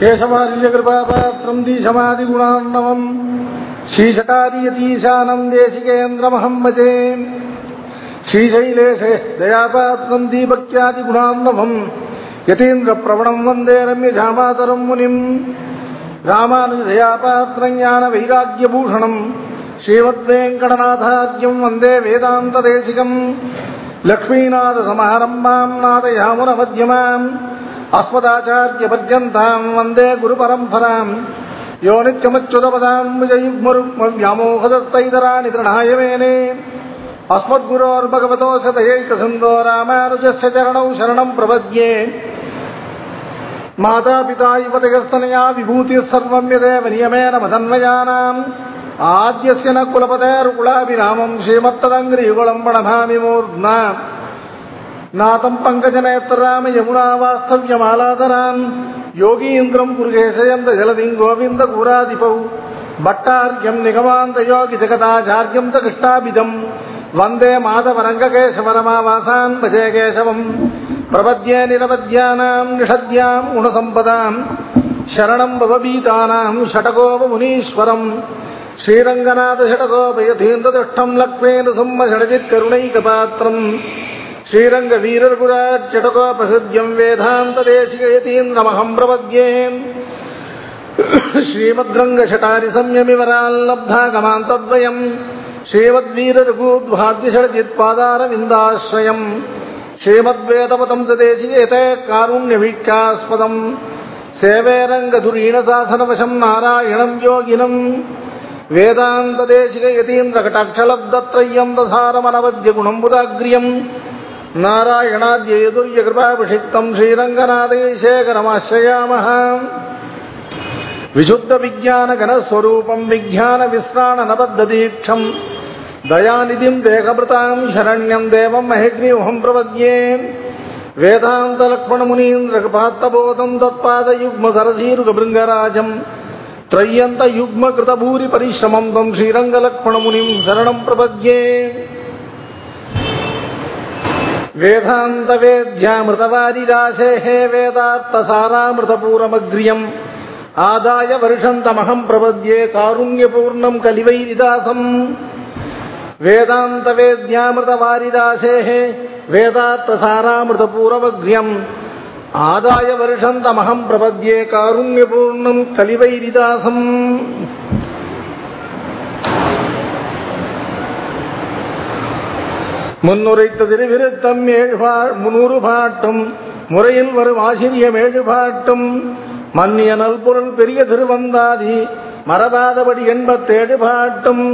केशवार्यकृपापात्रम् दीशमादिगुणार्णवम् श्रीशकार्यतीशानम् देशिकेन्द्रमहम् भजे श्रीशैलेशे दयापात्रम् दीपक्यादिगुणार्णवम्। यतीन्द्रप्रवणम् वन्दे रम्यजामातरम् मुनिम्। रामानुजदयापात्रम् ज्ञानवैराग्यभूषणम्। श्रीमद्वेङ्कटनाथार्यम् वन्दे वेदान्तदेशिकम्। लक्ष्मीनाथसमारम्भाम् नादयामुनमध्यमाम् अस्मदाचार्यपर्यन्ताम् वन्दे गुरुपरम्पराम् यो नित्यमच्युतपदाम् विजयुग्मरुग्मव्यामोहदस्तैतराणि तृणाय मेने अस्मद्गुरोर्भगवतोऽस्य दयैकसिन्धो रामानुजस्य चरणौ शरणम् प्रपद्ये मातापिता इव तयस्तनया विभूतिः सर्वम् यदेव नियमेन मदन्वयानाम् आद्यस्य न कुलपतेरुकुलाभिरामम् श्रीमत्तदङ्ग्रियुगलम् प्रणभामि मूर्ध्ना நாதம் பங்கஜநேத்தராம யமுனாவாஸ்தவ்யமாலாதரான் யோகீந்திரம் குருகேசயந்த ஜலதிங் கோவிந்த கூராதிபௌ பட்டார்யம் நிகமாந்த யோகி ஜெகதாச்சாரியம் த கிருஷ்டாபிதம் வந்தே மாதவரங்ககேசவரமாவாசான் பஜே கேசவம் பிரபத்யே நிரபத்யானாம் நிஷத்யாம் குணசம்பதாம் சரணம் பவபீதானாம் ஷடகோப முனீஸ்வரம் ஸ்ரீரங்கநாத ஷடகோபயதீந்திரதிஷ்டம் லக்ஷ்மேந்து சும்ம ஷடஜித் கருணைகபாத்திரம் श्रीरङ्गवीरर्गुराच्चटकोपसद्यम् वेदान्तदेशिकयतीन्द्रमहम् प्रपद्ये श्रीमद्रङ्गशटारिसंयमिवराल्लब्धागमान्तद्वयम् श्रीमद्वीररघूद्वाद्यषडजित्पादारविन्दाश्रयम् श्रीमद्वेदपतम् च देशिकेते कारुण्यवीक्षास्पदम् सेवे रङ्गधुरीणसाधनवशम् नारायणम् योगिनम् वेदान्तदेशिकयतीन्द्रकटाक्षलब्धत्रय्यम् दधारमनवद्यगुणम् बुदाग्र्यम् नारायणाद्ययतुर्यकृपाभिषिक्तम् श्रीरङ्गनाथैशेखरमाश्रयामः विशुद्धविज्ञानगणस्वरूपम् विज्ञानविश्राणनबद्धदीक्षम् दयानिधिम् देहभृताम् शरण्यम् देवम् महेग्रीवहम् प्रपद्ये वेदान्तलक्ष्मणमुनीन्द्रकृपात्तबोधम् तत्पादयुग्मसरसीरुगभृङ्गराजम् त्रय्यन्तयुग्मकृतभूरिपरिश्रमम् तम् श्रीरङ्गलक्ष्मणमुनिम् शरणम् प्रपद्ये வேதாந்த வேத்யாமிருதவாரிராசேஹே வேதார்த்த சாராமிருதபூரமக்ரியம் ஆதாய வருஷந்தமகம் பிரபத்யே காருண்யபூர்ணம் கலிவை நிதாசம் வேதாந்த வேத்யாமிருதவாரிராசேஹே வேதார்த்த சாராமிருதபூரமக்ரியம் ஆதாய வருஷந்தமகம் பிரபத்யே காருண்யபூர்ணம் கலிவை நிதாசம் திருவிருத்தம் விருத்தம் முன்னூறு பாட்டும் முறையில் வரும் ஆசிரியம் ஏழு பாட்டும் மன்னிய நல்பொருள் பெரிய திருவந்தாதி மரபாதபடி எண்பத்தேழு பாட்டும்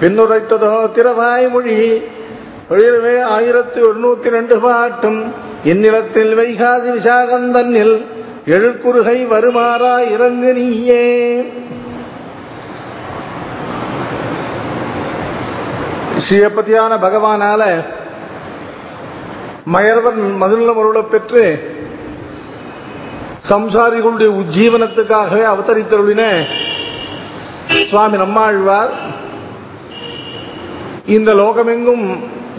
பின்னுரைத்ததோ திறவாய்மொழி தொழில்வே ஆயிரத்தி எழுநூத்தி ரெண்டு பாட்டும் இந்நிலத்தில் வைகாசி விசாகந்தன்னில் எழுக்குறுகை வருமாறா இறங்கு நீயே. ஸ்ரீயப்பதியான பகவானால மயர்வன் மதுள்ள மருளை பெற்று சம்சாரிகளுடைய உஜ்ஜீவனத்துக்காகவே அவதரித்தருளின சுவாமி நம்மாழ்வார். இந்த லோகமெங்கும்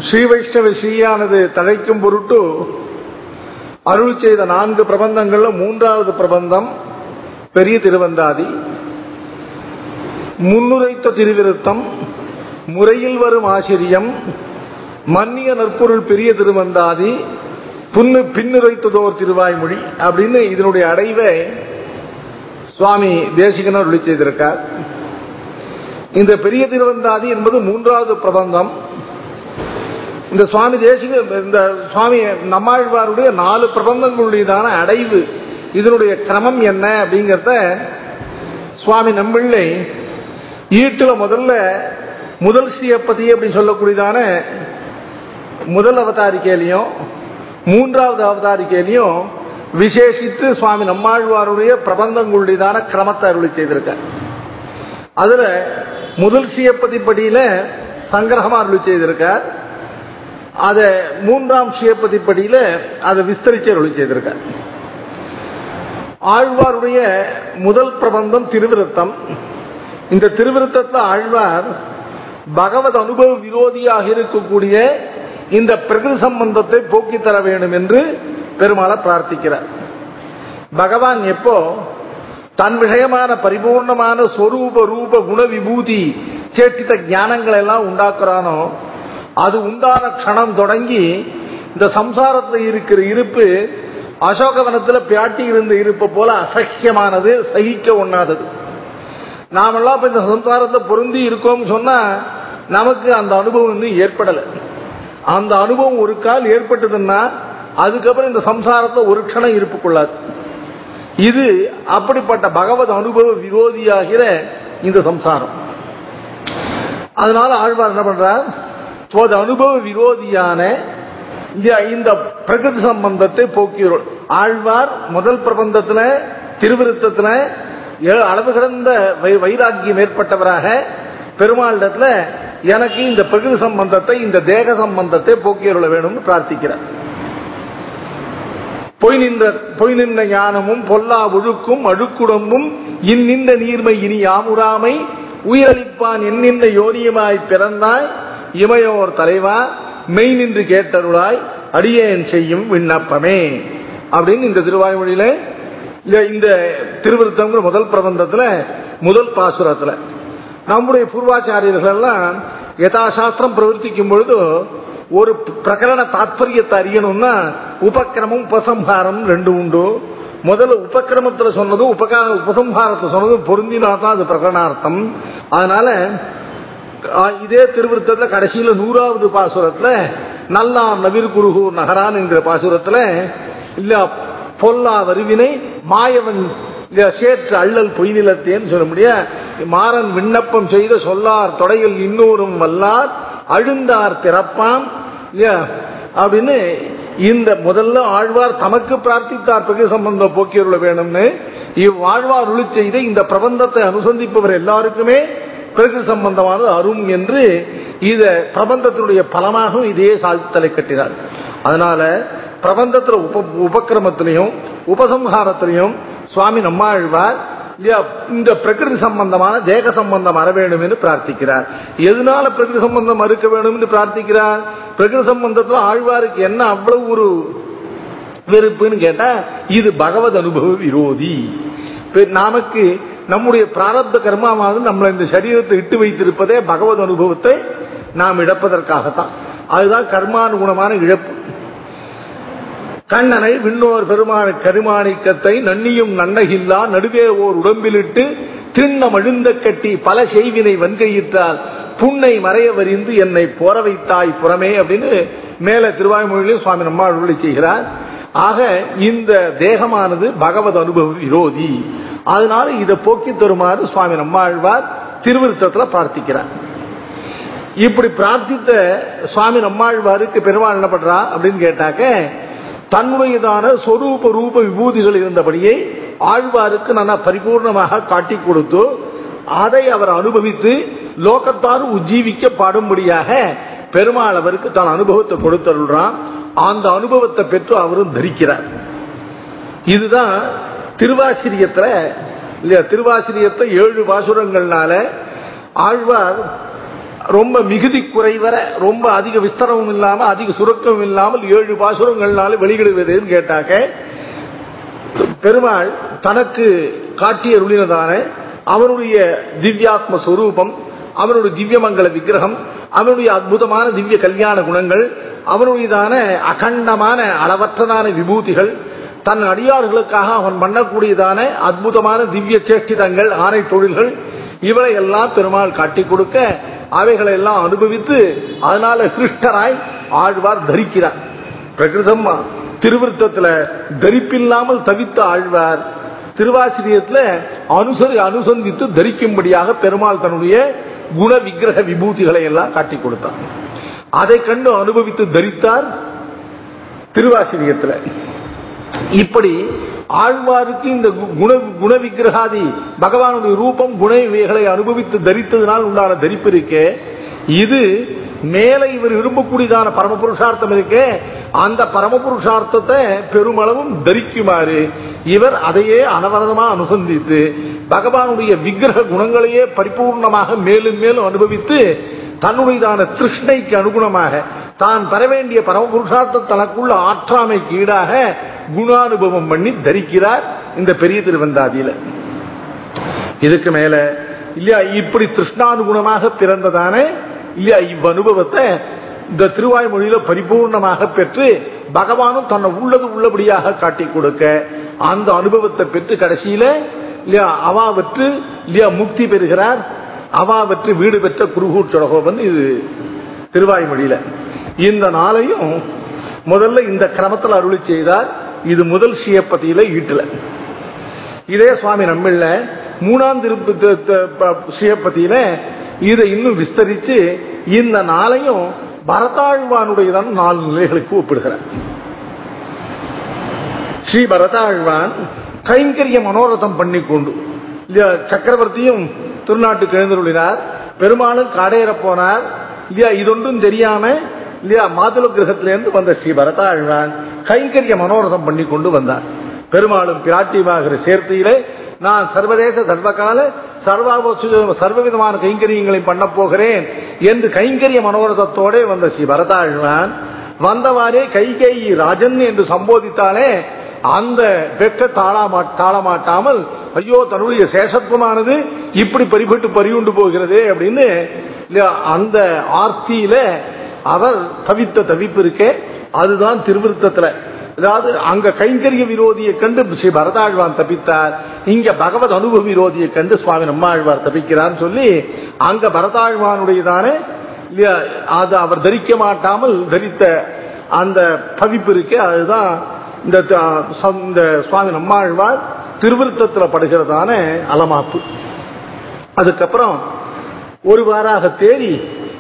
ஸ்ரீ வைஷ்ணவ ஸ்ரீயானது தழைக்கும் பொருட்டு அருள் செய்த நான்கு பிரபந்தங்கள்ல மூன்றாவது பிரபந்தம் பெரிய திருவந்தாதி முன்னுரைத்த திருவிருத்தம் முறையில் வரும் ஆச்சரியம். மன்னிய நற்பொருள் பெரிய திருவந்தாதி புன்னு பின்னுரைத்ததோர் திருவாய்மொழி அப்படின்னு இதனுடைய அடைவை சுவாமி தேசிகனர் ஒளி செய்திருக்கார். இந்த பெரிய திருவந்தாதி என்பது மூன்றாவது பிரபந்தம். இந்த சுவாமி தேசிக இந்த சுவாமி நம்மாழ்வாருடைய நாலு பிரபந்தங்களுடையதான அடைவு இதனுடைய கிரமம் என்ன அப்படிங்கிறத சுவாமி நம்பிள்ளை ஈட்டுல முதல்ல முதல் ஸ்ரீயப்பதி அப்படின்னு சொல்லக்கூடியதான முதல் அவதாரிக்கையிலையும் மூன்றாவது அவதாரிக்கையிலையும் விசேஷித்து சுவாமி நம்மாழ்வாருடைய பிரபந்தங்களுடையதான கிரமத்தை அருளி செய்திருக்க அதுல முதல் ஸ்ரீயப்பதி படியில சங்கிரகமா அருளி செய்திருக்கார். அத மூன்றாம் ஸ்ரீயப்பதி படியில அதை விஸ்தரிச்சு அருளி செய்திருக்கார். ஆழ்வாருடைய முதல் பிரபந்தம் திருவிருத்தம். இந்த திருவிருத்தத்தை ஆழ்வார் பகவத் அனுபவ விரோதியாக இருக்கக்கூடிய இந்த பிரகிருதி சம்பந்தத்தை போக்கி தர வேண்டும் என்று பெருமாளை பிரார்த்திக்கிறார். பகவான் எப்போ தன் விஷயமான பரிபூர்ணமான சொரூப ரூப குண விபூதி சேட்டித்த ஞானங்கள் எல்லாம் உண்டாக்குறானோ அது உண்டான க்ஷணம் தொடங்கி இந்த சம்சாரத்தில் இருக்கிற இருப்பு அசோகவனத்தில் பியாட்டி இருந்த இருப்பு போல அசக்கியமானது சகிக்க ஒண்ணாதது. நாமெல்லாம் இப்ப இந்த சம்சாரத்தை பொருந்தி இருக்கோம்னு சொன்னா நமக்கு அந்த அனுபவம் இன்னும் ஏற்படலை. அந்த அனுபவம் ஒரு கால் ஏற்பட்டதுன்னா அதுக்கப்புறம் இந்த சம்சாரத்தை ஒரு க்ஷணம் இருப்பு கொள்ளாது இது அப்படிப்பட்ட பகவத் அனுபவ விரோதியாகிற இந்த சம்சாரம். அதனால ஆழ்வார் என்ன பண்றார்? போது அனுபவ விரோதியான இந்த- இந்த பிரகிருதி சம்பந்தத்தை போக்கிறோம் ஆழ்வார் முதல் பிரபந்தத்துல திருவிருத்தத்துல ஏ- அளவு சிறந்த வை- வைராக்கியம் ஏற்பட்டவராக பெருமாளிடத்துல எனக்கு இந்த பிரகிருதி சம்பந்தத்தை இந்த தேக சம்பந்தத்தை போக்கியருள வேணும்னு பிரார்த்திக்கிறார். பொய் நின்ற பொய் நின்ற ஞானமும் பொல்லா ஒழுக்கும் அழுக்குடம்பும் இன்னின்ற நீர்மை இனி யாமுறாமை உயிரளிப்பான் என்னின்ற யோனியமாய் பிறந்தாய் இமையோர் தலைவா மெய் நின்று கேட்டருளாய் அடியேன் செய்யும் விண்ணப்பமே. அப்படின்னு இந்த திருவாய்மொழியில இந்த- இந்த திருவிருத்தங்கிற முதல் பிரபந்தத்துல முதல் பாசுரத்துல நம்முடைய பூர்வாச்சாரியர்கள் எல்லாம் யதாசாஸ்திரம் பிரவர்த்திக்கும் பொழுது ஒரு பிரகரண தாத்பரியத்தை அறியணும்னா உபக்கிரமம் உபசம்ஹாரம் ரெண்டு உண்டு. முதல்ல உபக்கிரமத்துல சொன்னதும் உபகா உபசம்ஹாரத்தை சொன்னதும் பொருந்தினா தான் அது பிரகரணார்த்தம். அதனால இதே திருவிருத்தத்துல கடைசியில நூறாவது பாசுரத்துல நல்லா நவிர் குருகு நகரான் என்கிற பாசுரத்துல இல்ல பொல்லா வருவினை மாயவன் சேற்று அள்ளல் பொய் நிலத்தேன்னு சொல்ல முடிய? மாறன் விண்ணப்பம் செய்த சொல்லார் தொடையில் இன்னொரும் வல்லார் அழுந்தார் பிறப்பாம். இல்லையா? அப்படின்னு இந்த முதல்ல ஆழ்வார் தமக்கு பிரார்த்தித்தார் பிரகிரு சம்பந்த போக்கியருள வேணும்னு. இவ்வாழ்வார் உழு செய்த இந்த பிரபந்தத்தை அனுசந்திப்பவர் எல்லாருக்குமே பிறகு சம்பந்தமானது அரும் என்று இத பிரபந்தத்தினுடைய பலமாகவும் இதே சாதித்தலை கட்டினார். அதனால பிரபந்தத்துல உப உபக்கிரமத்திலையும் உபசம்ஹாரத்திலையும் சுவாமி நம்மாழ்வார் இல்லையா, இந்த பிரகிருதி சம்பந்தமான தேக சம்பந்தம் வர வேண்டும் என்று பிரார்த்திக்கிறார். எதனால பிரகிருதி சம்பந்தம் மறுக்க வேண்டும் என்று பிரார்த்திக்கிறார்? பிரகிருதி சம்பந்தத்துல ஆழ்வாருக்கு என்ன அவ்வளவு ஒரு வெறுப்புன்னு கேட்டா இது பகவத் அனுபவ விரோதி. நமக்கு நம்முடைய பிராரப்த கர்மாவது நம்மளை இந்த சரீரத்தை இட்டு வைத்திருப்பதே பகவத் அனுபவத்தை நாம் இழப்பதற்காகத்தான். அதுதான் கர்மானுகுணமான இழப்பு. கண்ணனை விண்ணோர் பெருமான கருமாணிக்கத்தை நன்னியும் நன்னகில்லா நடுவே ஓர் உடம்பிலிட்டு திண்ணம் அழுந்த கட்டி பல செய்வினை வன்கையிட்டால் புண்ணை மறைய வரிந்து என்னை போர வைத்தாய் புறமே அப்படின்னு மேல திருவாய்மொழியிலும் சுவாமி நம்மாழ்வுகளை செய்கிறார். ஆக இந்த தேகமானது பகவத் அனுபவ விரோதி. அதனால இதை போக்கி தருமாறு சுவாமி நம்மாழ்வார் திருவிருத்தத்தில் பிரார்த்திக்கிறார். இப்படி பிரார்த்தித்த சுவாமி நம்மாழ்வாருக்கு பெருமாள் என்ன பண்றா அப்படின்னு கேட்டாக்க தன்னுடையதான சொரூப ரூப விபூதிகள் இருந்தபடியே ஆழ்வாருக்கு நான் பரிபூர்ணமாக காட்டி கொடுத்து அதை அவர் அனுபவித்து லோகத்தார் உஜ்ஜீவிக்க பாடும்படியாக பெருமாள் அவருக்கு தான் அனுபவத்தை கொடுத்தருள்றான். அந்த அனுபவத்தை பெற்று அவரும் தரிக்கிறார். இதுதான் திருவாசிரியத்துல இல்லையா திருவாசிரியத்தை ஏழு பாசுரங்கள்னால ஆழ்வார் ரொம்ப மிகுதி குறைவர ரொம்ப அதிக விஸ்தரமும் இல்லாம அதிக சுருக்கமும் இல்லாமல் ஏழு பாசுரங்கள்னால வெளியிடுவதுன்னு கேட்டாக்க பெருமாள் தனக்கு காட்டிய ருளினதான அவனுடைய திவ்யாத்ம சுரூபம் அவனுடைய திவ்யமங்கல விக்கிரகம் அவனுடைய அற்புதமான திவ்ய கல்யாண குணங்கள் அவனுடையதான அகண்டமான அளவற்றதான விபூதிகள் தன் அடியார்களுக்காக அவன் பண்ணக்கூடியதான அற்புதமான திவ்ய சேஷ்டிதங்கள் ஆணை தொழில்கள் இவளை எல்லாம் பெருமாள் காட்டி கொடுக்க அவைகளை எல்லாம் அனுபவித்து அதனால சிருஷ்டராய் ஆழ்வார் தரிக்கிறார். பிரகிருதம் திருவிருத்தத்துல தரிப்பில்லாமல் தவித்த ஆழ்வார் திருவாசிரியத்துல அனுசரி அனுசந்தித்து தரிக்கும்படியாக பெருமாள் தன்னுடைய குண விக்கிரக விபூதிகளை எல்லாம் காட்டி கொடுத்தார். அதை கண்டு அனுபவித்து தரித்தார் திருவாசிரியத்துல. இப்படி ஆழ்வாருக்கு இந்த கு- குண குண விக்கிரகாதி பகவானுடைய ரூபம் குண இவைகளை அனுபவித்து தரித்ததினால் உண்டான தரிப்பு இருக்கே. இது மேலே இவர் விரும்பக்கூடியதான பரமபுருஷார்த்தம் இருக்கே அந்த பரமபுருஷார்த்தத்தை பெருமளவும் தரிக்குமாறு இவர் அதையே அனவரதமா அனுசந்தித்து பகவானுடைய விக்கிரக குணங்களையே பரிபூர்ணமாக மேலும் மேலும் அனுபவித்து தன்னுடையதான திருஷ்ணைக்கு அனுகுணமாக தான் பெற வேண்டிய பரமபுருஷார்த்தம் தனக்குள்ள ஆற்றாமைக்கு ஈடாக குணானுபவம் பண்ணி தரிக்கிறார் இந்த பெரிய திருவந்தாதியில. இதுக்கு மேல இல்லையா இப்படி திருஷ்ணானுகுணமாக பிறந்ததானே இல்லையா? இவ் அனுபவத்தை இந்த திருவாய்மொழியில பரிபூர்ணமாக பெற்று பகவானும் தன்னை உள்ளது உள்ளபடியாக காட்டி கொடுக்க அந்த அனுபவத்தை பெற்று கடைசியில இல்லையா அவா வெற்று இல்லையா முக்தி பெறுகிறார். அவா வெற்று வீடு பெற்ற குருகூர் சடகோபன் இது திருவாய்மொழியில. இந்த நாளையும் முதல்ல இந்த கிரமத்தில் அருளி செய்தார். இது முதல் சியப்பதியில ஈட்டுல. இதே சுவாமி நம்மள மூணாம் திருப்பு இதை இன்னும் விஸ்தரிச்சு இந்த நாளையும் பரதாழ்வானுடையதான் நாலு நிலைகளுக்கு ஒப்பிடுகிறார். ஸ்ரீ பரதாழ்வான் கைங்கரிய மனோரதம் பண்ணிக்கொண்டு இல்லையா சக்கரவர்த்தியும் திருநாட்டுக்கு எழுந்தருளினார் பெருமாளும் காடேற போனார் இல்லையா இதொன்றும் தெரியாம இல்லையா மாதுள கிரகத்திலிருந்து வந்த ஸ்ரீ பரதாழ்வான் கைங்கரிய மனோரதம் பண்ணி கொண்டு வந்தார். பெருமாளும் பிராட்டியமாகிற சேர்த்தையிலே நான் சர்வதேச சர்வகால சர்வ சர்வவிதமான கைங்கரியங்களை பண்ண போகிறேன் என்று கைங்கரிய மனோரதத்தோட வந்த ஸ்ரீ பரதாழ்வான் வந்தவாறே கைகை ராஜன் என்று சம்போதித்தாலே அந்த வெக்க தாழாமா தாழமாட்டாமல் ஐயோ தன்னுடைய சேஷத்துவமானது இப்படி பறிபட்டு பறியுண்டு போகிறது அப்படின்னு அந்த ஆர்த்தியில அவர் தவித்த தவிப்பு இருக்கே அதுதான் திருவிருத்தத்துல. அதாவது அங்க கைங்கரிய விரோதியை கண்டு ஸ்ரீ பரதாழ்வான் தப்பித்தார். இங்க பகவத் அனுபவ விரோதியை கண்டு சுவாமி நம்மாழ்வார் தப்பிக்கிறான்னு சொல்லி அங்க பரதாழ்வானுடையதானே? அது அவர் தரிக்க மாட்டாமல் தரித்த அந்த தவிப்பு இருக்கு அதுதான் இந்த இந்த சுவாமி நம்மாழ்வார் திருவிருத்தத்தில் படுகிறதான அலமாப்பு. அதுக்கப்புறம் ஒரு வாராக தேடி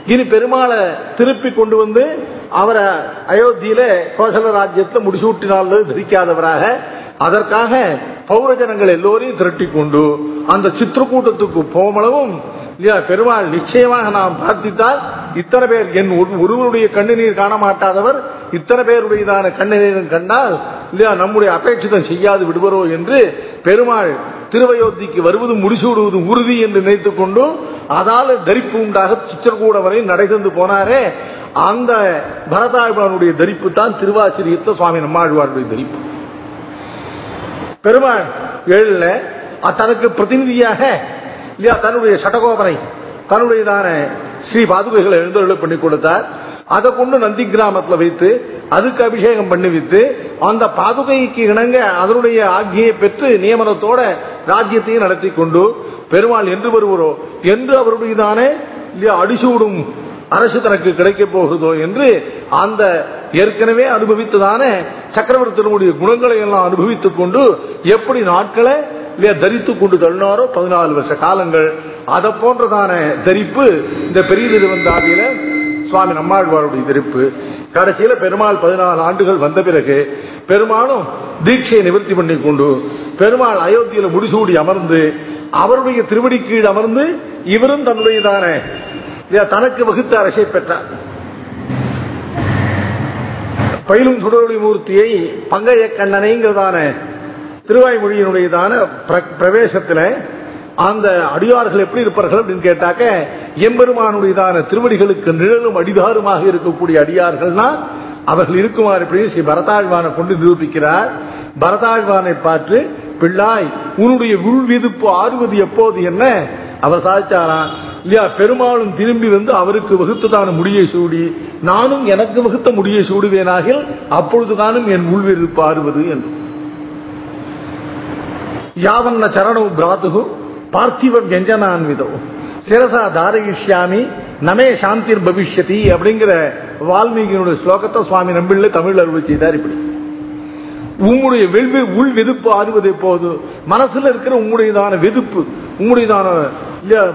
இனி பெருமாளை திருப்பி கொண்டு வந்து அவரை அயோத்தியில கோசல ராஜ்யத்தில் முடிசூட்டினால் தரிக்காதவராக அதற்காக பௌரஜனங்கள் எல்லோரையும் திரட்டி கொண்டு அந்த சித்திரக்கூட்டத்துக்கு போமளவும் இல்லையா பெருமாள் நிச்சயமாக நாம் பிரார்த்தித்தால் இத்தனை பேர் என் ஒரு- ஒருவருடைய கண்ணு காண மாட்டாதவர் இத்தனை பேருடையதான கண்ணீரும் கண்டால் இல்லையா நம்முடைய அபேட்சிதம் செய்யாது விடுவரோ என்று பெருமாள் திருவயோத்திக்கு வருவதும் முடிசூடுவதும் உறுதி என்று நினைத்துக் கொண்டு அதால தரிப்பு உண்டாக சித்திரக்கூட வரை நடைந்து போனாரே அந்த பரதாழ்வானுடைய தரிப்பு தான் திருவாசிரியத்தில் சுவாமி நம்மாழ்வாருடைய தரிப்பு. பெருமாள் ஏழுல தனக்கு பிரதிநிதியாக இல்லையா தன்னுடைய சட்டகோபரை தன்னுடையதான ஸ்ரீ பாதுகைகளை எழுந்தருளை பண்ணி கொடுத்தார். அதை கொண்டு நந்தி கிராமத்துல வைத்து அதுக்கு அபிஷேகம் பண்ணி வைத்து அந்த பாதுகைக்கு இணங்க அதனுடைய ஆக்கியை பெற்று நியமனத்தோட ராஜ்யத்தையும் நடத்தி கொண்டு பெருமாள் என்று வருவரோ என்று அவருடையதான இல்லையா அடிசூடும் அரசு தனக்கு கிடைக்கப் போகிறதோ என்று அந்த ஏற்கனவே அனுபவித்ததான சக்கரவர்த்தியினுடைய குணங்களை எல்லாம் அனுபவித்துக் கொண்டு எப்படி நாட்களை தரித்துக் கொண்டு தள்ளினாரோ பதினாலு வருஷ காலங்கள் அதை போன்றதான தரிப்பு இந்த பெரிய திருவந்தாதியில சுவாமி நம்மாழ்வாருடைய தரிப்பு. கடைசியில பெருமாள் பதினாலு ஆண்டுகள் வந்த பிறகு பெருமாளும் தீட்சையை நிவர்த்தி பண்ணி கொண்டு பெருமாள் அயோத்தியில முடிசூடி அமர்ந்து அவருடைய திருவடி கீழ் அமர்ந்து இவரும் தன்னுடையதான தனக்கு வகுத்த அரசை பெற்றார். பயிலும் சுடரொளி மூர்த்தியை பங்கைய கண்ணனைங்கிறதான திருவாய்மொழியினுடையதான பிர- பிரவேசத்துல அந்த அடியார்கள் எப்படி இருப்பார்கள் அப்படின்னு கேட்டாக்க எம்பெருமானுடையதான திருவடிகளுக்கு நிழலும் அடிதாருமாக இருக்கக்கூடிய அடியார்கள்னா அவர்கள் இருக்குமாறு எப்படி ஸ்ரீ பரதாழ்வானை கொண்டு நிரூபிக்கிறார். பரதாழ்வானை பார்த்து பிள்ளாய் உன்னுடைய உள்விதுப்பு ஆறுவது எப்போது என்ன? அவர் சாதிச்சாராம் இல்லையா பெருமாளும் திரும்பி வந்து அவருக்கு வகுத்ததான முடியை சூடி நானும் எனக்கு வகுத்த முடியை சூடுவேனாகில் அப்பொழுதுதானும் என் உள்விருது ஆறுவது என்று. யாவன்ன சரணவு பிராத்துகு பார்த்திவ வியஞ்சனான்விதோ சிரசா தாரகிஷ்யாமி நமே சாந்திர் பவிஷ்யதி அப்படிங்கிற வால்மீகியினுடைய ஸ்லோகத்தை சுவாமி நம்பிள்ள தமிழ் அறுவடை செய்தார் இப்படி. உங்களுடைய வெல்வி உள் வெதுப்பு ஆறுவது எப்போது மனசுல இருக்கிற உங்களுடையதான வெதுப்பு உம்முடையதான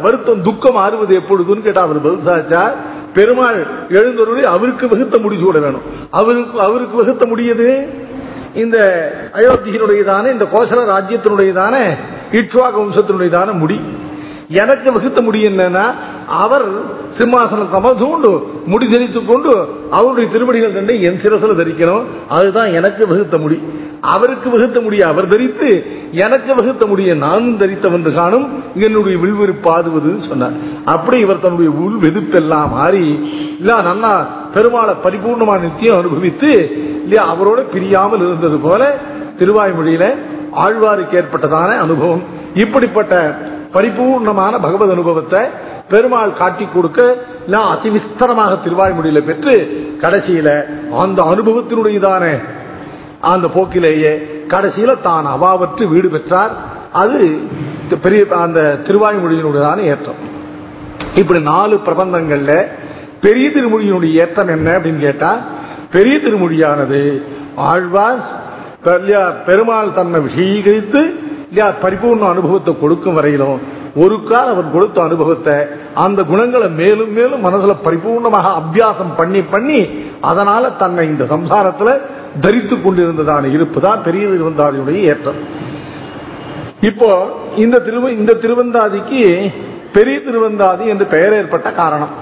வருத்தம் துக்கம் ஆறுவது எப்பொழுதுன்னு கேட்டா அவர் பதில் சாச்சா பெருமாள் எழுந்தொருளை அவருக்கு வகுத்த முடிசூட வேணும். அவருக்கு அவருக்கு வகுத்த முடியுது? இந்த அயோத்தியினுடையதான இந்த கோசல ராஜ்யத்தினுடையதான இட்வாக வம்சத்தினுடையதான முடி. எனக்கு வகுத்த முடியும் என்னன்னா அவர் சிம்மாசனம் தமசூண்டு முடி தரித்துக் கொண்டு அவருடைய திருவடிகள் ரெண்டை என் சிரசில் தரிக்கணும். அதுதான் எனக்கு வகுத்த முடி. அவருக்கு வகுத்த முடிய அவர் தரித்து எனக்கு வகுத்த முடிய நான் தரித்தவென்று காணும் என்னுடைய வில்விருப்பு பாதுவதுன்னு சொன்னார். அப்படி இவர் தன்னுடைய உள் வெதுப்பெல்லாம் மாறி இல்ல நன்னா பெருமாளை பரிபூர்ணமான நித்தியம் அனுபவித்து இல்லையா அவரோட பிரியாமல் இருந்தது போல திருவாய்மொழியில ஆழ்வாருக்கு ஏற்பட்டதான அனுபவம். இப்படிப்பட்ட பரிபூர்ணமான பகவத் அனுபவத்தை பெருமாள் காட்டி கொடுக்க நான் அதிவிஸ்தரமாக திருவாய்மொழியில பெற்று கடைசியில அந்த அனுபவத்தினுடையதான? அந்த போக்கிலேயே கடைசியில தான் அவாவற்று வீடு பெற்றார். அது பெரிய அந்த திருவாய்மொழியினுடையதான ஏற்றம். இப்படி நாலு பிரபந்தங்கள்ல பெரிய திருமொழியினுடைய ஏற்றம் என்ன அப்படின்னு கேட்டா பெரிய திருமொழியானது ஆழ்வார் பெருமாள் தன்னை விஷயீகரித்து இல்லையா பரிபூர்ண அனுபவத்தை கொடுக்கும் வரையிலும் ஒரு கால் அவர் கொடுத்த அனுபவத்தை அந்த குணங்களை மேலும் மேலும் மனசுல பரிபூர்ணமாக அபியாசம் பண்ணி பண்ணி அதனால தன்னை இந்த சம்சாரத்துல தரித்து கொண்டிருந்ததான இருப்பு தான் பெரிய திருவந்தாதியுடைய ஏற்றம். இப்போ இந்த திரு இந்த திருவந்தாதிக்கு பெரிய திருவந்தாதி என்று பெயர் ஏற்பட்ட காரணம்.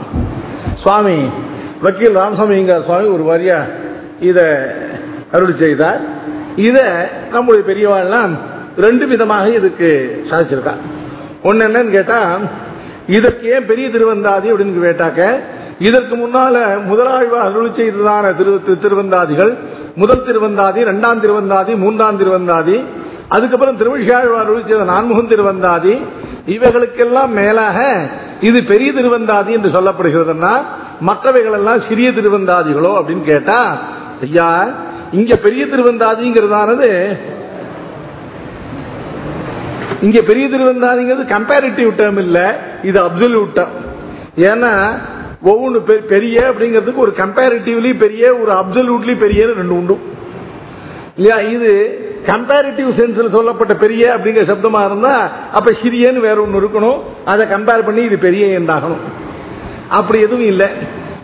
சுவாமி வக்கீல் ராமசாமிங்க சுவாமி ஒரு வாரியா இத அருள் செய்தார். இத நம்முடைய பெரியவாள்லாம் ரெண்டு விதமாக இதுக்கு சாதிச்சிருக்கா. ஒன்னு என்னன்னு கேட்டா இதற்கு ஏன் பெரிய திருவந்தாதி அப்படின்னு கேட்டாக்க இதற்கு முன்னால முதலாய்வு அருள் செய்ததான திரு திரு- திருவந்தாதிகள் முதல் திருவந்தாதி இரண்டாம் திருவந்தாதி மூன்றாம் திருவந்தாதி அதுக்கப்புறம் திருவிழாழ்வார் அருள் செய்த நான்முகம் திருவந்தாதி இவைகளுக்கெல்லாம் மேலாக இது பெரிய திருவந்தாதி என்று சொல்லப்படுகிறதுன்னா மற்றவைகள் எல்லாம் சிறிய திருவந்தாதிகளோ அப்படின்னு கேட்டா ஐயா இங்க பெரிய திருவந்தாதிங்கிறதானது இங்க பெரிய திருவந்தாதிங்கிறது கம்பேரிட்டிவ் டேர்ம் இல்ல. இது அப்சல்யூட் டேர்ம் ஏன்னா ஒவ்வொன்று பெ- பெரிய அப்படிங்கிறதுக்கு ஒரு கம்பேரிட்டிவ்லி பெரிய ஒரு அப்சல்யூட்லி பெரிய ரெண்டு உண்டு. இல்லையா? இது கம்பேரிட்டிவ் சென்ஸில் சொல்லப்பட்ட பெரிய அப்படிங்கிற சப்தமா இருந்தா அப்ப சிறியன்னு வேற ஒன்று இருக்கணும். அதை கம்பேர் பண்ணி இது பெரிய என்றாகணும். அப்படி எதுவும் இல்லை.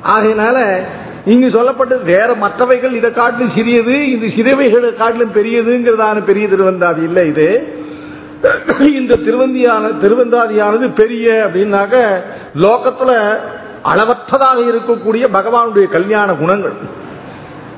ஆகையினால இங்கு சொல்லப்பட்டது வேற மற்றவைகள் இதை காட்டிலும் சிறியது இது சிறுவைகளை காட்டிலும் பெரியதுங்கிறதான பெரிய திருவந்தாதி இல்லை இது. இந்த திருவந்தியான திருவந்தாதியானது பெரிய அப்படின்னாக்க லோகத்துல அளவற்றதாக இருக்கக்கூடிய பகவானுடைய கல்யாண குணங்கள்.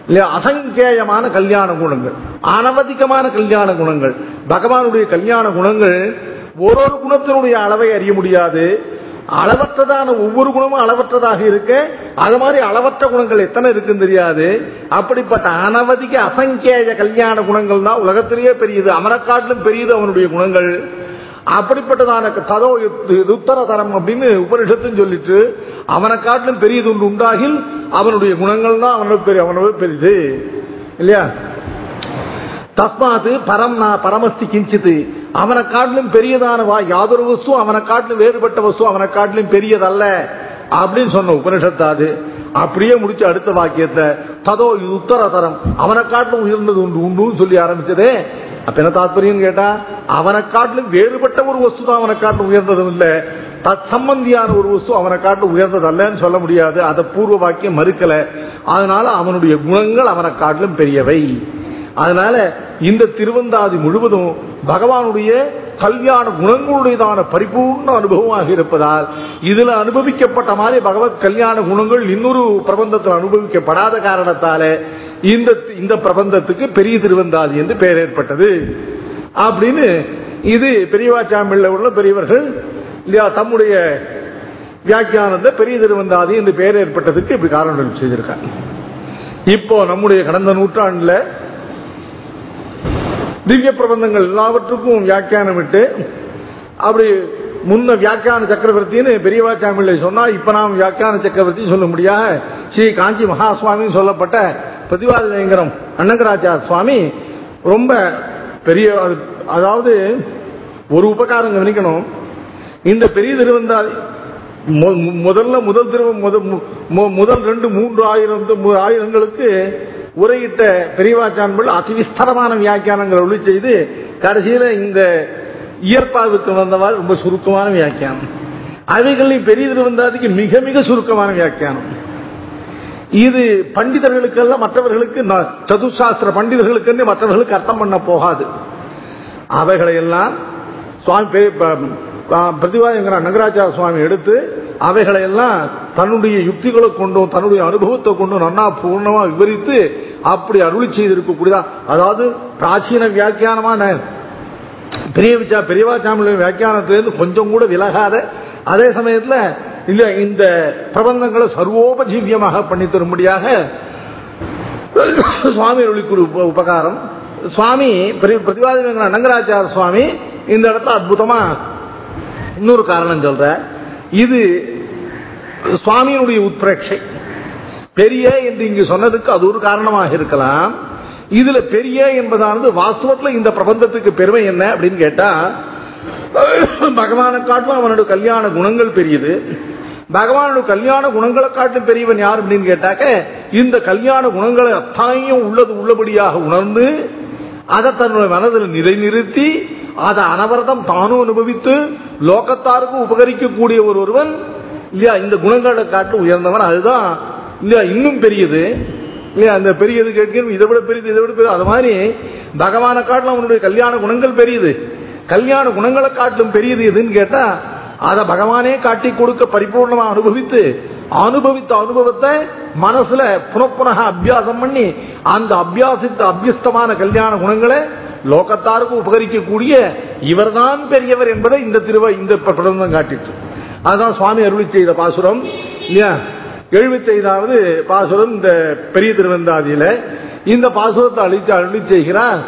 இல்லையா அசங்கேயமான கல்யாண குணங்கள். அனவதிகமான கல்யாண குணங்கள். பகவானுடைய கல்யாண குணங்கள் ஒரு ஒரு குணத்தினுடைய அளவை அறிய முடியாது. அளவற்றதான ஒவ்வொரு குணமும் அளவற்றதாக இருக்க அது மாதிரி அளவற்ற குணங்கள் எத்தனை இருக்குன்னு தெரியாது. அப்படிப்பட்ட அனவதிக அசங்கேய கல்யாண குணங்கள் தான் உலகத்திலேயே பெரியது. அமரக்காட்டிலும் பெரியது அவனுடைய குணங்கள். அப்படிப்பட்டதான ததோ உத்தர தரம் அப்படின்னு உபனிஷத்துன்னு சொல்லிட்டு அவனை காட்டிலும் பெரியது ஒன்று உண்டாகில் அவனுடைய குணங்கள் தான் அவனோட பெரிய அவனோட பெரியது. இல்லையா? தஸ்மாத்து பரம் நான் பரமஸ்தி கிஞ்சித்து. அவனை காட்டிலும் பெரியதான வா யாதொரு வஸ்து அவனை காட்டிலும் வேறுபட்ட வஸ்து அவனை காட்டிலும் பெரியதல்ல அப்படின்னு சொன்ன உபனிஷத்தாது அப்படியே முடிச்சு அடுத்த வாக்கியத்தை ததோ இது உத்தரதரம் அவனை காட்டிலும் உயர்ந்தது உண்டு உண்டுன்னு சொல்லி ஆரம்பிச்சதே. அப்ப என்ன தாத்பரியம் கேட்டா அவனை காட்டிலும் வேறுபட்ட ஒரு வஸ்து தான் அவனை காட்டிலும் உயர்ந்ததும் இல்லை. தத் சம்பந்தியான ஒரு வஸ்து அவனை காட்டிலும் உயர்ந்தது அல்லன்னு சொல்ல முடியாது. அதை பூர்வ வாக்கியம் மறுக்கல. அதனால அவனுடைய குணங்கள் அவனை காட்டிலும் பெரியவை. அதனால இந்த திருவந்தாதி முழுவதும் பகவானுடைய கல்யாண குணங்களுடையதான பரிபூர்ண அனுபவமாக இருப்பதால் இதுல அனுபவிக்கப்பட்ட மாதிரி பகவத் கல்யாண குணங்கள் இன்னொரு பிரபந்தத்தில் அனுபவிக்கப்படாத காரணத்தால இந்த இந்த பிரபந்தத்துக்கு பெரிய திருவந்தாதி என்று பெயர் ஏற்பட்டது. அப்படின்னு இது பெரியவாச்சாமில்ல உள்ள பெரியவர்கள் இல்லையா தம்முடைய வியாக்கியானந்த பெரிய திருவந்தாதி என்று பெயர் ஏற்பட்டதுக்கு இப்படி காரணம் செய்திருக்காங்க. இப்போ நம்முடைய கடந்த நூற்றாண்டுல திவ்ய பிரபந்தங்கள் எல்லாவற்றுக்கும் வியாக்கியானம் விட்டு அப்படி முன்ன வியாக்கியான சக்கரவர்த்தின்னு பெரியவா சாமியில் சொன்னா இப்ப நாம் வியாக்கியான சக்கரவர்த்தி சொல்ல முடியாத. ஸ்ரீ காஞ்சி மகாசுவாமின்னு சொல்லப்பட்ட பிரதிவாத வேங்கரம் அன்னங்கராச்சார சுவாமி ரொம்ப பெரிய அது- அதாவது ஒரு உபகாரம் கவனிக்கணும் இந்த பெரிய திருவந்தாதி முதல்ல முதல் திருவ முதல் ரெண்டு மூன்று ஆயிரம் ஆயிரங்களுக்கு உரையிட்ட பெரியவாச்சான்கள் அதிவிஸ்தரமான வியாக்கியானங்களை ஒளி செய்து கடைசியில இந்த இயற்பாவுக்கு வந்தவாள் ரொம்ப சுருக்கமான வியாக்கியானம். அவைகளில் பெரியதில் வந்தாதிக்கு மிக மிக சுருக்கமான வியாக்கியானம். இது பண்டிதர்களுக்கெல்லாம் மற்றவர்களுக்கு ந- சதுசாஸ்திர பண்டிதர்களுக்கு மற்றவர்களுக்கு அர்த்தம் பண்ண போகாது. அவைகளையெல்லாம் சுவாமி ப- பிரதிவாதிங்கிற நகராச்சார சுவாமி எடுத்து அவைகளை எல்லாம் தன்னுடைய யுக்திகளை கொண்டும் தன்னுடைய அனுபவத்தை கொண்டும் நன்னா பூர்ணமா விவரித்து அப்படி அருளி செய்திருக்கக்கூடியதா. அதாவது பிராச்சீன வியாக்கியானமான பெரிய விச்சா பெரியவாச்சாமியுடைய வியாக்கியானத்திலிருந்து கொஞ்சம் கூட விலகாத அதே சமயத்தில் இல்ல இந்த பிரபந்தங்களை சர்வோபஜீவியமாக பண்ணி தரும்படியாக சுவாமி அருளிக்குரு உப- உபகாரம். சுவாமி பிரதிவாதி நங்கராச்சார சுவாமி இந்த இடத்துல அற்புதமா இன்னொரு காரணம் சொல்ற. இது சுவாமியினுடைய உத்பிரேட்சை பெரிய என்று இங்கு சொன்னதுக்கு அது ஒரு காரணமாக இருக்கலாம். இதுல பெரிய என்பதானது வாஸ்தவத்தில் இந்த பிரபந்தத்துக்கு பெருமை என்ன அப்படின்னு கேட்டா பகவானை காட்டும் அவனோட கல்யாண குணங்கள் பெரியது. பகவானோட கல்யாண குணங்களை காட்டும் பெரியவன் யார் அப்படின்னு கேட்டாக்க இந்த கல்யாண குணங்களை அத்தனையும் உள்ளது உள்ளபடியாக உணர்ந்து அதை தன்னுடைய மனதில் நிலைநிறுத்தி அதை அனவரதம் தானும் அனுபவித்து லோகத்தாருக்கும் உபகரிக்கக்கூடிய ஒரு ஒருவன் இல்லையா இந்த குணங்களை காட்டு உயர்ந்தவன் அதுதான் இல்லையா இன்னும் பெரியது இல்லையா அந்த பெரியது கேட்கணும் இதை விட பெரியது இதை விட பெரியது அது மாதிரி பகவானை காட்டிலும் அவனுடைய கல்யாண குணங்கள் பெரியது. கல்யாண குணங்களை காட்டிலும் பெரியது எதுன்னு கேட்டா அதை பகவானே காட்டி கொடுக்க பரிபூர்ணமா அனுபவித்து அனுபவித்த அனுபவத்தை மனசுல புனப்புனக அபியாசம் பண்ணி அந்த அபியாசித்த அபியஸ்தமான கல்யாண குணங்களை லோகத்தாருக்கு உபகரிக்கக்கூடிய இவர்தான் பெரியவர் என்பதை இந்த திருவ இந்த பிரபந்தம் காட்டிட்டு அதுதான் சுவாமி அருளி செய்த பாசுரம். இல்லையா எழுபத்தி பாசுரம் இந்த பெரிய திருவந்தாதியில. இந்த பாசுரத்தை அழித்து அருளி செய்கிறார்.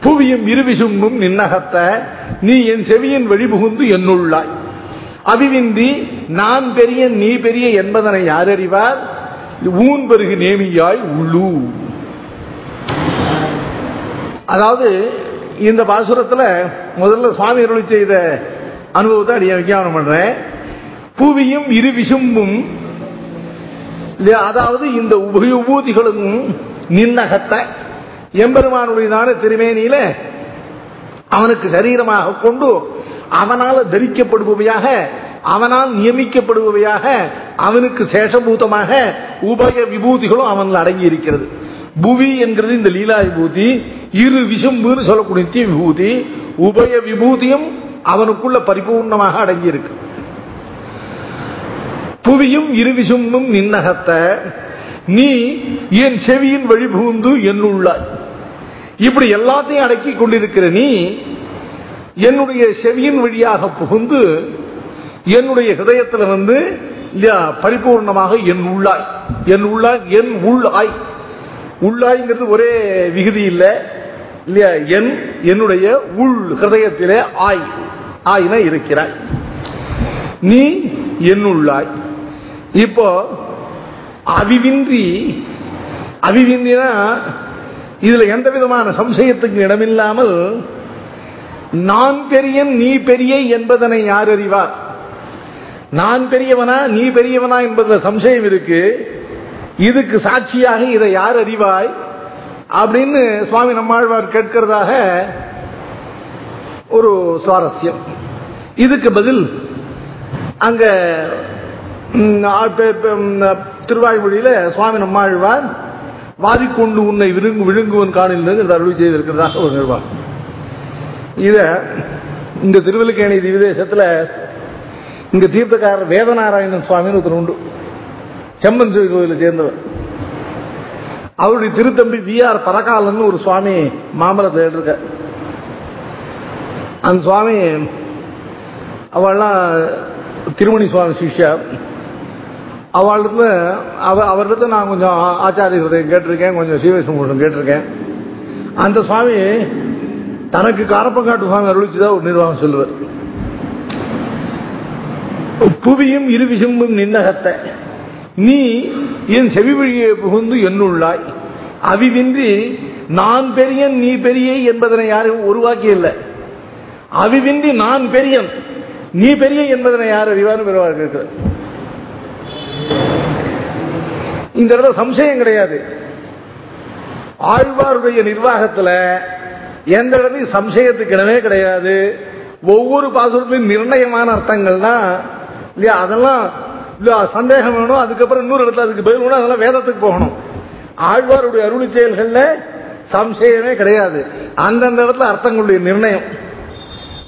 புவியும் இருவிசும்பும் நின்னகத்த நீ என் செவியின் வழிபுகுந்து என்னுள்ளாய். அபிவிந்தி நான் பெரிய நீ பெரிய என்பதனை யார் அறிவார்? ஊன் பெருகு நேமியாய் உள்ளூ அதாவது இந்த பாசுரத்தில் முதல்ல சுவாமி அருளி செய்த அனுபவத்தை அடிய விஞ்ஞானம் பண்றேன். புவியும் இரு விசும்பும். அதாவது இந்த உபூதிகளும் நின்னகத்தை. எம்பெருமானுடையதான திருமேனியில அவனுக்கு சரீரமாக கொண்டு அவனால் தரிக்கப்படுபவையாக அவனால் நியமிக்கப்படுபவையாக அவனுக்கு சேஷபூதமாக உபய விபூதிகளும் அவனில் அடங்கி இருக்கிறது புவி என்கிறது இந்த லீலா விபூதி. இரு விசும்புன்னு சொல்லக்கூடிய விபூதி. உபய விபூதியும் அவனுக்குள்ள பரிபூர்ணமாக அடங்கி இருக்கு புவியும் இருவிசும்பும் நின்னகத்த. நீ என் செவியின் வழி புகுந்து என்னுள்ளாய். இப்படி எல்லாத்தையும் அடக்கி கொண்டிருக்கிற நீ என்னுடைய செவியின் வழியாக புகுந்து என்னுடைய ஹிரதயத்தில் வந்து இல்லையா பரிபூர்ணமாக என் உள்ளாய். என் உள்ளாய் என் உள்ளாய் உள்ளாய்ங்கிறது ஒரே விகுதி இல்லை. இல்லையா? என் என்னுடைய உள் ஹிருதயத்திலே ஆய். ஆயின இருக்கிறாய். நீ என்னுள்ளாய் இப்போ அவிவின்றி அவிவின்றினா இதுல எந்த விதமான சம்சயத்துக்கு இடமில்லாமல் நான் பெரியன் நீ பெரிய என்பதனை யார் அறிவார்? நான் பெரியவனா நீ பெரியவனா என்பதில் சம்சயம் இருக்கு. இதுக்கு சாட்சியாக இதை யார் அறிவாய்? அப்படின்னு சுவாமி நம்மாழ்வார் கேட்கிறதாக ஒரு சுவாரஸ்யம். இதுக்கு பதில் அங்க திருவாய்மொழியில சுவாமி நம்மாழ்வார் வாதிக்கொண்டு உன்னை விழுங்கு விழுங்குவன் காணில் அருள் செய்திருக்கிறதாக ஒரு நிர்வாகம். இத இந்த திருவல்லிக்கேணி திவிதேசத்துல இங்க தீர்த்தக்காரர் வேதநாராயணன் சுவாமின்னு ஒருத்தர் உண்டு. செம்மன் சிவ கோயிலை சேர்ந்தவர். அவருடைய திருத்தம்பி வி ஆர் பரகாலன்னு ஒரு சுவாமி மாமரத்தை இருக்க அந்த சுவாமி அவள்லாம் திருமணி சுவாமி சிஷ்யா. அவள்கிட்ட அவ அவர்கிட்ட நான் கொஞ்சம் ஆச்சாரிய ஹிருதயம் கேட்டிருக்கேன் கொஞ்சம் சீவசம் கேட்டிருக்கேன். அந்த சுவாமி தனக்கு காரப்பங்காட்டு சுவாமி அருளிச்சுதான் ஒரு நிர்வாகம் சொல்லுவார். புவியும் இருவிசும்பும் நின்னகத்தை. நீ என் செவி வழியை புகுந்து என்னுள்ளாய். அவிவின்றி நான் பெரியன் நீ பெரிய என்பதனை யாரும் உருவாக்கி இல்லை அவிவின்றி நான் பெரியன் நீ பெரிய என்பதனை யார் அறிவாரும் பெறுவார்கள். இந்த இடத்துல சம்சயம் கிடையாது. ஆழ்வாருடைய நிர்வாகத்தில் எந்த இடத்துலையும் சம்சயத்துக்கு இடமே கிடையாது. ஒவ்வொரு பாசுரத்திலும் நிர்ணயமான அர்த்தங்கள்னா இல்லையா அதெல்லாம் சந்தேகம் வேணும் அதுக்கப்புறம் இன்னொரு இடத்துல அதுக்கு பதில் வேணும் அதெல்லாம் வேதத்துக்கு போகணும். ஆழ்வாருடைய அருளி செயல்கள்ல சம்சயமே கிடையாது. அந்தந்த இடத்துல அர்த்தங்களுடைய நிர்ணயம்.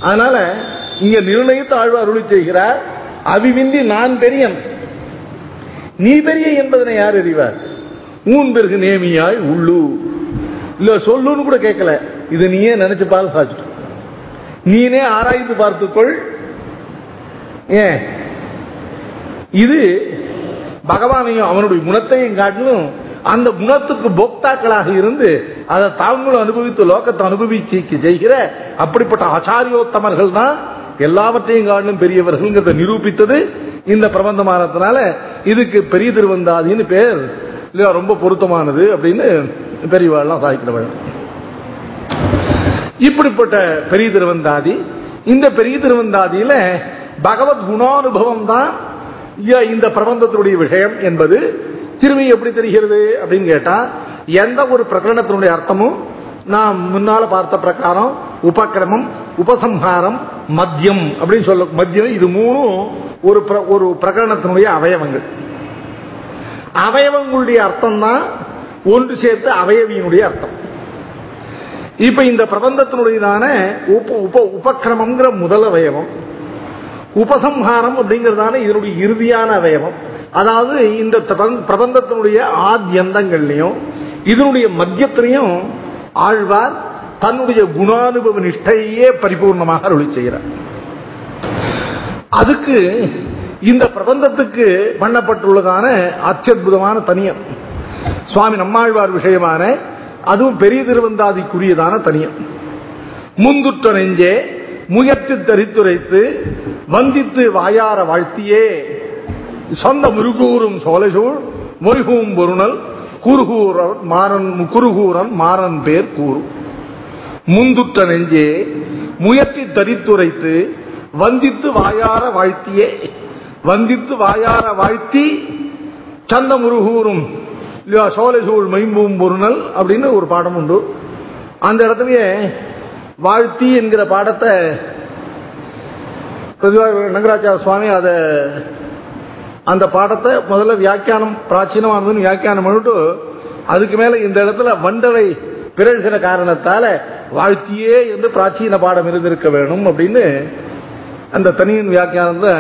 அதனால இங்க நிர்ணயித்து ஆழ்வார் அருளி செய்கிறார் அவிவின்றி நான் பெரியன். நீ பெரிய என்பதனை யார் அறிவார்? ஊன் பிறகு நேமியாய் உள்ளு. இல்ல சொல்லுன்னு கூட கேட்கல. இது நீயே நினைச்சு பால் சாச்சிட்டு நீனே ஆராய்ந்து பார்த்துக்கொள். ஏன்? இது பகவானையும் அவனுடைய குணத்தையும் காட்டிலும் அந்த குணத்துக்கு போக்தாக்களாக இருந்து அதை தாங்களும் அனுபவித்து லோகத்தை அனுபவிச்சு செய்கிற அப்படிப்பட்ட ஆச்சாரியோத்தமர்கள் தான் எல்லாவற்றையும் காட்டிலும் பெரியவர்கள் நிரூபித்தது இந்த பிரபந்தமானதுனால இதுக்கு பெரிய திருவந்தாதின்னு பேர். இல்லையா ரொம்ப பொருத்தமானது அப்படின்னு பெரியவாள்லாம் சாய்க்கிறவள் இப்படிப்பட்ட பெரிய திருவந்தாதி. இந்த பெரிய திருவந்தாதியில பகவத் குணானுபவம் தான் இந்த பிரபந்தத்தினுடைய விஷயம் என்பது திரும்பி எப்படி தெரிகிறது அப்படின்னு கேட்டா எந்த ஒரு பிரகடனத்தினுடைய அர்த்தமும் நாம் முன்னால பார்த்த பிரகாரம் உபக்கிரமம் உபசம்ஹாரம் மத்தியம் அப்படின்னு சொல்ல மத்தியம் இது மூணும் ஒரு ஒரு பிரகடனத்தினுடைய அவயவங்கள். அவயவங்களுடைய அர்த்தம் தான் ஒன்று சேர்த்து அவயவியினுடைய அர்த்தம். இப்ப இந்த பிரபந்தத்தினுடையதான உப உப உபக்கிரமங்கிற முதல் அவயவம் உபசம்ஹாரம் அப்படிங்கிறதான இதனுடைய இறுதியான அவயவம். அதாவது இந்த பிரபந்தத்தினுடைய ஆத்யந்தங்கள்லையும் இதனுடைய மத்தியத்திலையும் ஆழ்வார் தன்னுடைய குணானுபவ நிஷ்டையே பரிபூர்ணமாக அருளி செய்கிறார். அதுக்கு இந்த பிரபந்தத்துக்கு பண்ணப்பட்டுள்ளதான அத்தியுதமான தனியம். சுவாமி நம்மாழ்வார் விஷயமான அதுவும் பெரிய திருவந்தாதிக்குரியதான தனியம். முந்துற்ற நெஞ்சே முயற்சி தரித்துரைத்து வந்தித்து வாயார வாழ்த்தியே. சொந்த முருகூரும் சோலைசூழ் மொய்கூம் பொருணல் குறுகூரன் மாறன் குருகூரன் மாறன் பேர் கூறு. முந்துற்ற நெஞ்சே முயற்சி தரித்துரைத்து வந்தித்து வாயார வாழ்த்தியே. வந்தித்து வாயார வாழ்த்தி சந்த முருகூரும் சோலைசூழ் மைம்பூம் பொருணல் அப்படின்னு ஒரு பாடம் உண்டு அந்த இடத்துலயே வாழ்த்தி என்கிற பாடத்தை நங்கராச்சார சுவாமி அதை அந்த பாடத்தை முதல்ல வியாக்கியானம் பிராச்சீனமானதுன்னு வியாக்கியானம் பண்ணிட்டு அதுக்கு மேல இந்த இடத்துல வண்டலை பிறழ்கிற காரணத்தால வாழ்த்தியே என்று பிராச்சீன பாடம் இருந்திருக்க வேணும் அப்படின்னு அந்த தனியின் வியாக்கியானத்தை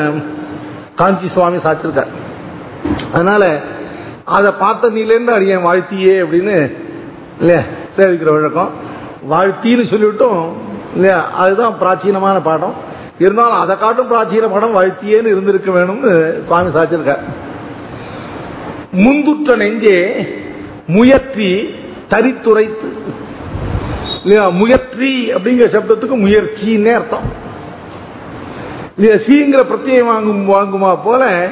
காஞ்சி சுவாமி சாச்சிருக்கார் அதனால அதை பார்த்த நீலேருந்து அடியன் வாழ்த்தியே அப்படின்னு இல்லையா சேவிக்கிற வழக்கம். வாழ்த்தின்னு சொல்லிவிட்டோம் இல்லையா? அதுதான் பிராச்சீனமான பாடம். இருந்தாலும் அதை காட்டும் பிராச்சீன பாடம் வாழ்த்தியேன்னு இருந்திருக்க வேணும்னு சுவாமி சாச்சிருக்கார். முந்துற்ற நெஞ்சே முயற்றி தரித்துரைத்து. இல்லையா? முயற்றி அப்படிங்கிற சப்தத்துக்கு முயற்சின்னே அர்த்தம். இல்லையா? சீங்கிற பிரத்யம் வாங்கும் வாங்குமா போல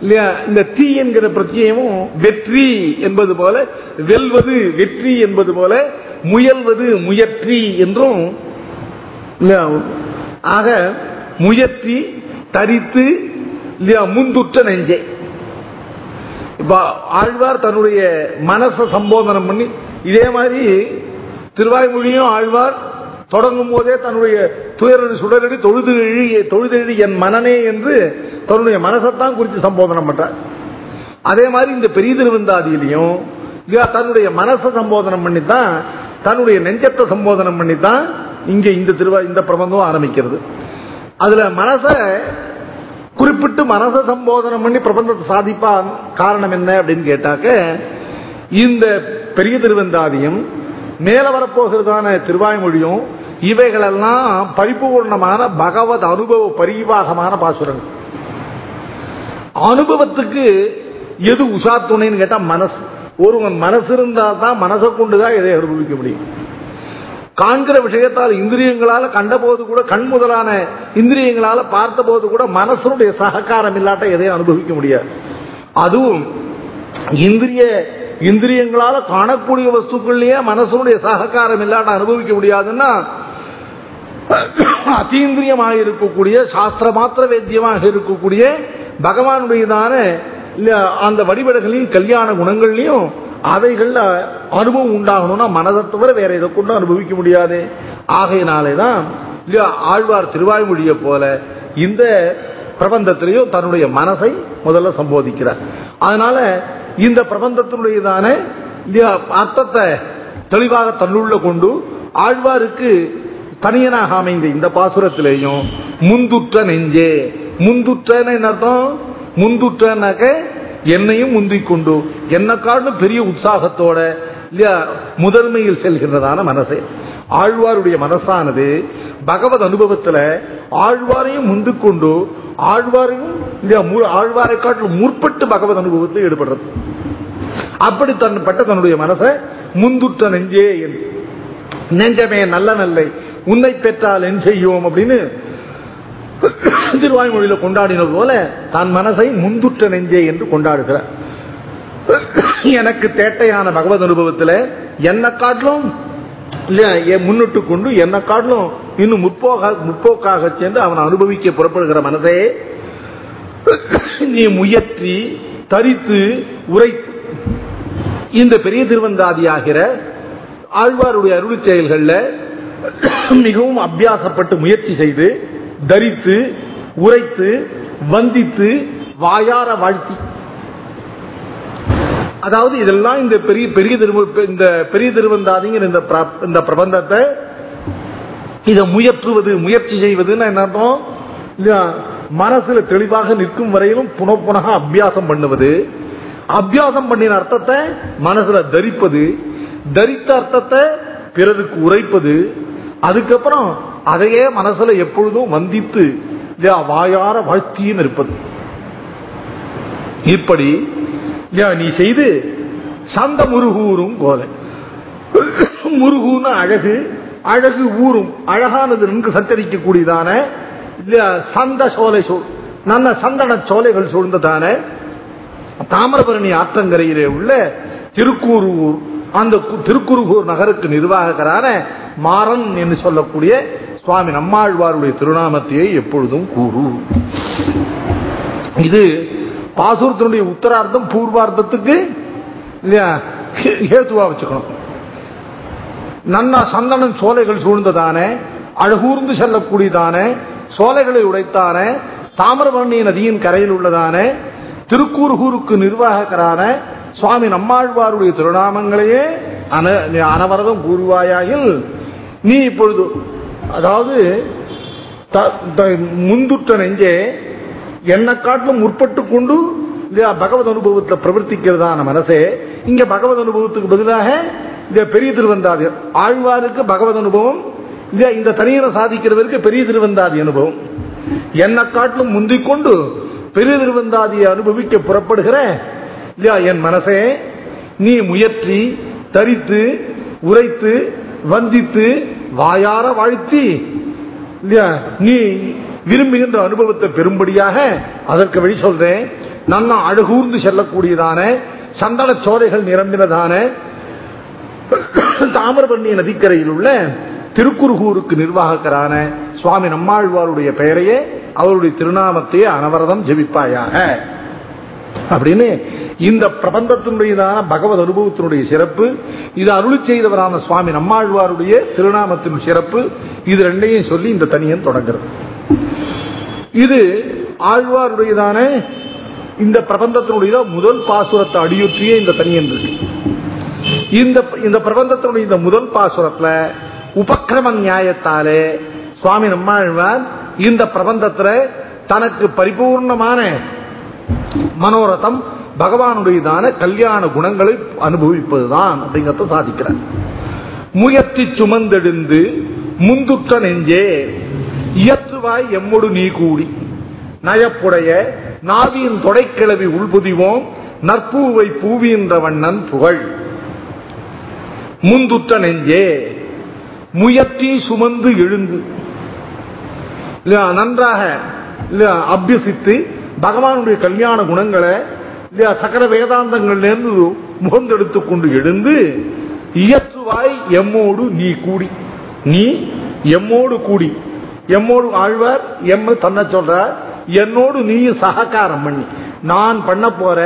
இல்லையா? இந்த தீ என்கிற பிரத்யமும் வெற்றி என்பது போல வெல்வது வெற்றி என்பது போல முயல்வது முயற்சி என்றும் ஆக முயற்சி தரித்து இல்லையா முந்துற்ற நெஞ்சே. இப்ப ஆழ்வார் தன்னுடைய மனசை சம்போதனம் பண்ணி இதே மாதிரி திருவாய்மொழியும் ஆழ்வார் தொடங்கும் போதே தன்னுடைய துயரடி சுடரடி தொழுது தொழுதெழி என் மனனே என்று தன்னுடைய மனசைத்தான் குறித்து சம்போதனம் பண்றார். அதே மாதிரி இந்த பெரிய திருவந்தாதியிலையும் தன்னுடைய மனசை சம்போதனம் பண்ணித்தான் தன்னுடைய நெஞ்சத்தை சம்போதனம் பண்ணித்தான் இங்க இந்த திருவா இந்த பிரபந்தம் ஆரம்பிக்கிறது. அதுல மனச குறிப்பிட்டு மனச சம்போதனம் பண்ணி பிரபந்தத்தை சாதிப்பான் காரணம் என்ன அப்படின்னு கேட்டாக்க இந்த பெரிய திருவந்தாதியும் மேல வரப்போகிறதான திருவாய்மொழியும் இவைகளெல்லாம் பரிபூர்ணமான பகவத் அனுபவ பரிவாகமான பாசுரங்கள். அனுபவத்துக்கு எது உஷா துணைன்னு கேட்டா மனசு. ஒருவன் மனசு இருந்தா தான் மனசை கொண்டுதான் இதை அனுபவிக்க முடியும். காண்கிற விஷயத்தால் இந்திரியங்களால கண்டபோது கூட கண் முதலான இந்திரியங்களால பார்த்த போது கூட மனசனுடைய சககாரம் இல்லாட்ட எதையும் அனுபவிக்க முடியாது. அதுவும் இந்திரிய இந்திரியங்களால காணக்கூடிய வஸ்துக்கள்லயே மனசனுடைய சககாரம் இல்லாட்ட அனுபவிக்க முடியாதுன்னா அத்தீந்திரியமாக இருக்கக்கூடிய சாஸ்திர மாத்திர வேத்தியமாக இருக்கக்கூடிய பகவானுடையதான அந்த வழிபடுகளின் கல்யாண குணங்கள்லையும் அவைகள்ல அனுபவம் உண்டாகணும்னா மனதை தவிர வேற எதை கொண்டு அனுபவிக்க முடியாது. ஆகையினாலே தான் ஆழ்வார் திருவாய்மொழியை போல இந்த பிரபந்தத்திலையும் தன்னுடைய மனசை முதல்ல சம்போதிக்கிறார். அதனால இந்த பிரபந்தத்தினுடையதான அர்த்தத்தை தெளிவாக தன்னுள்ள கொண்டு ஆழ்வாருக்கு தனியனாக அமைந்த இந்த பாசுரத்திலேயும் முந்துற்ற நெஞ்சே. முந்துற்றன்னு என்ன அர்த்தம்? முந்துற்றனாக்க என்னையும் முந்திக் கொண்டு என்ன காரணம்? பெரிய உற்சாகத்தோட இல்லையா முதன்மையில் செல்கின்றதான மனசே. ஆழ்வாருடைய மனசானது பகவத் அனுபவத்துல ஆழ்வாரையும் முந்து கொண்டு ஆழ்வாரையும் இல்லையா ஆழ்வாரை காட்டிலும் முற்பட்டு பகவத் அனுபவத்தில் ஈடுபடுறது. அப்படி தன்பட்ட தன்னுடைய மனசை முந்துட்ட நெஞ்சே நெஞ்சமே நல்ல நல்லை உன்னை பெற்றால் என் செய்யும் அப்படின்னு திருவாய்மொழியில கொண்டாடினது போல தான் மனசை முந்துற்ற நெஞ்சே என்று கொண்டாடுகிறார். எனக்கு தேட்டையான பகவத் அனுபவத்தில் என்ன காட்டிலும் என் முன்னிட்டு கொண்டு என்ன காட்டிலும் இன்னும் முற்போக முற்போக்காக சென்று அவன் அனுபவிக்க புறப்படுகிற மனசே நீ முயற்றி தரித்து உரைத்து இந்த பெரிய திருவந்தாதியாகிற ஆழ்வாருடைய அருள் செயல்களில் மிகவும் அபியாசப்பட்டு முயற்சி செய்து தரித்து உரைத்து வந்தித்து வாயார வாழ்த்தி. அதாவது இதெல்லாம் இந்த பெரிய பெரிய திருவ இந்த பெரிய திருவந்தாதிங்கிற இந்த இந்த பிரபந்தத்தை இதை முயற்றுவது முயற்சி செய்வதுன்னு என்ன அர்த்தம்? மனசுல தெளிவாக நிற்கும் வரையிலும் புன அபியாசம் பண்ணுவது. அபியாசம் பண்ணின அர்த்தத்தை மனசுல தரிப்பது. தரித்த அர்த்தத்தை பிறருக்கு உரைப்பது. அதுக்கப்புறம் அதையே மனசுல எப்பொழுதும் வந்தித்து இல்லையா, வாயார வாழ்த்தியும் இருப்பது. இப்படி இல்லையா, நீ செய்து சந்த முருகூரும் கோலை முருகூன்னு அழகு அழகு ஊரும் அழகானது நன்கு சத்தரிக்கக்கூடியதான இல்லையா, சந்த சோலை சோ நல்ல சந்தன சோலைகள் சூழ்ந்ததான தாமிரபரணி ஆற்றங்கரையிலே உள்ள திருக்கூரூர் அந்த கு- திருக்குறுகூர் நகருக்கு நிர்வாகரான மாறன் என்று சொல்லக்கூடிய சுவாமி நம்மாழ்வாருடைய திருநாமத்தையே எப்பொழுதும் கூறு. இது பாசுரத்தினுடைய உத்தரார்த்தம் பூர்வார்த்தத்துக்கு இல்லையா, வச்சுக்கணும். நன்னா சந்தனம் சோலைகள் சூழ்ந்ததான அழகூர்ந்து செல்லக்கூடியதான சோலைகளை உடைத்தான தாமிரபரணி நதியின் கரையில் உள்ளதானே திருக்கூர்கூருக்கு நிர்வாகரான சுவாமி நம்மாழ்வாருடைய திருநாமங்களையே அன- அனவரதம் கூறுவாயாயில் நீ இப்பொழுது அதாவது த- த- முந்துற்ற நெஞ்சே என்னை காட்டிலும் முற்பட்டு கொண்டு இல்லையா பகவத் அனுபவத்தில் பிரவர்த்திக்கிறதான மனசே இங்க பகவத் அனுபவத்துக்கு பதிலாக இந்த பெரிய திருவந்தாதி ஆழ்வாருக்கு பகவத் அனுபவம் இல்லையா இந்த தனியனை சாதிக்கிறவருக்கு பெரிய திருவந்தாதி அனுபவம். என்னை காட்டிலும் முந்திக்கொண்டு பெரிய திருவந்தாதியை அனுபவிக்க புறப்படுகிற இல்லையா என் மனசே நீ முயற்றி தரித்து உரைத்து வந்தித்து வாயார வாழ்த்தி. இல்லையா? நீ விரும்புகின்ற அனுபவத்தை பெறும்படியாக அதற்கு வழி சொல்றேன். நல்லா அழகூர்ந்து செல்லக்கூடியதான சந்தன சோலைகள் நிரம்பினதான தாமிரபரணி நதிக்கரையில் உள்ள திருக்குறுகூருக்கு நிர்வாகக்கரான சுவாமி நம்மாழ்வாருடைய பெயரையே அவருடைய திருநாமத்தையே அனவரதம் ஜெபிப்பாயாக. அப்படின்னு இந்த பிரபந்தத்தினுடையதான பகவத் அனுபவத்தினுடைய சிறப்பு இது அருள் செய்தவரான சுவாமி நம்மாழ்வாருடைய திருநாமத்தின் சிறப்பு இது ரெண்டையும் சொல்லி இந்த தனியன் தொடங்குறது. இது ஆழ்வாருடையதான இந்த பிரபந்தத்தினுடைய முதல் பாசுரத்தை அடியுற்றிய இந்த தனியன் இருக்கு. இந்த இந்த பிரபந்தத்தினுடைய இந்த முதல் பாசுரத்துல உபக்கிரம நியாயத்தாலே சுவாமி நம்மாழ்வார் இந்த பிரபந்தத்துல தனக்கு பரிபூர்ணமான மனோரதம் பகவானுடையதான கல்யாண குணங்களை அனுபவிப்பதுதான் அப்படிங்கறத சாதிக்கிறார். முயற்சி சுமந்தெழுந்து முந்துற்ற நெஞ்சே இயற்றுவாய் எம்மொடு நீ கூடி. நயப்புடைய நாவியின் தொடைக்கிழவி உள்புதிவோம் நற்பூவை பூவின்ற வண்ணன் புகழ். முந்துற்ற நெஞ்சே முயற்சி சுமந்து எழுந்து. நன்றாக அபியசித்து பகவானுடைய கல்யாண குணங்களை இல்லையா, சகல வேதாந்தங்கள்லேருந்து முகந்தெடுத்து கொண்டு எழுந்து இயற்றுவாய் எம்மோடு நீ கூடி. நீ எம்மோடு கூடி. எம்மோடு ஆழ்வார் எம் தன்னை சொல்றார் என்னோடு நீயும் சககாரம் பண்ணி. நான் பண்ண போற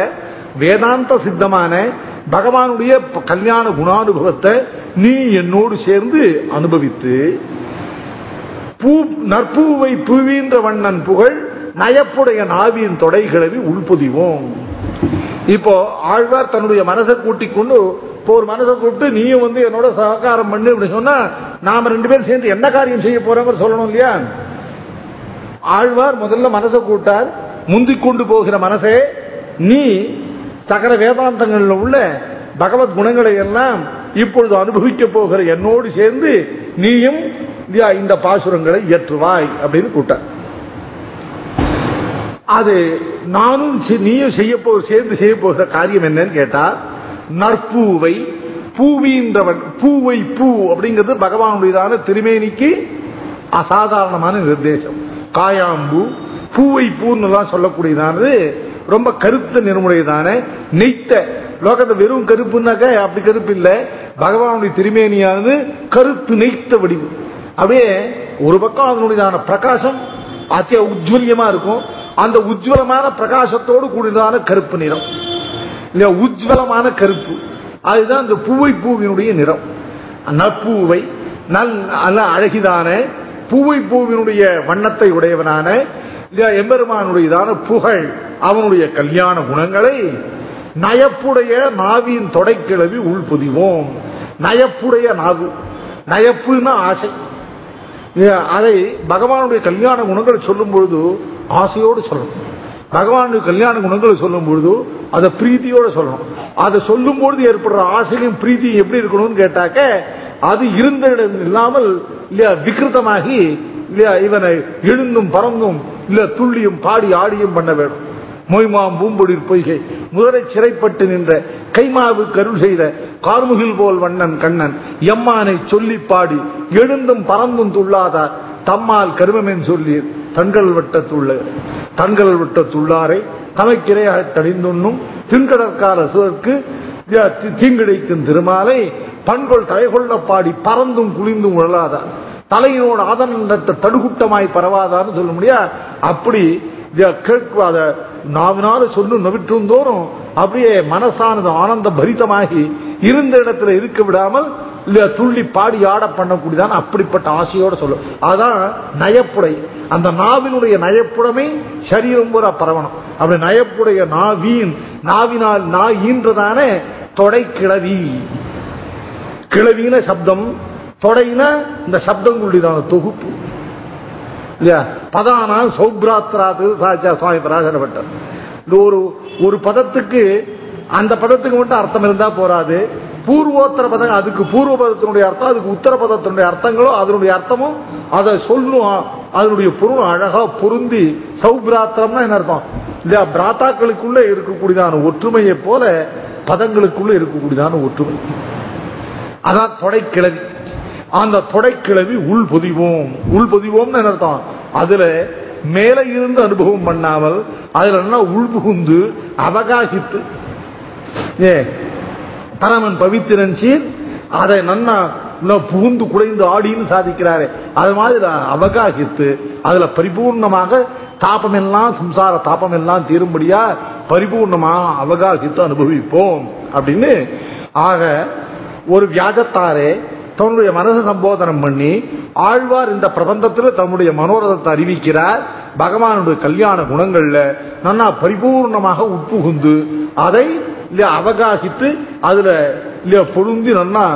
வேதாந்த சித்தமான பகவானுடைய கல்யாண குணானுபவத்தை நீ என்னோடு சேர்ந்து அனுபவித்து பூ நற்பூவை பூவின்ற வண்ணன் புகழ் நயப்புடைய நாவியின் தொடைகளவி உள்புதிவோம். இப்போ ஆழ்வார் தன்னுடைய மனசை கூட்டிக் கொண்டு இப்போ ஒரு மனசை கூப்பிட்டு நீயும் வந்து என்னோட சககாரம் பண்ணு அப்படின்னு சொன்னா நாம ரெண்டு பேரும் சேர்ந்து என்ன காரியம் செய்ய போறோங்கிற சொல்லணும் இல்லையா? ஆழ்வார் முதல்ல மனசை கூட்டார் முந்திக் கொண்டு போகிற மனசே நீ சகல வேதாந்தங்களில் உள்ள பகவத் குணங்களை எல்லாம் இப்பொழுது அனுபவிக்க போகிற என்னோடு சேர்ந்து நீயும் இந்த பாசுரங்களை இயற்றுவாய் அப்படின்னு கூட்டார் அது நானும் நீயும் செய்ய போ சேர்ந்து செய்ய போகிற காரியம் என்னன்னு கேட்டா நற்பூவை பூவின்றவன் பூவை பூ அப்படிங்கிறது பகவானுடையதான திருமேனிக்கு அசாதாரணமான நிர்தேசம். காயாம்பூ பூவை பூன்னு சொல்லக்கூடியதானது ரொம்ப கருத்த நிறமுடையதான நெய்த்த. லோகத்தை வெறும் கருப்புனாக்க அப்படி கருப்பு இல்லை பகவானுடைய திருமேனியானது கருத்து நெய்த்த வடிவு அப்படியே ஒரு பக்கம் அதனுடையதான பிரகாசம் அத்திய உஜ்வல்யமா இருக்கும். அந்த உஜ்வலமான பிரகாசத்தோடு கூடியதான கருப்பு நிறம். இல்லையா உஜ்வலமான கருப்பு அதுதான் இந்த பூவை பூவினுடைய நிறம். நற்பூவை நல் நல்ல அழகிதான பூவை பூவினுடைய வண்ணத்தை உடையவனான இல்லையா எம்பெருமானுடையதான புகழ் அவனுடைய கல்யாண குணங்களை நயப்புடைய நாவின் தொடைக்கிழவி உள்பொதிவோம். நயப்புடைய நாவு நயப்புன்னா ஆசை. அதை பகவானுடைய கல்யாண குணங்கள் சொல்லும் பொழுது ஆசையோடு சொல்லணும். பகவானுக்கு கல்யாண குணங்களை சொல்லும் பொழுது அதை பிரீத்தியோட சொல்லணும். அதை சொல்லும் பொழுது ஏற்படுற ஆசையும் பிரீத்தியும் எப்படி இருக்கணும்னு கேட்டாக்க அது இருந்த இடம் இல்லாமல் இல்லையா விகிருத்தமாகி இல்லையா இவனை எழுந்தும் பறந்தும் இல்ல துள்ளியும் பாடி ஆடியும் பண்ண வேண்டும் மொய்மாம் பூம்பொடிர் பொய்கை. முதலை சிறைப்பட்டு நின்ற கைமாவு கருள் செய்த கார்முகில் போல் வண்ணன் கண்ணன் எம்மானை சொல்லி பாடி எழுந்தும் பறந்தும் துள்ளாதார் தம்மால் கருமமென் சொல்லீர் தங்கள் வட்டத்துள்ள தங்கள் வட்டத்துள்ளாரை தமைக்கிரையாக தடிந்துண்ணும் தின்கடற்கால சுதற்கு தீங்கிழைக்கும் திருமாலை பண்கொள் தலைகொள்ள பாடி பறந்தும் குளிந்தும் உழலாதார் தலையினோடு ஆதனத்தை தடுகுட்டமாய் பரவாதான்னு சொல்ல முடியா? அப்படி கேட்காத நாவினால சொல்லு நவிற்றும் தோறும் அப்படியே மனசானது ஆனந்த பரிதமாகி இருந்த இடத்துல இருக்க விடாமல் துள்ளி பாடி ஆட பண்ணக்கூடியதான் அப்படிப்பட்ட ஆசையோட சொல்லும் அதான் நயப்புடை. அந்த நாவினுடைய நயப்புடமை சரீரம் பூரா பரவணும். அப்படி நயப்புடைய நாவீன் நாவினால் நாயின்றதானே தொடை கிளவி கிளவின சப்தம் தொடையின இந்த சப்தங்களுடையதான தொகுப்பு. இல்லையா? பதானா சௌப்ராத்ராது சாச்சா சுவாமி பராசரப்பட்டார் இந்த ஒரு ஒரு பதத்துக்கு அந்த பதத்துக்கு மட்டும் அர்த்தம் இருந்தா போராது பூர்வோத்தர பதம் அதுக்கு பூர்வ பதத்தினுடைய அர்த்தம் அதுக்கு உத்தர பதத்தினுடைய அர்த்தங்களும் அதனுடைய அர்த்தமும் அதை சொல்லும். அதனுடைய பொருள் அழகா பொருந்தி சௌபிராத்திரம்னா என்ன அர்த்தம்? இல்லையா பிராத்தாக்களுக்குள்ள இருக்கக்கூடியதான ஒற்றுமையை போல பதங்களுக்குள்ள இருக்கக்கூடியதான ஒற்றுமை. அதான் தொடைக்கிழவி. அந்த தொடைக்கிழவி உள் பொதிவோம். உள் பொதிவோம்னு என்ன அர்த்தம்? அதுல மேலே இருந்து அனுபவம் பண்ணாமல் அதுல என்ன உள்புகுந்து அவகாசித்து பரமன் பவித்திரன் சீர் அதை நன்னா புகுந்து குடைந்து ஆடின்னு சாதிக்கிறாரு. அது மாதிரி அவகாசித்து அதுல பரிபூர்ணமாக தாபம் எல்லாம் சம்சார தாபம் எல்லாம் தீரும்படியா பரிபூர்ணமாக அவகாசித்து அனுபவிப்போம் அப்படின்னு. ஆக ஒரு வியாஜத்தாரே தன்னுடைய மனசு சம்போதனம் பண்ணி ஆழ்வார் இந்த பிரபந்தத்தில் தன்னுடைய மனோரதத்தை அறிவிக்கிறார். பகவானுடைய கல்யாண குணங்கள்ல நன்னா பரிபூர்ணமாக உட்புகுந்து அதை இல்லையா அவகாசித்து அதுல இல்லையா பொருந்தி நன்னா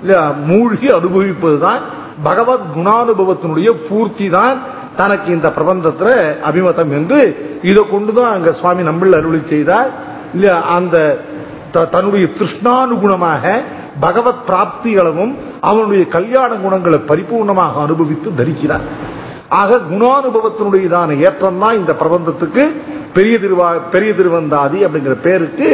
இல்லையா மூழ்கி அனுபவிப்பதுதான் பகவத் குணானுபவத்தினுடைய பூர்த்தி தான் தனக்கு இந்த பிரபந்தத்துல அபிமதம் என்று இதை கொண்டுதான் அங்க சுவாமி நம்மள அருளி செய்தார். இல்லையா அந்த தன்னுடைய திருஷ்ணானுகுணமாக பகவத் பிராப்திகளவும் அவனுடைய கல்யாண குணங்களை பரிபூர்ணமாக அனுபவித்து தரிக்கிறார். ஆக குணானுபவத்தினுடையதான ஏற்றம் தான் இந்த பிரபந்தத்துக்கு பெரிய திருவா பெரிய திருவந்தாதி அப்படிங்கிற பேருக்கு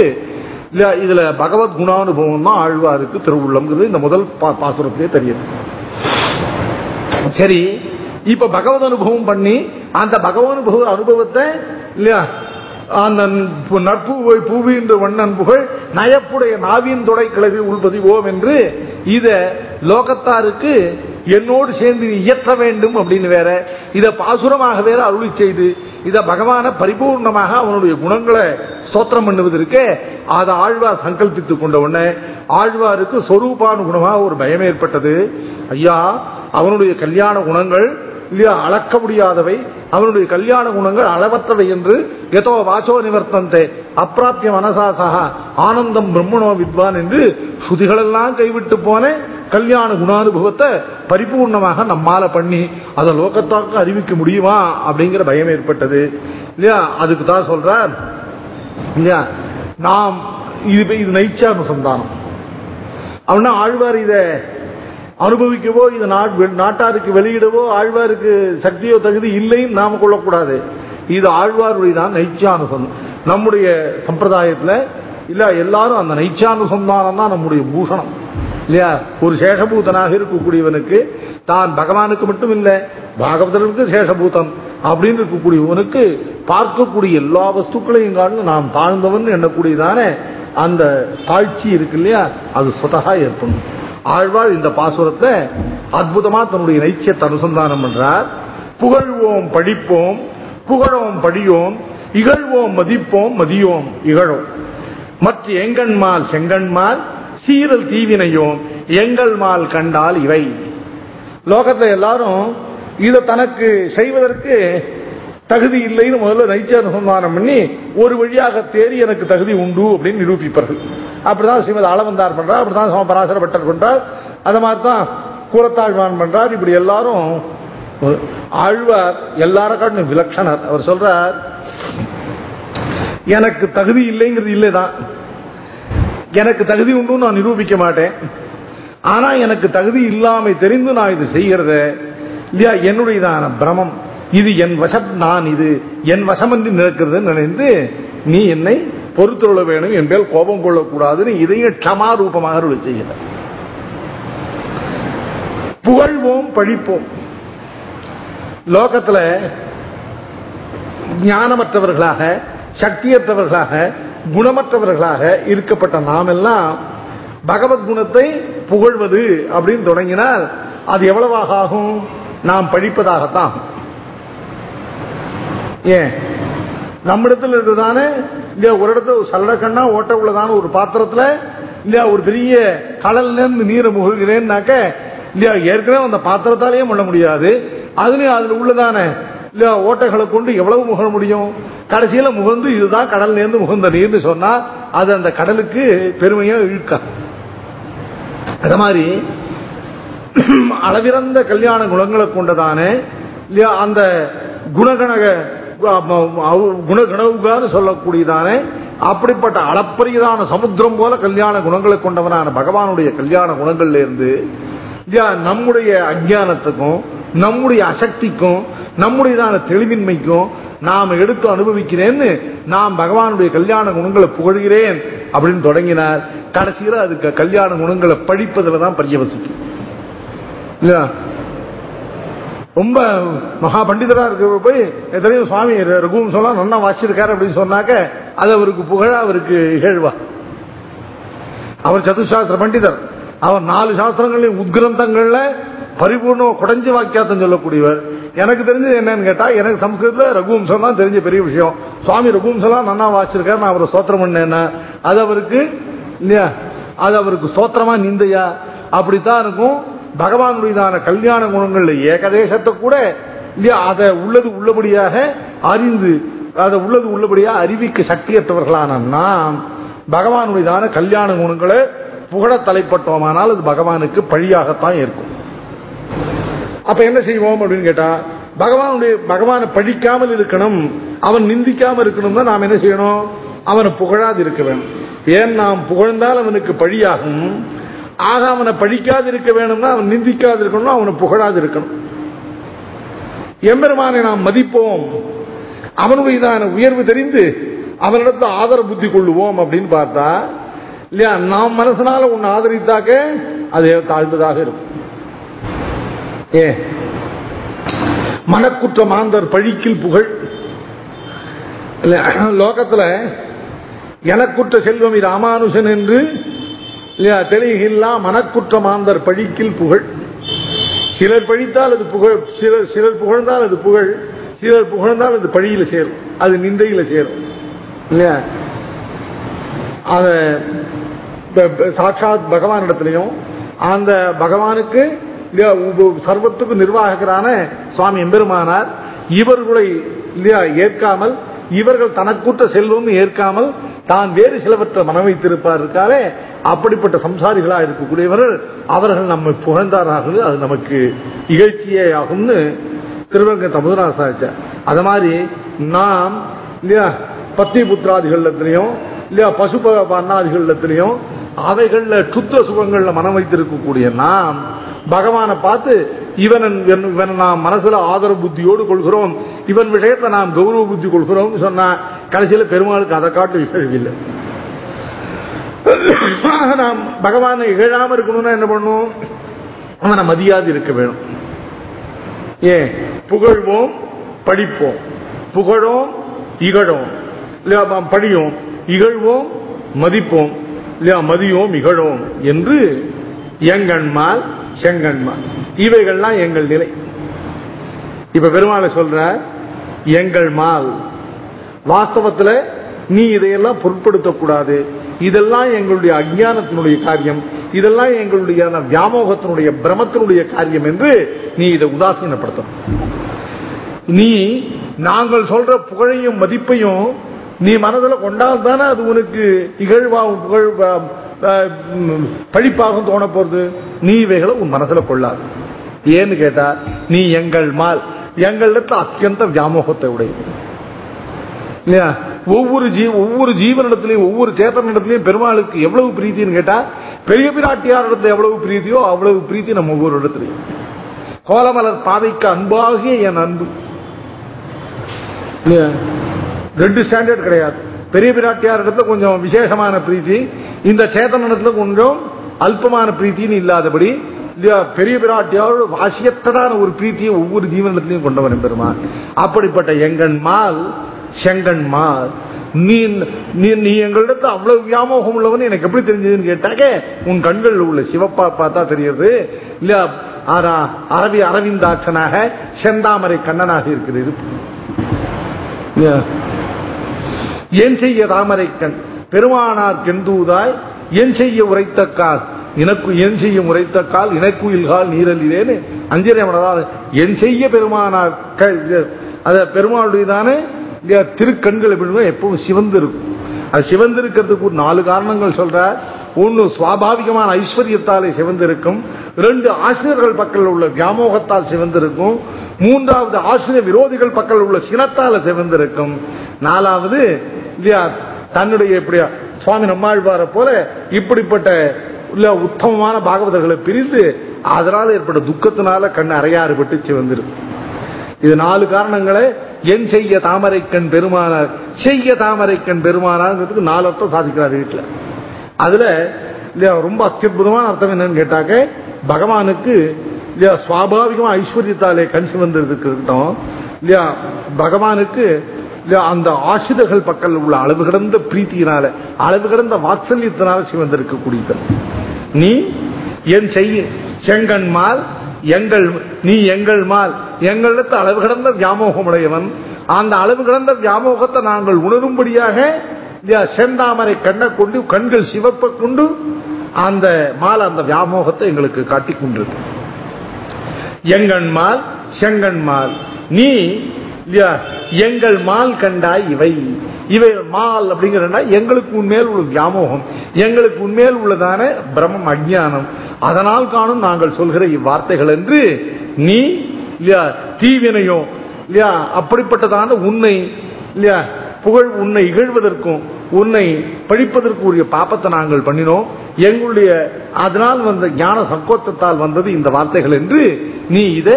இதுல பகவத் குணானுபவம் தான் ஆழ்வாருக்கு திருவுள்ளம்ங்கிறது இந்த முதல் பாசுரத்திலே தெரியுது சரி இப்ப பகவத் அனுபவம் பண்ணி அந்த பகவானுபவ அனுபவத்தை இல்லையா நட்பு பூவின்ற வண்ணன் புகழ் நயப்புடைய நாவின் தொடை கிளவி உள்பதிவோம் என்று இத லோகத்தாருக்கு என்னோடு சேர்ந்து இயற்ற வேண்டும் அப்படின்னு வேற. இத பாசுரமாக வேற அருளி செய்து இத பகவான பரிபூர்ணமாக அவனுடைய குணங்களை ஸ்தோத்திரம் பண்ணுவதற்கு அதை ஆழ்வார் சங்கல்பித்துக் கொண்ட உடனே ஆழ்வாருக்கு சொரூபானுகுணமாக ஒரு பயம் ஏற்பட்டது. ஐயா அவனுடைய கல்யாண குணங்கள் இல்லையா அளக்க முடியாதவை. அவனுடைய கல்யாண குணங்கள் அளவற்றவை என்று எதோ வாசோ நிவர்த்தந்தே. அப்பிராப்திய மனசாசக ஆனந்தம் பிரம்மணோ வித்வான் என்று ஸ்ருதிகளெல்லாம் கைவிட்டு போன கல்யாண குணானுபவத்தை பரிபூர்ணமாக நம்மால பண்ணி அதை லோகத்தாக்கு அறிவிக்க முடியுமா அப்படிங்கிற பயம் ஏற்பட்டது. இல்லையா அதுக்கு தான் சொல்ற இல்லையா நாம் இது இது நைச்சானுசந்தானம் அப்படின்னா ஆழ்வார் இதை அனுபவிக்கவோ இது நாட்டாருக்கு வெளியிடவோ ஆழ்வாருக்கு சக்தியோ தகுதி இல்லைன்னு நாம கொள்ளக்கூடாது. இது ஆழ்வாருடைய தான் நைச்சானுசந்தம் நம்முடைய சம்பிரதாயத்தில் இல்ல எல்லாரும் அந்த நைச்சானுசந்தானம் தான் நம்முடைய பூஷணம். இல்லையா? ஒரு சேஷபூதனாக இருக்கக்கூடியவனுக்கு தான் பகவானுக்கு மட்டும் இல்லை பாகவதனுக்கு சேஷபூதன் அப்படின்னு இருக்கக்கூடியவனுக்கு பார்க்கக்கூடிய எல்லா வஸ்துக்களையும் காட்டிலும் நாம் தாழ்ந்தவன் எண்ணக்கூடியதான அந்த தாழ்ச்சி இருக்கு இல்லையா? அது சொதகா ஏற்படும். ஆழ்வார் இந்த பாசுரத்தை அற்புதமா தன்னுடைய நைச்சியத்தை அனுசந்தானம் பண்றார். புகழ்வோம் படிப்போம். புகழோம் படியோம். இகழ்வோம் மதிப்போம் மதியோம் இகழோம். மற்ற எங்கண்மால் செங்கண்மால் சீரல் தீவினையோம். எங்கள் மால் கண்டால் இவை. லோகத்தை எல்லாரும் இதை தனக்கு செய்வதற்கு தகுதி இல்லைன்னு முதல்ல நைச்ச அனுசந்தானம் பண்ணி ஒரு வழியாக தேறி எனக்கு தகுதி உண்டு அப்படின்னு நிரூபிப்பார்கள். அப்படிதான் ஸ்ரீமதி அளவந்தார் பண்றார் அப்படிதான் சமபராசர பட்டர் பண்றார். அதை மாதிரி தான் கூரத்தாழ்வான் பண்றார். இப்படி எல்லாரும் ஆழ்வார் எல்லார காட்டிலும் விலட்சணர் அவர் சொல்றார் எனக்கு தகுதி இல்லைங்கிறது இல்லைதான். எனக்கு தகுதி உண்டு நான் நிரூபிக்க மாட்டேன். ஆனா எனக்கு தகுதி இல்லாமை தெரிந்து நான் இது செய்கிறத இல்லையா என்னுடையதான பிரமம். இது என் வசம் நான் இது. என் வசமன்றி நிற்கிறது நினைந்து நீ என்னை பொறுத்துள்ள வேணும் என் கோபம் கொள்ளக்கூடாதுன்னு இதையும் க்ஷமா ரூபமாக அருள் புகழ்வோம் பழிப்போம். லோகத்தில் ஞானமற்றவர்களாக சக்தியற்றவர்களாக குணமற்றவர்களாக இருக்கப்பட்ட நாம் எல்லாம் பகவத் குணத்தை புகழ்வது அப்படின்னு தொடங்கினால் அது எவ்வளவாக ஆகும்? நாம் படிப்பதாகத்தான் ஏன்? நம்மிடத்தில் இருக்குதானே? இல்லையா ஒரு இடத்துல சல்லடக்கண்ணா ஓட்ட உள்ளதான ஒரு பாத்திரத்துல இல்லையா ஒரு பெரிய கடல்ல இருந்து நீரை முகுகிறேன்னாக்க இல்லையா ஏற்கனவே அந்த பாத்திரத்தாலேயே பண்ண முடியாது. அதுலயும் அதுல உள்ளதான இல்லையா ஓட்டைகளை கொண்டு எவ்வளவு முகழ முடியும்? கடைசியில முகந்து இதுதான் கடல் நேர்ந்து முகந்த நீர்னு சொன்னா அது அந்த கடலுக்கு பெருமையா இழுக்க அது மாதிரி அளவிறந்த கல்யாண குணங்களை கொண்டதானே இல்லையா அந்த குணகணக குணகணவுகான்னு சொல்லக்கூடியதானே? அப்படிப்பட்ட அளப்பரியதான சமுத்திரம் போல கல்யாண குணங்களை கொண்டவனான பகவானுடைய கல்யாண குணங்கள்ல இருந்து நம்முடைய அஜானத்துக்கும் நம்முடைய அசக்திக்கும் நம்முடையதான தெளிவின்மைக்கும் நாம் எடுத்து அனுபவிக்கிறேன்னு நாம் பகவானுடைய கல்யாண குணங்களை புகழ்கிறேன் அப்படின்னு தொடங்கினார். கடைசியில் அதுக்கு கல்யாண குணங்களை படிப்பதில் தான் பரியவசிக்கும் இல்லையா? ரொம்ப மகா பண்டிதரா இருக்கிற போய் எத்தனையோ சுவாமி ரகுவும் சொல்லலாம் நல்லா வாசிச்சிருக்காரு அப்படின்னு சொன்னாக்க அது அவருக்கு புகழ அவருக்கு இகழ்வா. அவர் சதுசாஸ்திர பண்டிதர். அவர் நாலு சாஸ்திரங்களையும் உத்கிரந்தங்கள்ல பரிபூர்ண குடைஞ்ச வாக்கியாத்தம் சொல்லக்கூடியவர். எனக்கு தெரிஞ்சது என்னன்னு கேட்டா எனக்கு சமஸ்கிருதத்தில் ரகுவம்சம் தான் தெரிஞ்ச பெரிய விஷயம். சுவாமி ரகுவம்சலாம் நன்னா வாசிச்சிருக்காரு. நான் அவரை ஸ்தோத்திரம் பண்ணேன் அது அவருக்கு இல்லையா? அது அவருக்கு ஸ்தோத்திரமா நிந்தையா? அப்படித்தான் இருக்கும். பகவானுடையதான கல்யாண குணங்கள் ஏகதேசத்தை கூட இல்லையா அதை உள்ளது உள்ளபடியாக அறிந்து அதை உள்ளது உள்ளபடியாக அறிவிக்க சக்தியற்றவர்களான நாம் பகவானுடையதான கல்யாண குணங்களை புகழ தலைப்பட்டோமானால் அது பகவானுக்கு பழியாகத்தான் இருக்கும். அப்ப என்ன செய்வோம் அப்படின்னு கேட்டா பகவானுடைய பகவானை பழிக்காமல் இருக்கணும் அவன் நிந்திக்காம இருக்கணும் தான் நாம் என்ன செய்யணும்? அவனை புகழாது இருக்க வேணும் ஏன் நாம் புகழ்ந்தால் அவனுக்கு பழியாகும்? ஆக அவனை பழிக்காது இருக்க வேணும்னா அவன் நிந்திக்காது இருக்கணும் அவனை புகழாது இருக்கணும் எம்பெருமானை நாம் மதிப்போம். அவனுடையதான உயர்வு தெரிந்து அவனிடத்தை ஆதர புத்தி கொள்ளுவோம் அப்படின்னு பார்த்தா இல்லையா நாம் மனசனால உன்னை ஆதரித்தாக்க அது தாழ்ந்ததாக இருக்கும். ஏ மனக்குற்ற மாந்தர் பழிக்கில் புகழ். லோகத்துல எனக்குற்ற செல்வம் ராமானுஜன் என்று தெளிகில்லா மனக்குற்றமாந்தர் பழிக்கில் புகழ். சிலர் பழித்தால் அது புகழ். சிலர் சிலர் புகழ்ந்தால் அது புகழ். சிலர் புகழ்ந்தால் அது பழியில சேரும். அது நிந்தையில சேரும். இல்லையா? அத சாட்சாத் பகவான் இடத்துலையும் அந்த பகவானுக்கு சர்வத்துக்கு நிர்வாகரான சுவாமி எம்பெருமானார் இவர்களை இல்லையா ஏற்காமல் இவர்கள் தனக்கூட்ட செல்வம் ஏற்காமல் தான் வேறு சிலவற்றை மனம் வைத்திருப்பார் இருக்காரே அப்படிப்பட்ட சம்சாரிகளா இருக்கக்கூடியவர்கள் அவர்கள் நம்மை புகழ்ந்தார்கள் அது நமக்கு இகழ்ச்சியே ஆகும்னு திருவங்க தமுதராசாச்ச. அது மாதிரி நாம் இல்லையா பத்தி புத்திராதிகள்லத்திலையும் இல்லையா பசுப பண்ணாதிகள்லத்திலையும் அவைகள்ல சுத்த சுகங்கள்ல மனம் வைத்திருக்கக்கூடிய நாம் பகவானை பார்த்து இவன் இவன் நாம் மனசுல ஆதரவு புத்தியோடு கொள்கிறோம். இவன் விஷயத்தை நாம் கௌரவ புத்தி கொள்கிறோம் சொன்னா கடைசியில பெருமாளுக்கு அதை காட்டு இகழ்வில்லை நாம் பகவானை இகழாம இருக்கணும்னா என்ன பண்ணுவோம்? அவனை மதியாது இருக்க வேணும். ஏன்? புகழ்வோம் படிப்போம். புகழோம் இகழோம். இல்லையா நாம் படியோம் இகழ்வோம் மதிப்போம். இல்லையா மதியோம் இகழோம் என்று எங்கண்மால் செங்கண்மால். இவைகள்லாம் எங்கள் நிலை. இப்ப பெருமாளை சொல்ற எங்கள் மால். வாஸ்தவத்துல நீ இதையெல்லாம் பொருட்படுத்தக்கூடாது இதெல்லாம் எங்களுடைய அஜ்ஞானத்தினுடைய காரியம். இதெல்லாம் எங்களுடைய வியாமோகத்தினுடைய பிரமத்தினுடைய காரியம் என்று நீ இதை உதாசீனப்படுத்தும் நீ நாங்கள் சொல்ற புகழையும் மதிப்பையும் நீ மனதில் கொண்டால் தானே அது உனக்கு இகழ்வாகும் புகழ் அஹ், பழிப்பாகவும் தோண போறது நீ இவைகளை உன் மனசுல கொள்ளாது. ஏன்னு கேட்டா நீ எங்கள் மால் எங்களிடத்துல அத்தியந்த வியாமோகத்தை உடையது இல்லையா? ஒவ்வொரு ஜீ ஒவ்வொரு ஜீவனிடத்திலையும் ஒவ்வொரு சேத்தனிடத்திலையும் பெருமாளுக்கு எவ்வளவு பிரீத்தின்னு கேட்டா பெரிய பிராட்டியார் இடத்துல எவ்வளவு பிரீத்தியோ அவ்வளவு பிரீத்தி நம்ம ஒவ்வொரு இடத்துலையும். கோலமலர் பாதைக்கு அன்பாகிய என் அன்பு. ரெண்டு ஸ்டாண்டர்ட் கிடையாது. பெரிய பிராட்டியார் இடத்துல கொஞ்சம் விசேஷமான பிரீத்தி இந்த சேத்தன் இடத்துல கொஞ்சம் அல்பமான பிரீத்தின்னு இல்லாதபடி பெரிய பிராட்டியாரோட வாசியத்ததான ஒரு பிரீத்தியை ஒவ்வொரு ஜீவனத்திலையும் கொண்டவன் பெருமான். அப்படிப்பட்ட எங்கன்மால் செங்கன்மால் நீ நீ எங்களிடத்துல அவ்வளவு வியாமோகம் உள்ளவன் எனக்கு எப்படி தெரிஞ்சதுன்னு கேட்டாக்க உன் கண்கள் உள்ள சிவப்பா பார்த்தா தெரியுது. இல்ல ஆரா- அரவி அரவிந்தாட்சனாக செந்தாமரை கண்ணனாக இருக்கிறது. ஏன் செய்ய தாமரைக்கண். பெருமானார் கெந்தூதாய் ஏன் செய்ய உரைத்த கால் எனக்கு என் செய்ய உரைத்தக்கால் இனக்குயில்கால் நீரலிலேன்னு அஞ்சரை மனதால் என் செய்ய பெருமானார் க- அத பெருமாளுடையதானே திருக்கண்கள் எப்படி எப்பவும் சிவந்து இருக்கும் அது சிவந்து இருக்கிறதுக்கு ஒரு நாலு காரணங்கள் சொல்ற ஒன்னு சுவாபாவிகமான ஐஸ்வர்யத்தாலே சிவந்திருக்கும். ரெண்டு ஆசிரியர்கள் பக்கத்தில் உள்ள வியாமோகத்தால் சிவந்திருக்கும். மூன்றாவது ஆசிரியர் விரோதிகள் பக்கத்தில் உள்ள சினத்தால சிவந்திருக்கும். நாலாவது தன்னுடைய இப்படியா சுவாமி நம்மாழ்வாரை போல இப்படிப்பட்ட உத்தமமான பாகவதர்களை பிரிந்து அதனால ஏற்பட்ட துக்கத்தினால கண் அறையாறுபட்டு வந்துருது. இது நாலு காரணங்களை என் செய்ய தாமரைக்கண் பெருமானார் செய்ய தாமரைக்கண் பெருமானார்ங்கிறதுக்கு நாலு அர்த்தம் சாதிக்கிறார் வீட்டில் அதுல இல்லையா ரொம்ப அத்தியுதமான அர்த்தம் என்னன்னு கேட்டாக்க பகவானுக்கு இல்லையா சுவாபாவிகமா ஐஸ்வர்யத்தாலே கண் சிவந்திருக்கிறதும் இல்லையா பகவானுக்கு அந்த ஆசிரியர்கள் பக்கத்தில் உள்ள அளவு கிடந்த பிரீத்தியினால அளவு கடந்த வாத்சல்யத்தினால சிவந்திருக்கக்கூடியது நீ என் செய்ய செங்கன்மால் எங்கள் நீ எங்கள் மால். எங்களிடத்து அளவு கிடந்த வியாமோகம் உடையவன் அந்த அளவு கிடந்த வியாமோகத்தை நாங்கள் உணரும்படியாக செந்தாமரை கண்ணை கொண்டு கண்கள் சிவப்பை கொண்டு அந்த மால் அந்த வியாமோகத்தை எங்களுக்கு காட்டிக் கொண்டிருக்கு. எங்கண்மால் செங்கன்மால் நீ எங்கள் மால் கண்டாய் இவை. இவை மால் அப்படிங்கிறனா எங்களுக்கு உண்மையில் உள்ள வியாமோகம். எங்களுக்கு உண்மையில் உள்ளதான பிரம்மம் அஜ்ஞானம். அதனால் காணும் நாங்கள் சொல்கிற இவ்வார்த்தைகள் என்று நீ இல்லையா தீவினையோ இல்லையா அப்படிப்பட்டதான உன்னை இல்லையா புகழ் உன்னை இகழ்வதற்கும் உன்னை படிப்பதற்கு உரிய பாப்பத்தை நாங்கள் பண்ணினோம். எங்களுடைய அதனால் வந்த ஞான சங்கோத்தத்தால் வந்தது இந்த வார்த்தைகள் என்று நீ இதை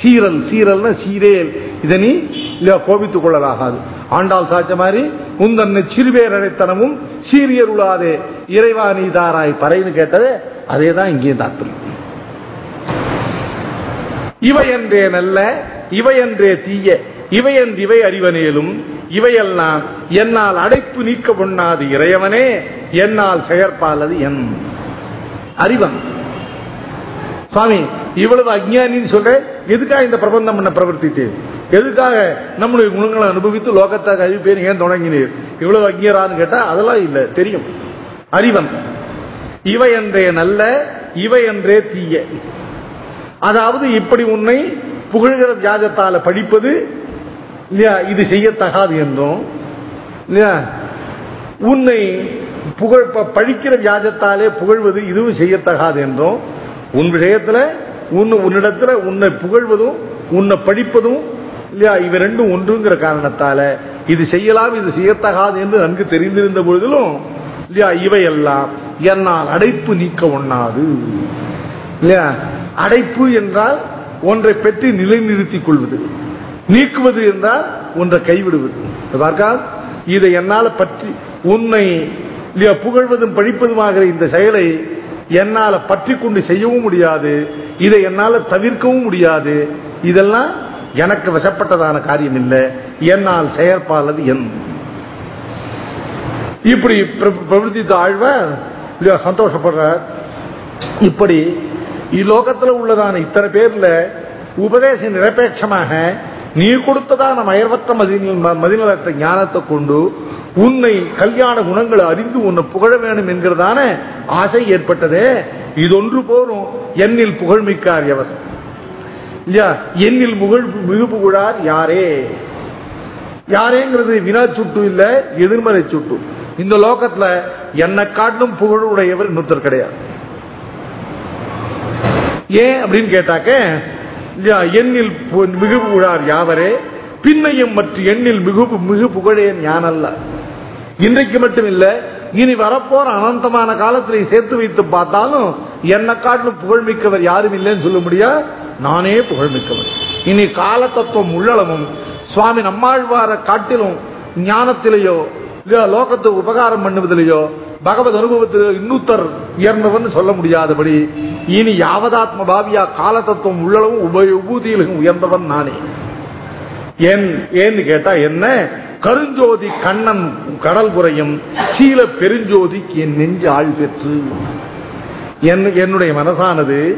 சீரல் சீரல்னா சீரேல் இதனி கோபித்துக் கொள்ளலாகாது. ஆண்டாள் சாச்ச மாதிரி உந்தன்னை சிறுபேரடைத்தனமும் சீரியருளாதே. இறைவா நீ தாராய் பறைன்னு கேட்டதே அதே தான் இங்கேயும் தாற்பயம் இவையன்றே நல்ல இவையன்றே தீய இவையன் இவை அறிவனேலும் இவையெல்லாம் என்னால் அடைப்பு நீக்க பொண்ணாது இறையவனே என்னால் செயற்பாலது என் அறிவன். சுவாமி இவ்வளவு அஜ்ஞானின்னு சொல்றேன் எதுக்காக இந்த பிரபந்தம் பண்ண பிரவர்த்தித்து? எதுக்காக நம்முடைய குணங்களை அனுபவித்து லோகத்தாக அழிப்பேன் ஏன் தொடங்கினீர்? இவ்வளவு அஜ்ஞரான்னு கேட்டா அதெல்லாம் இல்ல தெரியும். அறிவன் இவை என்றே நல்ல இவை என்றே தீய. அதாவது இப்படி உன்னை புகழ்கிற வியாஜத்தால படிப்பது இல்லையா இது செய்யத்தகாது என்றும் இல்லையா? உன்னை புகழ் ப- பழிக்கிற வியாஜத்தாலே புகழ்வது இதுவும் செய்யத்தகாது என்றும் உன் விஷயத்துல உன் உன்னிடத்துல உன்னை புகழ்வதும் உன்னை படிப்பதும் இல்லையா இவை ரெண்டும் ஒன்றுங்கிற காரணத்தால இது செய்யலாம் இது செய்யத்தகாது என்று நன்கு தெரிந்திருந்த பொழுதிலும் இல்லையா இவையெல்லாம் என்னால் அடைப்பு நீக்க ஒண்ணாது. இல்லையா அடைப்பு என்றால் ஒன்றை பற்றி நிலைநிறுத்திக் கொள்வது நீக்குவது என்றால் ஒன்றை கைவிடுவது. இதை பார்க்கா இதை என்னால் பற்றி உன்னை இல்லையா புகழ்வதும் படிப்பதுமாகிற இந்த செயலை என்னால பற்றி கொண்டு செய்யவும் முடியாது இதை என்னால தவிர்க்கவும் முடியாது. இதெல்லாம் எனக்கு வசப்பட்டதான காரியம் இல்லை என்னால் செயற்பாலது என். இப்படி பிர- பிரவர்த்தித்த ஆழ்வார் சந்தோஷப்படுறார். இப்படி இலோகத்தில் உள்ளதான இத்தனை பேர்ல உபதேச நிரபேட்சமாக நீ கொடுத்ததான மயர்வற்ற மதிநலத்தை ஞானத்தை கொண்டு உன்னை கல்யாண குணங்களை அறிந்து உன்னை புகழ வேண்டும் என்கிறதான ஆசை ஏற்பட்டதே. இதொன்று போரும் என்னில் புகழ்மிக்கார் எவர். இல்லையா? என்னில் முகழ் மிகு புகழார் யாரே? யாரேங்கிறது வினா சுட்டு இல்ல எதிர்மறை சுட்டு. இந்த லோகத்துல என்னை காட்டிலும் புகழ் உடையவர் இன்னொருத்தர் கிடையாது. ஏன் அப்படின்னு கேட்டாக்க எண்ணில் பு- மிகு புகழார் யாவரே? பின்னையும் மற்ற எண்ணில் மிகு மிகு புகழேன் ஞானல்ல இன்றைக்கு மட்டும் இல்ல இனி வரப்போற அனந்தமான காலத்தில் சேர்த்து வைத்து பார்த்தாலும் என்னை காட்டிலும் புகழ்மிக்கவர் யாரும் இல்லைன்னு சொல்ல முடியா? நானே புகழ்மிக்கவர் இனி கால தத்துவம் உள்ளளவும் சுவாமி நம்மாழ்வார காட்டிலும் ஞானத்திலேயோ லோகத்துக்கு உபகாரம் பண்ணுவதிலேயோ பகவத் அனுபவத்திலேயோ இன்னுத்தர் உயர்ந்தவன் சொல்ல முடியாதபடி இனி யாவதாத்ம பாவியா கால தத்துவம் உள்ளளவும் உபய உபூதியிலும் உயர்ந்தவன் நானே. ஏன் ஏன்னு கேட்டா என்ன? கருஞ்சோதி கண்ணன் கடல் குறையும் சீல பெருஞ்சோதிக்கு என் நெஞ்சு ஆள் பெற்று. என்- என்னுடைய மனசானது